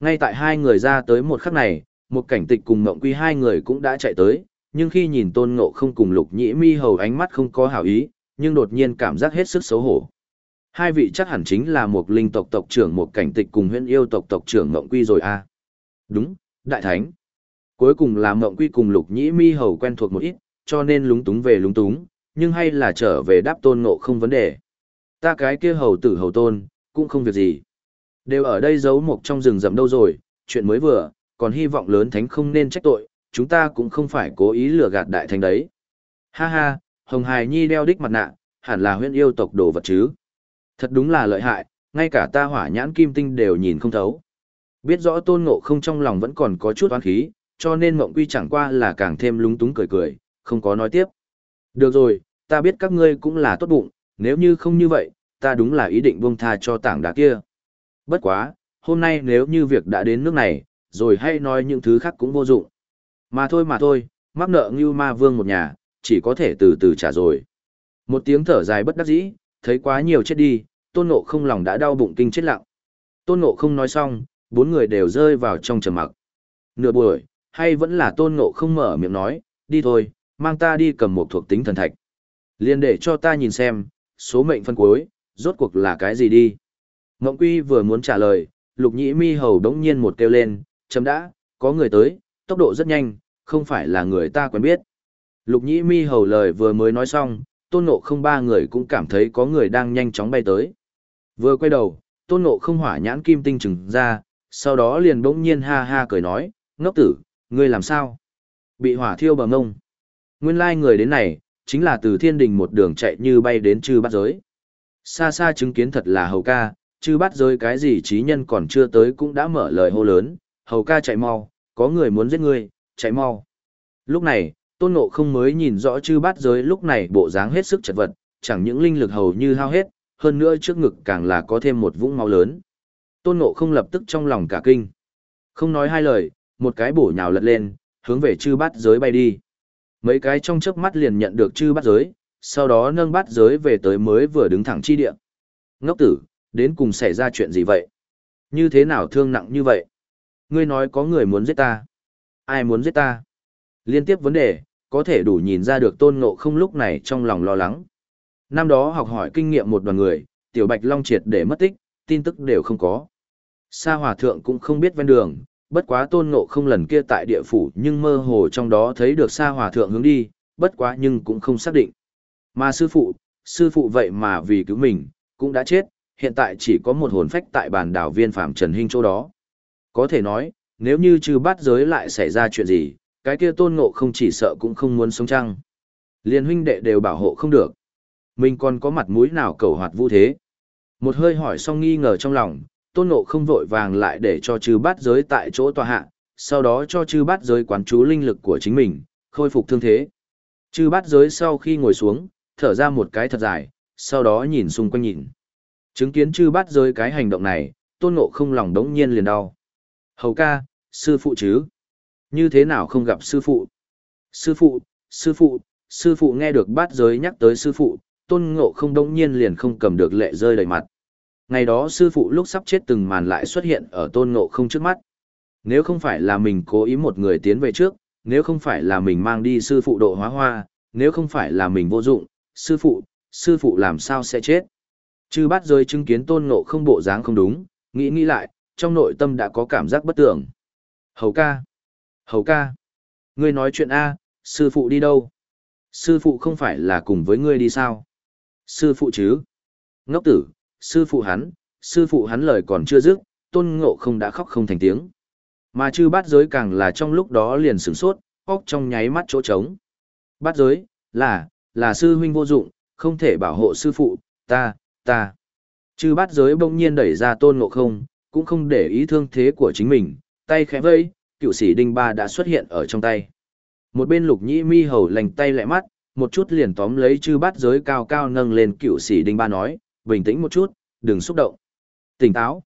Ngay tại hai người ra tới một khắc này, một cảnh tịch cùng mộng quy hai người cũng đã chạy tới, nhưng khi nhìn tôn ngộ không cùng lục nhĩ mi hầu ánh mắt không có hảo ý, nhưng đột nhiên cảm giác hết sức xấu hổ. Hai vị chắc hẳn chính là một linh tộc tộc trưởng một cảnh tịch cùng huyện yêu tộc tộc trưởng mộng quy rồi à. Đúng, đại thánh. Cuối cùng là mộng quy cùng lục nhĩ mi hầu quen thuộc một ít, cho nên lúng túng về lúng túng, nhưng hay là trở về đáp tôn ngộ không vấn đề. Ta cái kia hầu tử hầu tôn, cũng không việc gì. Đều ở đây giấu một trong rừng rậm đâu rồi, chuyện mới vừa, còn hy vọng lớn thánh không nên trách tội, chúng ta cũng không phải cố ý lừa gạt đại thánh đấy. Ha ha, Hồng Hải Nhi đeo đích mặt nạ, hẳn là huyễn yêu tộc đồ vật chứ. Thật đúng là lợi hại, ngay cả ta hỏa nhãn kim tinh đều nhìn không thấu. Biết rõ tôn ngộ không trong lòng vẫn còn có chút oán khí, cho nên mộng quy chẳng qua là càng thêm lúng túng cười cười, không có nói tiếp. Được rồi, ta biết các ngươi cũng là tốt bụng, nếu như không như vậy, ta đúng là ý định buông tha cho tảng đá kia. Bất quá, hôm nay nếu như việc đã đến nước này, rồi hay nói những thứ khác cũng vô dụng. Mà thôi mà thôi, mắc nợ như ma vương một nhà, chỉ có thể từ từ trả rồi. Một tiếng thở dài bất đắc dĩ, thấy quá nhiều chết đi, tôn ngộ không lòng đã đau bụng kinh chết lặng. Tôn ngộ không nói xong, bốn người đều rơi vào trong trầm mặc. Nửa buổi, hay vẫn là tôn ngộ không mở miệng nói, đi thôi, mang ta đi cầm một thuộc tính thần thạch. Liên để cho ta nhìn xem, số mệnh phân cuối, rốt cuộc là cái gì đi. Ngộng quy vừa muốn trả lời, lục nhĩ mi hầu đống nhiên một kêu lên, chấm đã, có người tới, tốc độ rất nhanh, không phải là người ta quen biết. Lục nhĩ mi hầu lời vừa mới nói xong, tôn ngộ không ba người cũng cảm thấy có người đang nhanh chóng bay tới. Vừa quay đầu, tôn ngộ không hỏa nhãn kim tinh trừng ra, sau đó liền bỗng nhiên ha ha cười nói, ngốc tử, ngươi làm sao? Bị hỏa thiêu bằng ngông. Nguyên lai người đến này, chính là từ thiên đình một đường chạy như bay đến chư bát giới. Xa xa chứng kiến thật là hầu ca, chư bát giới cái gì trí nhân còn chưa tới cũng đã mở lời hô lớn, hầu ca chạy mau, có người muốn giết ngươi, chạy mau. Lúc này, tôn ngộ không mới nhìn rõ chư bát giới lúc này bộ dáng hết sức chật vật, chẳng những linh lực hầu như hao hết, hơn nữa trước ngực càng là có thêm một vũng máu lớn. Tôn ngộ không lập tức trong lòng cả kinh. Không nói hai lời, một cái bổ nhào lật lên, hướng về chư bát giới bay đi. Mấy cái trong chớp mắt liền nhận được chư bát giới, sau đó nâng bát giới về tới mới vừa đứng thẳng chi địa. Ngốc tử, đến cùng xảy ra chuyện gì vậy? Như thế nào thương nặng như vậy? Ngươi nói có người muốn giết ta. Ai muốn giết ta? Liên tiếp vấn đề, có thể đủ nhìn ra được tôn ngộ không lúc này trong lòng lo lắng. Năm đó học hỏi kinh nghiệm một đoàn người, tiểu bạch long triệt để mất tích, tin tức đều không có. Sa hòa thượng cũng không biết ven đường, bất quá tôn ngộ không lần kia tại địa phủ nhưng mơ hồ trong đó thấy được sa hòa thượng hướng đi, bất quá nhưng cũng không xác định. Mà sư phụ, sư phụ vậy mà vì cứu mình, cũng đã chết, hiện tại chỉ có một hồn phách tại bàn đảo viên phạm Trần Hinh chỗ đó. Có thể nói, nếu như trừ bát giới lại xảy ra chuyện gì, cái kia tôn ngộ không chỉ sợ cũng không muốn sống trăng, Liên huynh đệ đều bảo hộ không được. Mình còn có mặt mũi nào cầu hoạt vũ thế. Một hơi hỏi xong nghi ngờ trong lòng, tôn ngộ không vội vàng lại để cho chư bát giới tại chỗ tòa hạ, sau đó cho chư bát giới quán chú linh lực của chính mình, khôi phục thương thế. Chư bát giới sau khi ngồi xuống, thở ra một cái thật dài, sau đó nhìn xung quanh nhìn. Chứng kiến chư bát giới cái hành động này, tôn ngộ không lòng đống nhiên liền đau. Hầu ca, sư phụ chứ? Như thế nào không gặp sư phụ? Sư phụ, sư phụ, sư phụ nghe được bát giới nhắc tới sư phụ, tôn ngộ không đống nhiên liền không cầm được lệ rơi đầy mặt. Ngày đó sư phụ lúc sắp chết từng màn lại xuất hiện ở tôn ngộ không trước mắt. Nếu không phải là mình cố ý một người tiến về trước, nếu không phải là mình mang đi sư phụ độ hóa hoa, nếu không phải là mình vô dụng, sư phụ, sư phụ làm sao sẽ chết. Chư bát rơi chứng kiến tôn ngộ không bộ dáng không đúng, nghĩ nghĩ lại, trong nội tâm đã có cảm giác bất tưởng. Hầu ca! Hầu ca! Ngươi nói chuyện A, sư phụ đi đâu? Sư phụ không phải là cùng với ngươi đi sao? Sư phụ chứ? Ngốc tử, sư phụ hắn, sư phụ hắn lời còn chưa dứt, tôn ngộ không đã khóc không thành tiếng. Mà chư bát giới càng là trong lúc đó liền sửng sốt, óc trong nháy mắt chỗ trống. Bát giới, là, là sư huynh vô dụng, không thể bảo hộ sư phụ, ta, ta. Chư bát giới bỗng nhiên đẩy ra tôn ngộ không, cũng không để ý thương thế của chính mình, tay khẽ vây, cựu sĩ đinh ba đã xuất hiện ở trong tay. Một bên lục nhĩ mi hầu lành tay lẹ mắt, một chút liền tóm lấy chư bát giới cao cao nâng lên cựu sĩ đinh ba nói, bình tĩnh một chút, đừng xúc động. Tỉnh táo.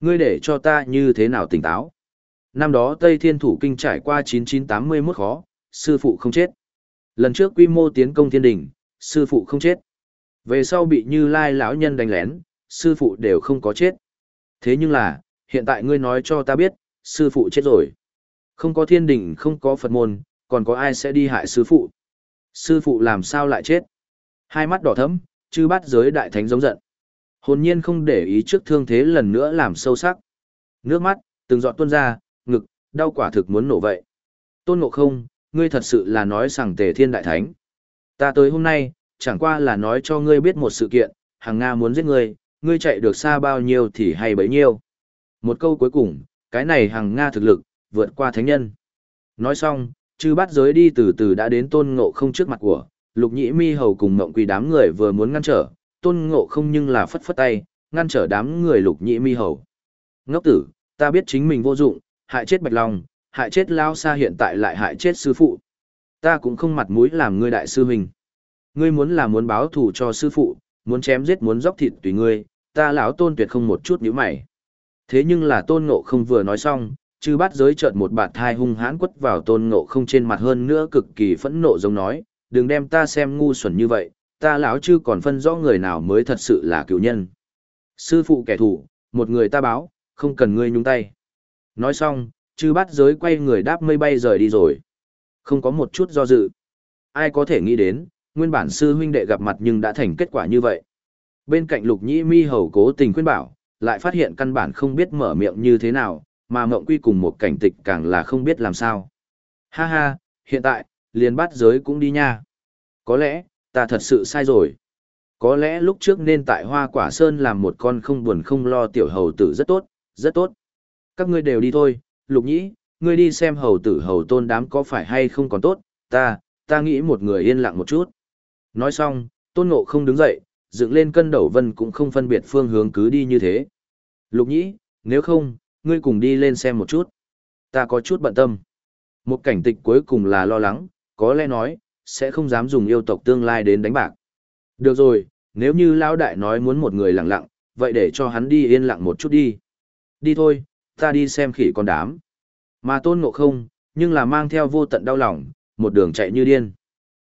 Ngươi để cho ta như thế nào tỉnh táo? Năm đó Tây Thiên Thủ Kinh trải qua 9981 khó, sư phụ không chết. Lần trước quy mô tiến công thiên đỉnh, sư phụ không chết. Về sau bị Như Lai lão nhân đánh lén, sư phụ đều không có chết. Thế nhưng là, hiện tại ngươi nói cho ta biết, sư phụ chết rồi. Không có thiên đỉnh, không có Phật môn, còn có ai sẽ đi hại sư phụ? Sư phụ làm sao lại chết? Hai mắt đỏ thẫm, chư bát giới đại thánh giống giận. Hồn nhiên không để ý trước thương thế lần nữa làm sâu sắc. Nước mắt, từng giọt tuôn ra, ngực, đau quả thực muốn nổ vậy. Tôn ngộ không, ngươi thật sự là nói rằng tề thiên đại thánh. Ta tới hôm nay, chẳng qua là nói cho ngươi biết một sự kiện, hàng Nga muốn giết ngươi, ngươi chạy được xa bao nhiêu thì hay bấy nhiêu. Một câu cuối cùng, cái này hàng Nga thực lực, vượt qua thánh nhân. Nói xong, chư bát giới đi từ từ đã đến tôn ngộ không trước mặt của, lục nhĩ mi hầu cùng ngộng quỳ đám người vừa muốn ngăn trở, tôn ngộ không nhưng là phất phất tay, ngăn trở đám người lục nhĩ mi hầu. Ngốc tử, ta biết chính mình vô dụng, hại chết bạch long, hại chết lao xa hiện tại lại hại chết sư phụ. Ta cũng không mặt mũi làm ngươi đại sư huynh. Ngươi muốn là muốn báo thù cho sư phụ, muốn chém giết muốn dốc thịt tùy ngươi, ta lão tôn tuyệt không một chút nhíu mày. Thế nhưng là tôn ngộ không vừa nói xong, chư bắt giới chợt một bạt thai hung hãn quất vào tôn ngộ không trên mặt hơn nữa cực kỳ phẫn nộ giống nói, đừng đem ta xem ngu xuẩn như vậy, ta lão chư còn phân rõ người nào mới thật sự là cựu nhân. Sư phụ kẻ thù, một người ta báo, không cần ngươi nhúng tay. Nói xong, chư bắt giới quay người đáp mây bay rời đi rồi. Không có một chút do dự. Ai có thể nghĩ đến, nguyên bản sư huynh đệ gặp mặt nhưng đã thành kết quả như vậy. Bên cạnh lục nhĩ mi hầu cố tình khuyên bảo, lại phát hiện căn bản không biết mở miệng như thế nào, mà mộng quy cùng một cảnh tịch càng là không biết làm sao. Ha ha, hiện tại, liền bắt giới cũng đi nha. Có lẽ, ta thật sự sai rồi. Có lẽ lúc trước nên tại hoa quả sơn làm một con không buồn không lo tiểu hầu tử rất tốt, rất tốt. Các ngươi đều đi thôi, lục nhĩ, ngươi đi xem hầu tử hầu tôn đám có phải hay không còn tốt, ta, ta nghĩ một người yên lặng một chút. Nói xong, tôn ngộ không đứng dậy, dựng lên cân đầu vân cũng không phân biệt phương hướng cứ đi như thế. Lục nhĩ, nếu không, ngươi cùng đi lên xem một chút. Ta có chút bận tâm. Một cảnh tịch cuối cùng là lo lắng, có lẽ nói, sẽ không dám dùng yêu tộc tương lai đến đánh bạc. Được rồi, nếu như Lão Đại nói muốn một người lặng lặng, vậy để cho hắn đi yên lặng một chút đi. Đi thôi, ta đi xem khỉ con đám. Mà tôn ngộ không, nhưng là mang theo vô tận đau lòng, một đường chạy như điên.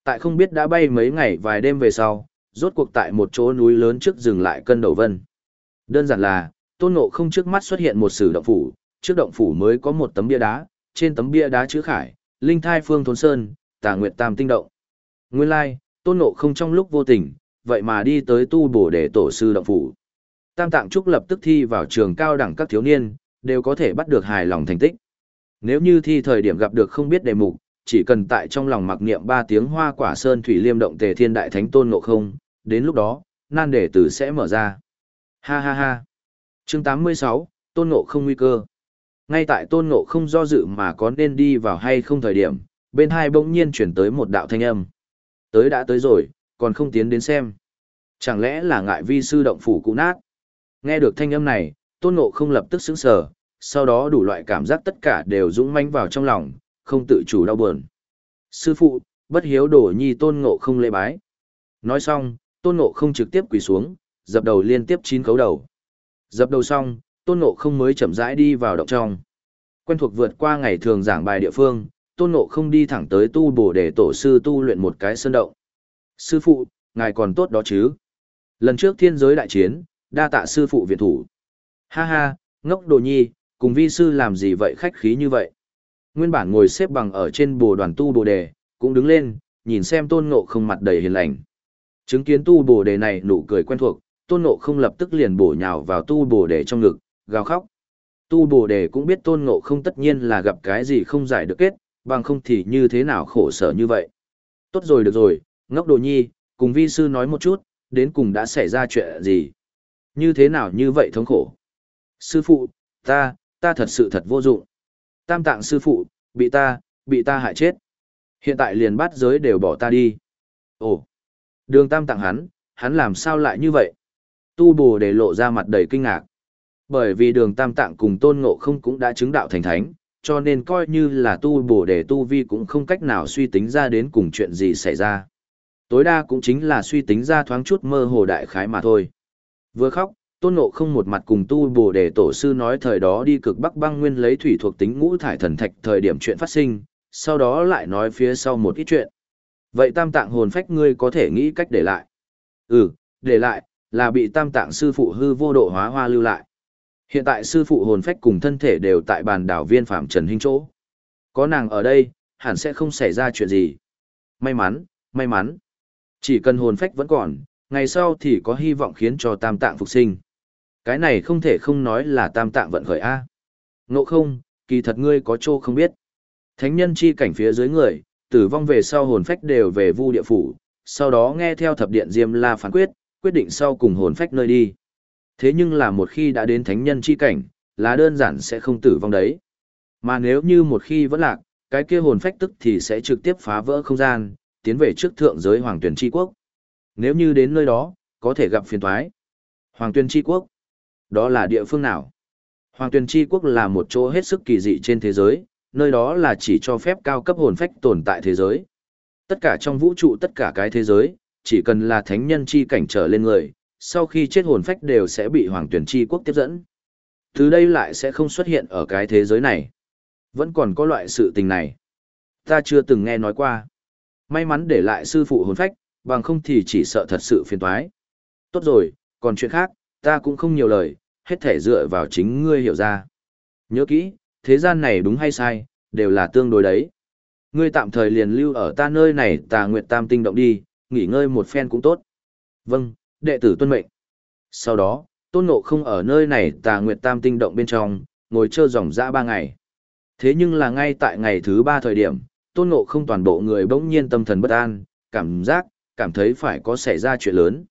Tại không biết đã bay mấy ngày vài đêm về sau, rốt cuộc tại một chỗ núi lớn trước dừng lại cân đầu vân. Đơn giản là, tôn ngộ không trước mắt xuất hiện một sử động phủ, trước động phủ mới có một tấm bia đá, trên tấm bia đá chữ khải, linh thai phương thốn sơn, tà nguyệt tam tinh động. Nguyên lai, tôn ngộ không trong lúc vô tình, vậy mà đi tới tu bổ để tổ sư động phủ. Tam tạng trúc lập tức thi vào trường cao đẳng các thiếu niên, đều có thể bắt được hài lòng thành tích. Nếu như thi thời điểm gặp được không biết đề mục, chỉ cần tại trong lòng mặc niệm ba tiếng hoa quả sơn thủy liêm động tề thiên đại thánh tôn ngộ không, đến lúc đó, nan đề tử sẽ mở ra. Ha ha ha. Chương 86, tôn ngộ không nguy cơ. Ngay tại tôn ngộ không do dự mà có nên đi vào hay không thời điểm, bên hai bỗng nhiên chuyển tới một đạo thanh âm. Tới đã tới rồi, còn không tiến đến xem. Chẳng lẽ là ngại vi sư động phủ cụ nát? Nghe được thanh âm này, tôn ngộ không lập tức sững sờ, sau đó đủ loại cảm giác tất cả đều dũng manh vào trong lòng, không tự chủ đau buồn. Sư phụ, bất hiếu đổ nhi tôn ngộ không lễ bái. Nói xong, tôn ngộ không trực tiếp quỳ xuống, dập đầu liên tiếp chín khấu đầu. Dập đầu xong, tôn ngộ không mới chậm rãi đi vào động trong. Quen thuộc vượt qua ngày thường giảng bài địa phương, tôn ngộ không đi thẳng tới tu bổ để tổ sư tu luyện một cái sơn động. Sư phụ, ngài còn tốt đó chứ? Lần trước thiên giới đại chiến, đa tạ sư phụ viện thủ. Ha ha, ngốc đồ nhi, cùng vi sư làm gì vậy khách khí như vậy? Nguyên bản ngồi xếp bằng ở trên bồ đoàn tu bồ đề, cũng đứng lên, nhìn xem tôn ngộ không mặt đầy hiền lành. Chứng kiến tu bồ đề này nụ cười quen thuộc, tôn ngộ không lập tức liền bổ nhào vào tu bồ đề trong ngực, gào khóc. Tu bồ đề cũng biết tôn ngộ không tất nhiên là gặp cái gì không giải được kết, bằng không thì như thế nào khổ sở như vậy. Tốt rồi được rồi, ngốc đồ nhi, cùng vi sư nói một chút, đến cùng đã xảy ra chuyện gì? Như thế nào như vậy thống khổ? Sư phụ, ta, ta thật sự thật vô dụng. Tam tạng sư phụ, bị ta, bị ta hại chết. Hiện tại liền bắt giới đều bỏ ta đi. Ồ, đường tam tạng hắn, hắn làm sao lại như vậy? Tu bồ để lộ ra mặt đầy kinh ngạc. Bởi vì đường tam tạng cùng tôn ngộ không cũng đã chứng đạo thành thánh, cho nên coi như là tu bổ để tu vi cũng không cách nào suy tính ra đến cùng chuyện gì xảy ra. Tối đa cũng chính là suy tính ra thoáng chút mơ hồ đại khái mà thôi. Vừa khóc, tôn ngộ không một mặt cùng tu bổ để tổ sư nói thời đó đi cực bắc băng nguyên lấy thủy thuộc tính ngũ thải thần thạch thời điểm chuyện phát sinh, sau đó lại nói phía sau một ít chuyện. Vậy tam tạng hồn phách ngươi có thể nghĩ cách để lại. Ừ, để lại, là bị tam tạng sư phụ hư vô độ hóa hoa lưu lại. Hiện tại sư phụ hồn phách cùng thân thể đều tại bàn đảo viên phạm Trần Hinh chỗ. Có nàng ở đây, hẳn sẽ không xảy ra chuyện gì. May mắn, may mắn. Chỉ cần hồn phách vẫn còn, ngày sau thì có hy vọng khiến cho tam tạng phục sinh. Cái này không thể không nói là tam tạng vận khởi A. Ngộ không, kỳ thật ngươi có chỗ không biết. Thánh nhân chi cảnh phía dưới người, tử vong về sau hồn phách đều về vu địa phủ, sau đó nghe theo thập điện Diêm La phán quyết, quyết định sau cùng hồn phách nơi đi. Thế nhưng là một khi đã đến thánh nhân chi cảnh, là đơn giản sẽ không tử vong đấy. Mà nếu như một khi vẫn lạc, cái kia hồn phách tức thì sẽ trực tiếp phá vỡ không gian, tiến về trước thượng giới hoàng Tuyền tri quốc. Nếu như đến nơi đó, có thể gặp phiền toái. Hoàng Tuyền tri quốc, đó là địa phương nào? Hoàng Tuyền tri quốc là một chỗ hết sức kỳ dị trên thế giới, nơi đó là chỉ cho phép cao cấp hồn phách tồn tại thế giới. Tất cả trong vũ trụ tất cả cái thế giới, chỉ cần là thánh nhân chi cảnh trở lên người, sau khi chết hồn phách đều sẽ bị hoàng tuyển chi quốc tiếp dẫn. Từ đây lại sẽ không xuất hiện ở cái thế giới này. Vẫn còn có loại sự tình này. Ta chưa từng nghe nói qua. May mắn để lại sư phụ hồn phách, bằng không thì chỉ sợ thật sự phiền toái. Tốt rồi, còn chuyện khác, ta cũng không nhiều lời, hết thể dựa vào chính ngươi hiểu ra. Nhớ kỹ, thế gian này đúng hay sai, đều là tương đối đấy. Ngươi tạm thời liền lưu ở ta nơi này tà nguyệt tam tinh động đi, nghỉ ngơi một phen cũng tốt. Vâng, đệ tử tuân mệnh. Sau đó, tôn ngộ không ở nơi này tà nguyệt tam tinh động bên trong, ngồi chơi dòng dã ba ngày. Thế nhưng là ngay tại ngày thứ ba thời điểm, tôn ngộ không toàn bộ người bỗng nhiên tâm thần bất an, cảm giác, cảm thấy phải có xảy ra chuyện lớn.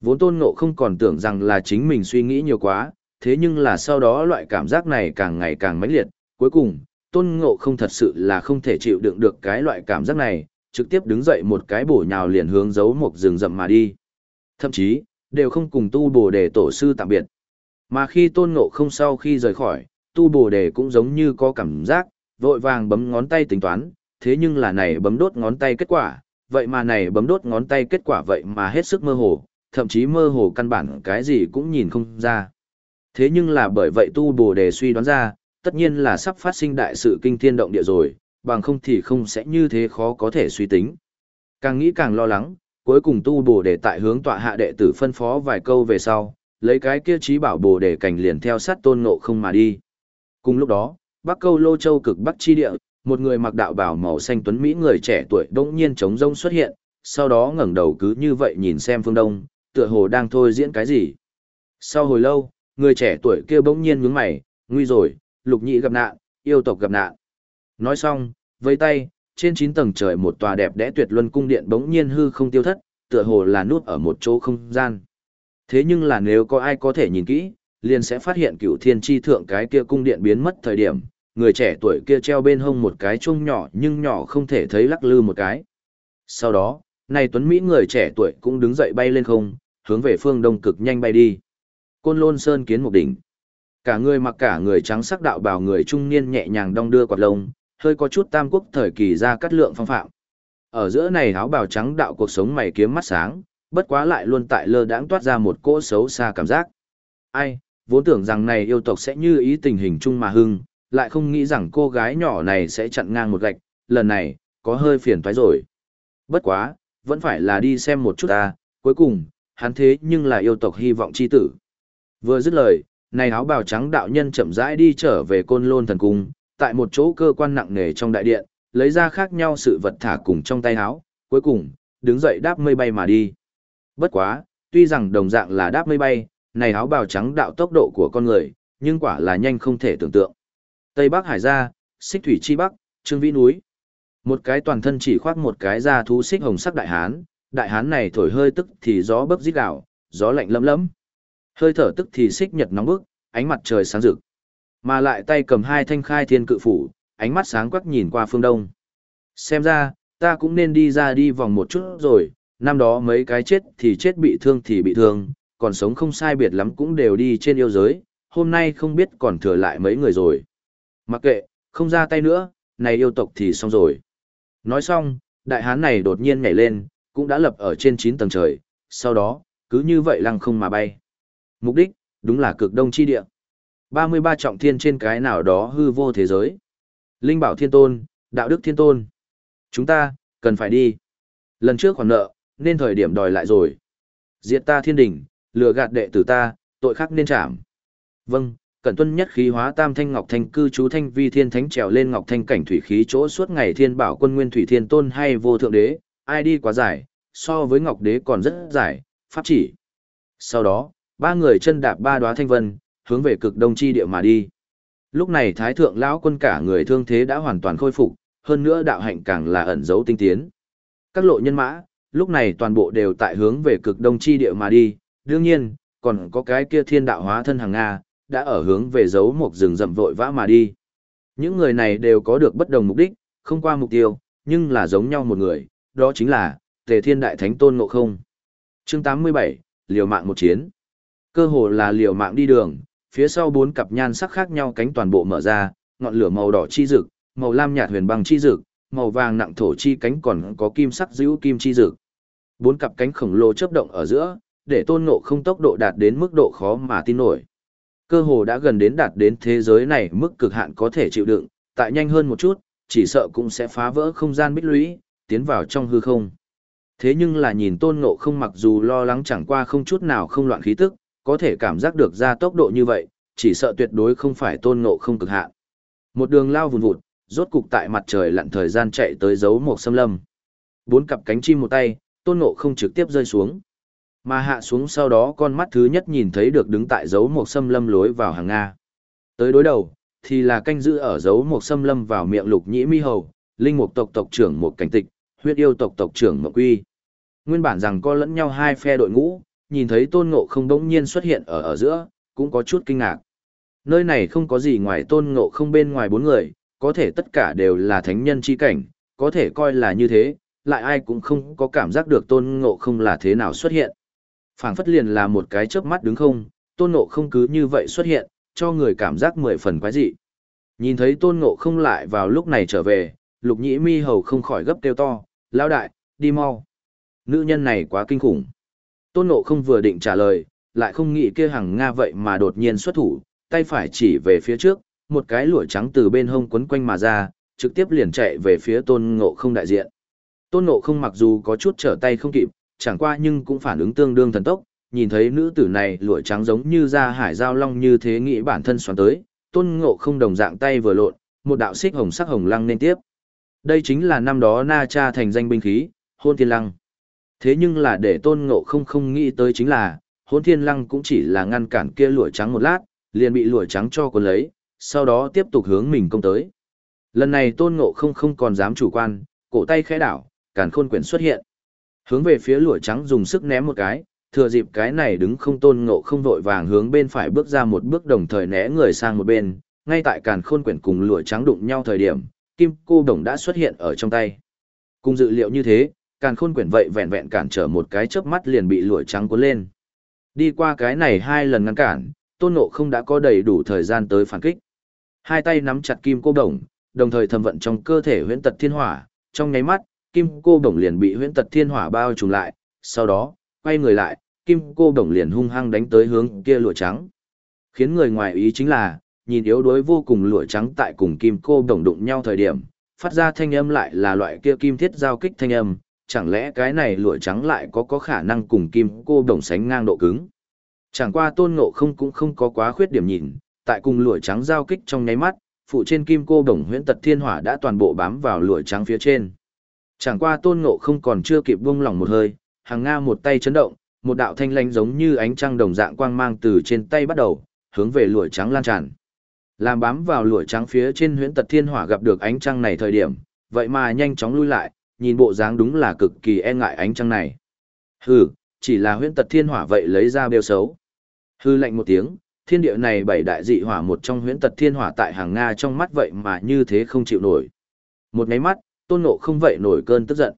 Vốn tôn ngộ không còn tưởng rằng là chính mình suy nghĩ nhiều quá, thế nhưng là sau đó loại cảm giác này càng ngày càng mãnh liệt, cuối cùng, tôn ngộ không thật sự là không thể chịu đựng được cái loại cảm giác này, trực tiếp đứng dậy một cái bổ nhào liền hướng giấu một rừng rậm mà đi. Thậm chí, đều không cùng tu bồ đề tổ sư tạm biệt. Mà khi tôn ngộ không sau khi rời khỏi, tu bồ đề cũng giống như có cảm giác, vội vàng bấm ngón tay tính toán, thế nhưng là này bấm đốt ngón tay kết quả, vậy mà này bấm đốt ngón tay kết quả vậy mà hết sức mơ hồ, thậm chí mơ hồ căn bản cái gì cũng nhìn không ra. Thế nhưng là bởi vậy tu bồ đề suy đoán ra, tất nhiên là sắp phát sinh đại sự kinh thiên động địa rồi, bằng không thì không sẽ như thế khó có thể suy tính. Càng nghĩ càng lo lắng, cuối cùng tu bổ để tại hướng tọa hạ đệ tử phân phó vài câu về sau, lấy cái kia trí bảo bổ để cảnh liền theo sát tôn ngộ không mà đi. Cùng lúc đó, bắc câu lô châu cực bắc chi địa, một người mặc đạo bảo màu xanh tuấn Mỹ người trẻ tuổi đông nhiên trống rông xuất hiện, sau đó ngẩng đầu cứ như vậy nhìn xem phương đông, tựa hồ đang thôi diễn cái gì. Sau hồi lâu, người trẻ tuổi kia bỗng nhiên nhướng mày, nguy rồi, lục nhị gặp nạn, yêu tộc gặp nạn. Nói xong, với tay, trên 9 tầng trời một tòa đẹp đẽ tuyệt luân cung điện bỗng nhiên hư không tiêu thất, tựa hồ là nuốt ở một chỗ không gian. Thế nhưng là nếu có ai có thể nhìn kỹ, liền sẽ phát hiện cựu thiên tri thượng cái kia cung điện biến mất thời điểm, người trẻ tuổi kia treo bên hông một cái chuông nhỏ nhưng nhỏ không thể thấy lắc lư một cái. Sau đó, này tuấn Mỹ người trẻ tuổi cũng đứng dậy bay lên không, hướng về phương đông cực nhanh bay đi. Côn lôn sơn kiến một đỉnh. Cả người mặc cả người trắng sắc đạo bào người trung niên nhẹ nhàng đong đưa quạt lông, hơi có chút tam quốc thời kỳ ra cắt lượng phong phạm. Ở giữa này áo bào trắng đạo cuộc sống mày kiếm mắt sáng, bất quá lại luôn tại lơ đãng toát ra một cỗ xấu xa cảm giác. Ai, vốn tưởng rằng này yêu tộc sẽ như ý tình hình chung mà hưng, lại không nghĩ rằng cô gái nhỏ này sẽ chặn ngang một gạch, lần này, có hơi phiền toái rồi. Bất quá, vẫn phải là đi xem một chút ta, cuối cùng, hắn thế nhưng là yêu tộc hy vọng chi tử. Vừa dứt lời, này áo bào trắng đạo nhân chậm rãi đi trở về côn lôn thần cung, tại một chỗ cơ quan nặng nề trong đại điện, lấy ra khác nhau sự vật thả cùng trong tay áo, cuối cùng, đứng dậy đáp mây bay mà đi. Bất quá, tuy rằng đồng dạng là đáp mây bay, này áo bào trắng đạo tốc độ của con người, nhưng quả là nhanh không thể tưởng tượng. Tây Bắc Hải gia, Xích Thủy Chi Bắc, Trương Vĩ núi. Một cái toàn thân chỉ khoác một cái da thú xích hồng sắc đại hán, đại hán này thổi hơi tức thì gió bấc rít gạo, gió lạnh lấm lấm. Hơi thở tức thì xích nhật nóng bức, ánh mặt trời sáng rực. Mà lại tay cầm hai thanh khai thiên cự phủ, ánh mắt sáng quắc nhìn qua phương đông. Xem ra, ta cũng nên đi ra đi vòng một chút rồi, năm đó mấy cái chết thì chết bị thương thì bị thương, còn sống không sai biệt lắm cũng đều đi trên yêu giới, hôm nay không biết còn thừa lại mấy người rồi. Mặc kệ, không ra tay nữa, này yêu tộc thì xong rồi. Nói xong, đại hán này đột nhiên nhảy lên, cũng đã lập ở trên 9 tầng trời, sau đó, cứ như vậy lăng không mà bay. Mục đích, đúng là cực đông chi địa. 33 trọng thiên trên cái nào đó hư vô thế giới. Linh bảo thiên tôn, đạo đức thiên tôn. Chúng ta, cần phải đi. Lần trước khoản nợ, nên thời điểm đòi lại rồi. Diệt ta thiên đỉnh, lừa gạt đệ tử ta, tội khắc nên trảm. Vâng, cẩn tuân nhất khí hóa tam thanh ngọc thanh cư chú thanh vi thiên thánh trèo lên ngọc thanh cảnh thủy khí chỗ suốt ngày thiên bảo quân nguyên thủy thiên tôn hay vô thượng đế, ai đi quá dài, so với ngọc đế còn rất dài, pháp chỉ. Sau đó, ba người chân đạp ba đóa thanh vân, hướng về cực đông chi địa mà đi. Lúc này thái thượng lão quân cả người thương thế đã hoàn toàn khôi phục, hơn nữa đạo hạnh càng là ẩn dấu tinh tiến. Các lộ nhân mã, lúc này toàn bộ đều tại hướng về cực đông chi địa mà đi, đương nhiên, còn có cái kia thiên đạo hóa thân hàng Nga, đã ở hướng về dấu một rừng rậm vội vã mà đi. Những người này đều có được bất đồng mục đích, không qua mục tiêu, nhưng là giống nhau một người, đó chính là Tề Thiên Đại Thánh Tôn Ngộ Không. Chương 87, liều mạng một chiến. Cơ hồ là liều mạng đi đường, phía sau bốn cặp nhan sắc khác nhau cánh toàn bộ mở ra, ngọn lửa màu đỏ chi rực, màu lam nhạt huyền băng chi rực, màu vàng nặng thổ chi cánh còn có kim sắc dữ kim chi rực. Bốn cặp cánh khổng lồ chớp động ở giữa, để tôn ngộ không tốc độ đạt đến mức độ khó mà tin nổi. Cơ hồ đã gần đến đạt đến thế giới này mức cực hạn có thể chịu đựng, tại nhanh hơn một chút, chỉ sợ cũng sẽ phá vỡ không gian bích lũy, tiến vào trong hư không. Thế nhưng là nhìn tôn ngộ không mặc dù lo lắng chẳng qua không chút nào không loạn khí tức, có thể cảm giác được ra tốc độ như vậy, chỉ sợ tuyệt đối không phải tôn ngộ không cực hạn. Một đường lao vùn vụt, rốt cục tại mặt trời lặn thời gian chạy tới dấu một xâm lâm. Bốn cặp cánh chim một tay, tôn ngộ không trực tiếp rơi xuống. Mà hạ xuống sau đó con mắt thứ nhất nhìn thấy được đứng tại dấu một xâm lâm lối vào hàng Nga. Tới đối đầu, thì là canh giữ ở dấu một xâm lâm vào miệng lục nhĩ mi hầu, linh mục tộc tộc trưởng một cảnh tịch, huyết yêu tộc tộc trưởng mộng quy. Nguyên bản rằng có lẫn nhau hai phe đội ngũ, nhìn thấy tôn ngộ không đống nhiên xuất hiện ở ở giữa, cũng có chút kinh ngạc. Nơi này không có gì ngoài tôn ngộ không bên ngoài bốn người, có thể tất cả đều là thánh nhân chi cảnh, có thể coi là như thế, lại ai cũng không có cảm giác được tôn ngộ không là thế nào xuất hiện. phảng phất liền là một cái chớp mắt đứng không, tôn ngộ không cứ như vậy xuất hiện, cho người cảm giác mười phần quái dị. Nhìn thấy tôn ngộ không lại vào lúc này trở về, lục nhĩ mi hầu không khỏi gấp kêu to, lão đại, đi mau. Nữ nhân này quá kinh khủng. Tôn ngộ không vừa định trả lời, lại không nghĩ kia hàng Nga vậy mà đột nhiên xuất thủ, tay phải chỉ về phía trước, một cái lụa trắng từ bên hông quấn quanh mà ra, trực tiếp liền chạy về phía tôn ngộ không đại diện. Tôn ngộ không mặc dù có chút trở tay không kịp, chẳng qua nhưng cũng phản ứng tương đương thần tốc, nhìn thấy nữ tử này lụa trắng giống như ra hải giao long như thế nghĩ bản thân xoắn tới, tôn ngộ không đồng dạng tay vừa lộn, một đạo xích hồng sắc hồng lăng nên tiếp. Đây chính là năm đó Na Cha thành danh binh khí, hôn thiên lăng. Thế nhưng là để tôn ngộ không không nghĩ tới chính là, hôn thiên lăng cũng chỉ là ngăn cản kia lụa trắng một lát, liền bị lụa trắng cho cuốn lấy, sau đó tiếp tục hướng mình công tới. Lần này tôn ngộ không không còn dám chủ quan, cổ tay khẽ đảo, càn khôn quyển xuất hiện. Hướng về phía lụa trắng dùng sức ném một cái, thừa dịp cái này đứng không tôn ngộ không vội vàng hướng bên phải bước ra một bước đồng thời né người sang một bên, ngay tại càn khôn quyển cùng lụa trắng đụng nhau thời điểm, kim cô đồng đã xuất hiện ở trong tay. Cùng dự liệu như thế, càn khôn quyển vậy vẹn vẹn cản trở một cái chớp mắt liền bị lụa trắng cuốn lên. Đi qua cái này hai lần ngăn cản, tôn ngộ không đã có đầy đủ thời gian tới phản kích. Hai tay nắm chặt kim cô đồng, đồng thời thầm vận trong cơ thể huyễn tật thiên hỏa, trong nháy mắt, kim cô đồng liền bị huyễn tật thiên hỏa bao trùm lại, sau đó, quay người lại, kim cô đồng liền hung hăng đánh tới hướng kia lụa trắng. Khiến người ngoài ý chính là, nhìn yếu đuối vô cùng lụa trắng tại cùng kim cô đồng đụng nhau thời điểm, phát ra thanh âm lại là loại kia kim thiết giao kích thanh âm, chẳng lẽ cái này lụa trắng lại có có khả năng cùng kim cô đồng sánh ngang độ cứng. Chẳng qua tôn ngộ không cũng không có quá khuyết điểm nhìn, tại cùng lụa trắng giao kích trong nháy mắt, phụ trên kim cô đồng huyễn tật thiên hỏa đã toàn bộ bám vào lụa trắng phía trên. Chẳng qua tôn ngộ không còn chưa kịp buông lỏng một hơi, hàng Nga một tay chấn động, một đạo thanh lánh giống như ánh trăng đồng dạng quang mang từ trên tay bắt đầu, hướng về lụa trắng lan tràn. Làm bám vào lụa trắng phía trên huyễn tật thiên hỏa gặp được ánh trăng này thời điểm, vậy mà nhanh chóng lui lại, nhìn bộ dáng đúng là cực kỳ e ngại ánh trăng này. Hừ, chỉ là huyễn tật thiên hỏa vậy lấy ra bêu xấu. Hư lạnh một tiếng, thiên địa này bảy đại dị hỏa một trong huyễn tật thiên hỏa tại hàng Nga trong mắt vậy mà như thế không chịu nổi. Một ngáy mắt, tôn ngộ không vậy nổi cơn tức giận.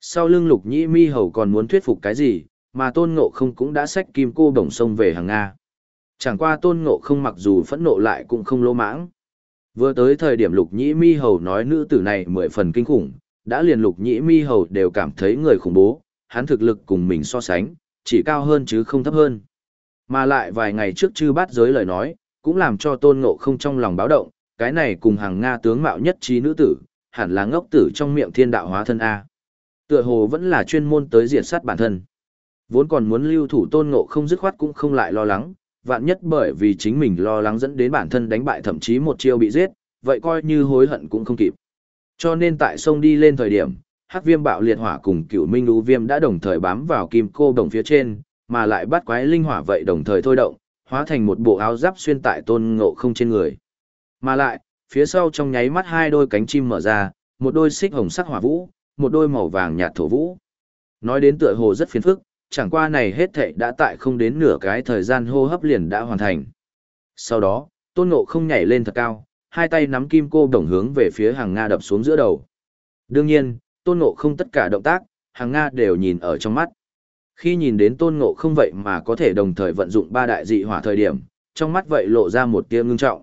Sau lưng lục nhĩ mi hầu còn muốn thuyết phục cái gì, mà tôn ngộ không cũng đã xách kim cô đồng sông về hàng Nga. Chẳng qua tôn ngộ không mặc dù phẫn nộ lại cũng không lô mãng. Vừa tới thời điểm lục nhĩ mi hầu nói nữ tử này mười phần kinh khủng, đã liền lục nhĩ mi hầu đều cảm thấy người khủng bố, hắn thực lực cùng mình so sánh, chỉ cao hơn chứ không thấp hơn. Mà lại vài ngày trước chư bát giới lời nói, cũng làm cho tôn ngộ không trong lòng báo động, cái này cùng hàng Nga tướng mạo nhất trí nữ tử, hẳn là ngốc tử trong miệng thiên đạo hóa thân A. Tựa hồ vẫn là chuyên môn tới diệt sát bản thân. Vốn còn muốn lưu thủ tôn ngộ không dứt khoát cũng không lại lo lắng, vạn nhất bởi vì chính mình lo lắng dẫn đến bản thân đánh bại thậm chí một chiêu bị giết, vậy coi như hối hận cũng không kịp. Cho nên tại sông đi lên thời điểm, hắc viêm bạo liệt hỏa cùng cựu minh lũ viêm đã đồng thời bám vào kim cô đồng phía trên, mà lại bắt quái linh hỏa vậy đồng thời thôi động, hóa thành một bộ áo giáp xuyên tại tôn ngộ không trên người. Mà lại, phía sau trong nháy mắt hai đôi cánh chim mở ra, một đôi xích hồng sắc hỏa vũ, một đôi màu vàng nhạt thổ vũ. Nói đến tựa hồ rất phiền phức, chẳng qua này hết thảy đã tại không đến nửa cái thời gian hô hấp liền đã hoàn thành. Sau đó, tôn ngộ không nhảy lên thật cao, hai tay nắm kim cô đồng hướng về phía hàng Nga đập xuống giữa đầu. Đương nhiên, tôn ngộ không tất cả động tác, hàng Nga đều nhìn ở trong mắt. Khi nhìn đến tôn ngộ không vậy mà có thể đồng thời vận dụng ba đại dị hỏa thời điểm, trong mắt vậy lộ ra một tia ngưng trọng.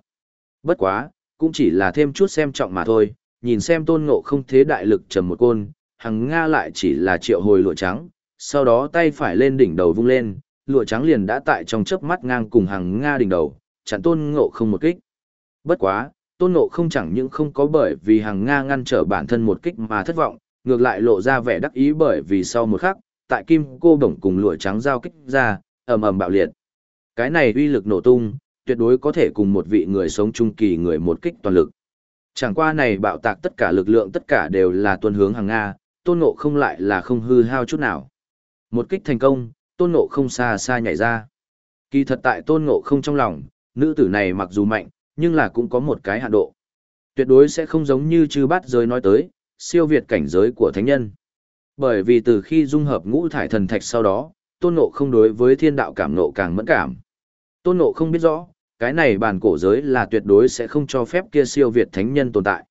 Bất quá, cũng chỉ là thêm chút xem trọng mà thôi, nhìn xem tôn ngộ không thế đại lực trầm một côn, hàng Nga lại chỉ là triệu hồi lụa trắng, sau đó tay phải lên đỉnh đầu vung lên, lụa trắng liền đã tại trong chớp mắt ngang cùng hàng Nga đỉnh đầu, chặn tôn ngộ không một kích. Bất quá, tôn ngộ không chẳng những không có bởi vì hàng Nga ngăn trở bản thân một kích mà thất vọng, ngược lại lộ ra vẻ đắc ý bởi vì sau một khắc, tại kim cô đồng cùng lụa trắng giao kích ra, ầm ầm bạo liệt. Cái này uy lực nổ tung, tuyệt đối có thể cùng một vị người sống trung kỳ người một kích toàn lực. Chẳng qua này bạo tạc tất cả lực lượng tất cả đều là tuân hướng hàng Nga, tôn ngộ không lại là không hư hao chút nào. Một kích thành công, tôn ngộ không xa xa nhảy ra. Kỳ thật tại tôn ngộ không trong lòng, nữ tử này mặc dù mạnh, nhưng là cũng có một cái hạn độ. Tuyệt đối sẽ không giống như chư bát giới nói tới, siêu việt cảnh giới của thánh nhân. Bởi vì từ khi dung hợp ngũ thải thần thạch sau đó, tôn ngộ không đối với thiên đạo cảm ngộ càng mẫn cảm. Tôn ngộ không biết rõ, cái này bản cổ giới là tuyệt đối sẽ không cho phép kia siêu việt thánh nhân tồn tại.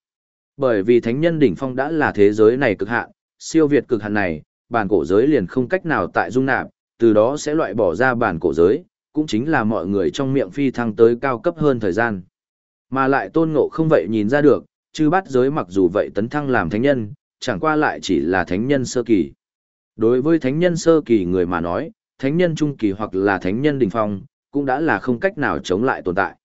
Bởi vì thánh nhân đỉnh phong đã là thế giới này cực hạn, siêu việt cực hạn này, bản cổ giới liền không cách nào tại dung nạp, từ đó sẽ loại bỏ ra bản cổ giới, cũng chính là mọi người trong miệng phi thăng tới cao cấp hơn thời gian. Mà lại tôn ngộ không vậy nhìn ra được, chứ bắt giới mặc dù vậy tấn thăng làm thánh nhân, chẳng qua lại chỉ là thánh nhân sơ kỳ. Đối với thánh nhân sơ kỳ người mà nói, thánh nhân trung kỳ hoặc là thánh nhân đỉnh phong, cũng đã là không cách nào chống lại tồn tại.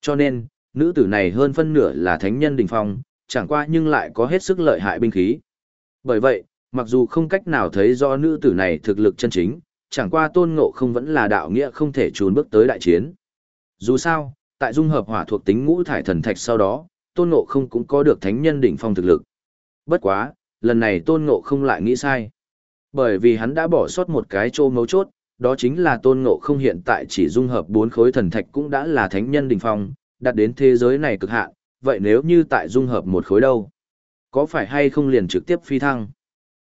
Cho nên, nữ tử này hơn phân nửa là thánh nhân đỉnh phong, chẳng qua nhưng lại có hết sức lợi hại binh khí. Bởi vậy, mặc dù không cách nào thấy do nữ tử này thực lực chân chính, chẳng qua tôn ngộ không vẫn là đạo nghĩa không thể trốn bước tới đại chiến. Dù sao, tại dung hợp hỏa thuộc tính ngũ thải thần thạch sau đó, tôn ngộ không cũng có được thánh nhân đỉnh phong thực lực. Bất quá, lần này tôn ngộ không lại nghĩ sai. Bởi vì hắn đã bỏ sót một cái chỗ mấu chốt, đó chính là tôn ngộ không hiện tại chỉ dung hợp bốn khối thần thạch cũng đã là thánh nhân đỉnh phong, đạt đến thế giới này cực hạn, vậy nếu như tại dung hợp một khối đâu? Có phải hay không liền trực tiếp phi thăng?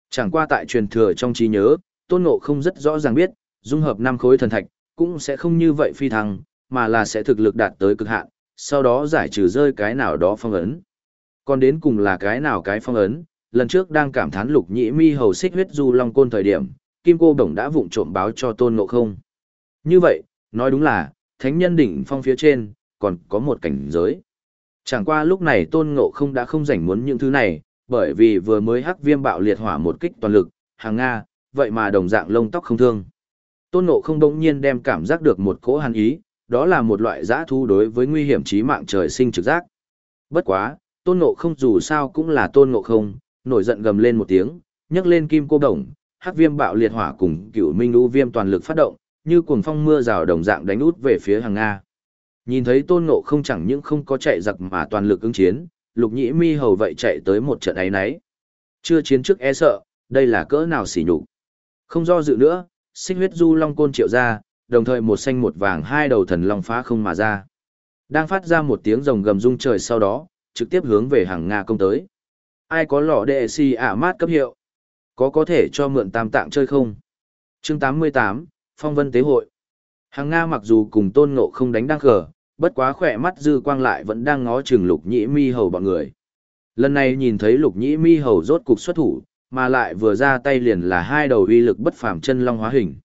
Chẳng qua tại truyền thừa trong trí nhớ, tôn ngộ không rất rõ ràng biết, dung hợp năm khối thần thạch, cũng sẽ không như vậy phi thăng, mà là sẽ thực lực đạt tới cực hạn, sau đó giải trừ rơi cái nào đó phong ấn. Còn đến cùng là cái nào cái phong ấn, lần trước đang cảm thán lục nhĩ mi hầu xích huyết du long côn thời điểm, Kim Cô Đồng đã vụng trộm báo cho Tôn Ngộ Không. Như vậy, nói đúng là, thánh nhân đỉnh phong phía trên, còn có một cảnh giới. Chẳng qua lúc này Tôn Ngộ Không đã không rảnh muốn những thứ này, bởi vì vừa mới hắc viêm bạo liệt hỏa một kích toàn lực, hàng Nga, vậy mà đồng dạng lông tóc không thương. Tôn Ngộ Không đống nhiên đem cảm giác được một cỗ hàn ý, đó là một loại giã thu đối với nguy hiểm chí mạng trời sinh trực giác. Bất quá, Tôn Ngộ Không dù sao cũng là Tôn Ngộ Không, nổi giận gầm lên một tiếng, nhấc lên kim cô đồng, hắc viêm bạo liệt hỏa cùng cựu minh lũ viêm toàn lực phát động, như cuồng phong mưa rào đồng dạng đánh út về phía hàng Nga. Nhìn thấy tôn ngộ không chẳng những không có chạy giặc mà toàn lực ứng chiến, lục nhĩ mi hầu vậy chạy tới một trận ấy nấy. Chưa chiến trước e sợ, đây là cỡ nào xỉ nhục Không do dự nữa, xích huyết du long côn triệu ra, đồng thời một xanh một vàng hai đầu thần long phá không mà ra. Đang phát ra một tiếng rồng gầm rung trời sau đó, trực tiếp hướng về hàng Nga công tới. Ai có lọ đệ si ả mát cấp hiệu? Có có thể cho mượn tam tạng chơi không? chương 88, Phong vân tế hội. Hàng Nga mặc dù cùng tôn ngộ không đánh đang cờ, bất quá khỏe mắt dư quang lại vẫn đang ngó chừng lục nhĩ mi hầu bọn người. Lần này nhìn thấy lục nhĩ mi hầu rốt cục xuất thủ, mà lại vừa ra tay liền là hai đầu uy lực bất phàm chân long hóa hình.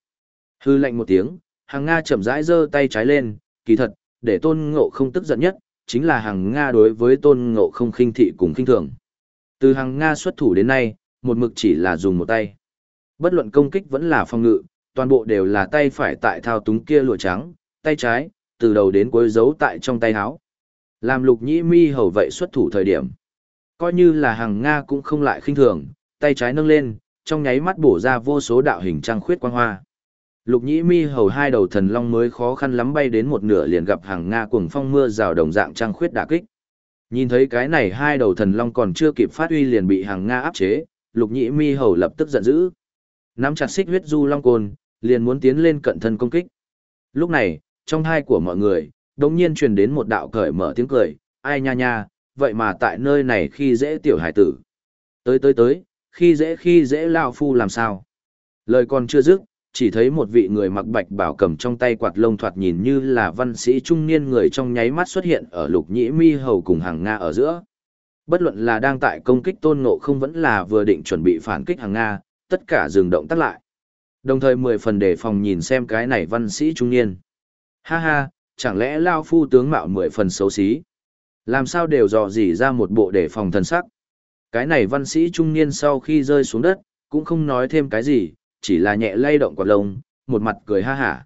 Hư lệnh một tiếng, hàng Nga chậm rãi giơ tay trái lên, kỳ thật, để tôn ngộ không tức giận nhất, chính là hàng Nga đối với tôn ngộ không khinh thị cùng khinh thường. Từ hàng Nga xuất thủ đến nay, một mực chỉ là dùng một tay. Bất luận công kích vẫn là phòng ngự, toàn bộ đều là tay phải tại thao túng kia lụa trắng, tay trái, từ đầu đến cuối giấu tại trong tay háo. Làm lục nhĩ mi hầu vậy xuất thủ thời điểm. Coi như là hàng Nga cũng không lại khinh thường, tay trái nâng lên, trong nháy mắt bổ ra vô số đạo hình trăng khuyết quang hoa. Lục nhĩ mi hầu hai đầu thần long mới khó khăn lắm bay đến một nửa liền gặp hàng Nga cuồng phong mưa rào đồng dạng trăng khuyết đả kích. Nhìn thấy cái này hai đầu thần long còn chưa kịp phát uy liền bị hàng Nga áp chế, lục nhĩ mi hầu lập tức giận dữ. Nắm chặt xích huyết du long côn, liền muốn tiến lên cận thân công kích. Lúc này, trong hai của mọi người, đột nhiên truyền đến một đạo cởi mở tiếng cười, ai nha nha, vậy mà tại nơi này khi dễ tiểu hải tử. Tới tới tới, khi dễ khi dễ lao phu làm sao. Lời còn chưa dứt, chỉ thấy một vị người mặc bạch bảo cầm trong tay quạt lông thoạt nhìn như là văn sĩ trung niên người trong nháy mắt xuất hiện ở lục nhĩ mi hầu cùng hàng Nga ở giữa. Bất luận là đang tại công kích tôn ngộ không vẫn là vừa định chuẩn bị phản kích hàng Nga, tất cả dừng động tắt lại. Đồng thời mười phần đề phòng nhìn xem cái này văn sĩ trung niên. Ha ha, chẳng lẽ Lao Phu tướng mạo mười phần xấu xí? Làm sao đều dò dỉ ra một bộ đề phòng thần sắc? Cái này văn sĩ trung niên sau khi rơi xuống đất, cũng không nói thêm cái gì, chỉ là nhẹ lay động quạt lông, một mặt cười ha hả.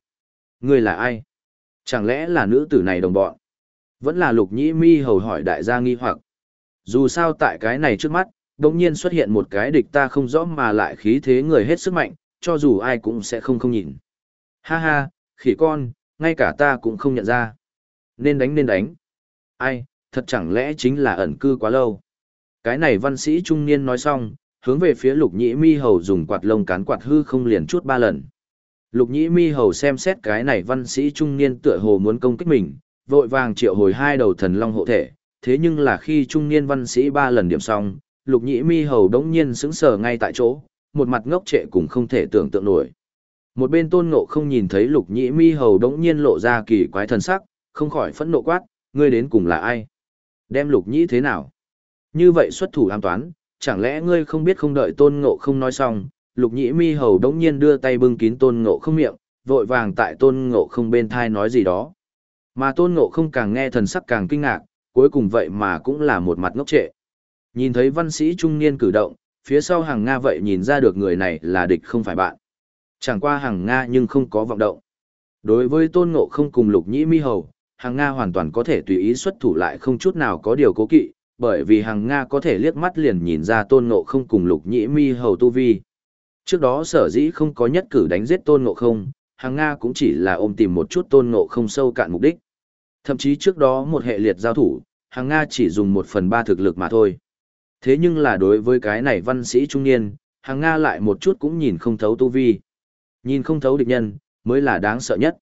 Người là ai? Chẳng lẽ là nữ tử này đồng bọn? Vẫn là lục nhĩ mi hầu hỏi đại gia nghi hoặc. Dù sao tại cái này trước mắt, đồng nhiên xuất hiện một cái địch ta không rõ mà lại khí thế người hết sức mạnh, cho dù ai cũng sẽ không không nhìn. Ha ha, khỉ con, ngay cả ta cũng không nhận ra. Nên đánh nên đánh. Ai, thật chẳng lẽ chính là ẩn cư quá lâu. Cái này văn sĩ trung niên nói xong, hướng về phía lục nhĩ mi hầu dùng quạt lông cán quạt hư không liền chút ba lần. Lục nhĩ mi hầu xem xét cái này văn sĩ trung niên tựa hồ muốn công kích mình, vội vàng triệu hồi hai đầu thần long hộ thể, thế nhưng là khi trung niên văn sĩ ba lần điểm xong, lục nhĩ mi hầu đống nhiên sững sờ ngay tại chỗ, một mặt ngốc trệ cũng không thể tưởng tượng nổi. Một bên tôn ngộ không nhìn thấy lục nhĩ mi hầu đống nhiên lộ ra kỳ quái thần sắc, không khỏi phẫn nộ quát, ngươi đến cùng là ai? Đem lục nhĩ thế nào? Như vậy xuất thủ an toán, chẳng lẽ ngươi không biết không đợi tôn ngộ không nói xong, lục nhĩ mi hầu đống nhiên đưa tay bưng kín tôn ngộ không miệng, vội vàng tại tôn ngộ không bên thai nói gì đó. Mà tôn ngộ không càng nghe thần sắc càng kinh ngạc, cuối cùng vậy mà cũng là một mặt ngốc trệ. Nhìn thấy văn sĩ trung niên cử động, phía sau hàng Nga vậy nhìn ra được người này là địch không phải bạn. Chẳng qua hàng Nga nhưng không có vọng động. Đối với tôn ngộ không cùng lục nhĩ mi hầu, hàng Nga hoàn toàn có thể tùy ý xuất thủ lại không chút nào có điều cố kỵ, bởi vì hàng Nga có thể liếc mắt liền nhìn ra tôn ngộ không cùng lục nhĩ mi hầu tu vi. Trước đó sở dĩ không có nhất cử đánh giết tôn ngộ không, hàng Nga cũng chỉ là ôm tìm một chút tôn ngộ không sâu cạn mục đích. Thậm chí trước đó một hệ liệt giao thủ, hàng Nga chỉ dùng một phần ba thực lực mà thôi. Thế nhưng là đối với cái này văn sĩ trung niên, hàng Nga lại một chút cũng nhìn không thấu tu vi. Nhìn không thấu địch nhân, mới là đáng sợ nhất.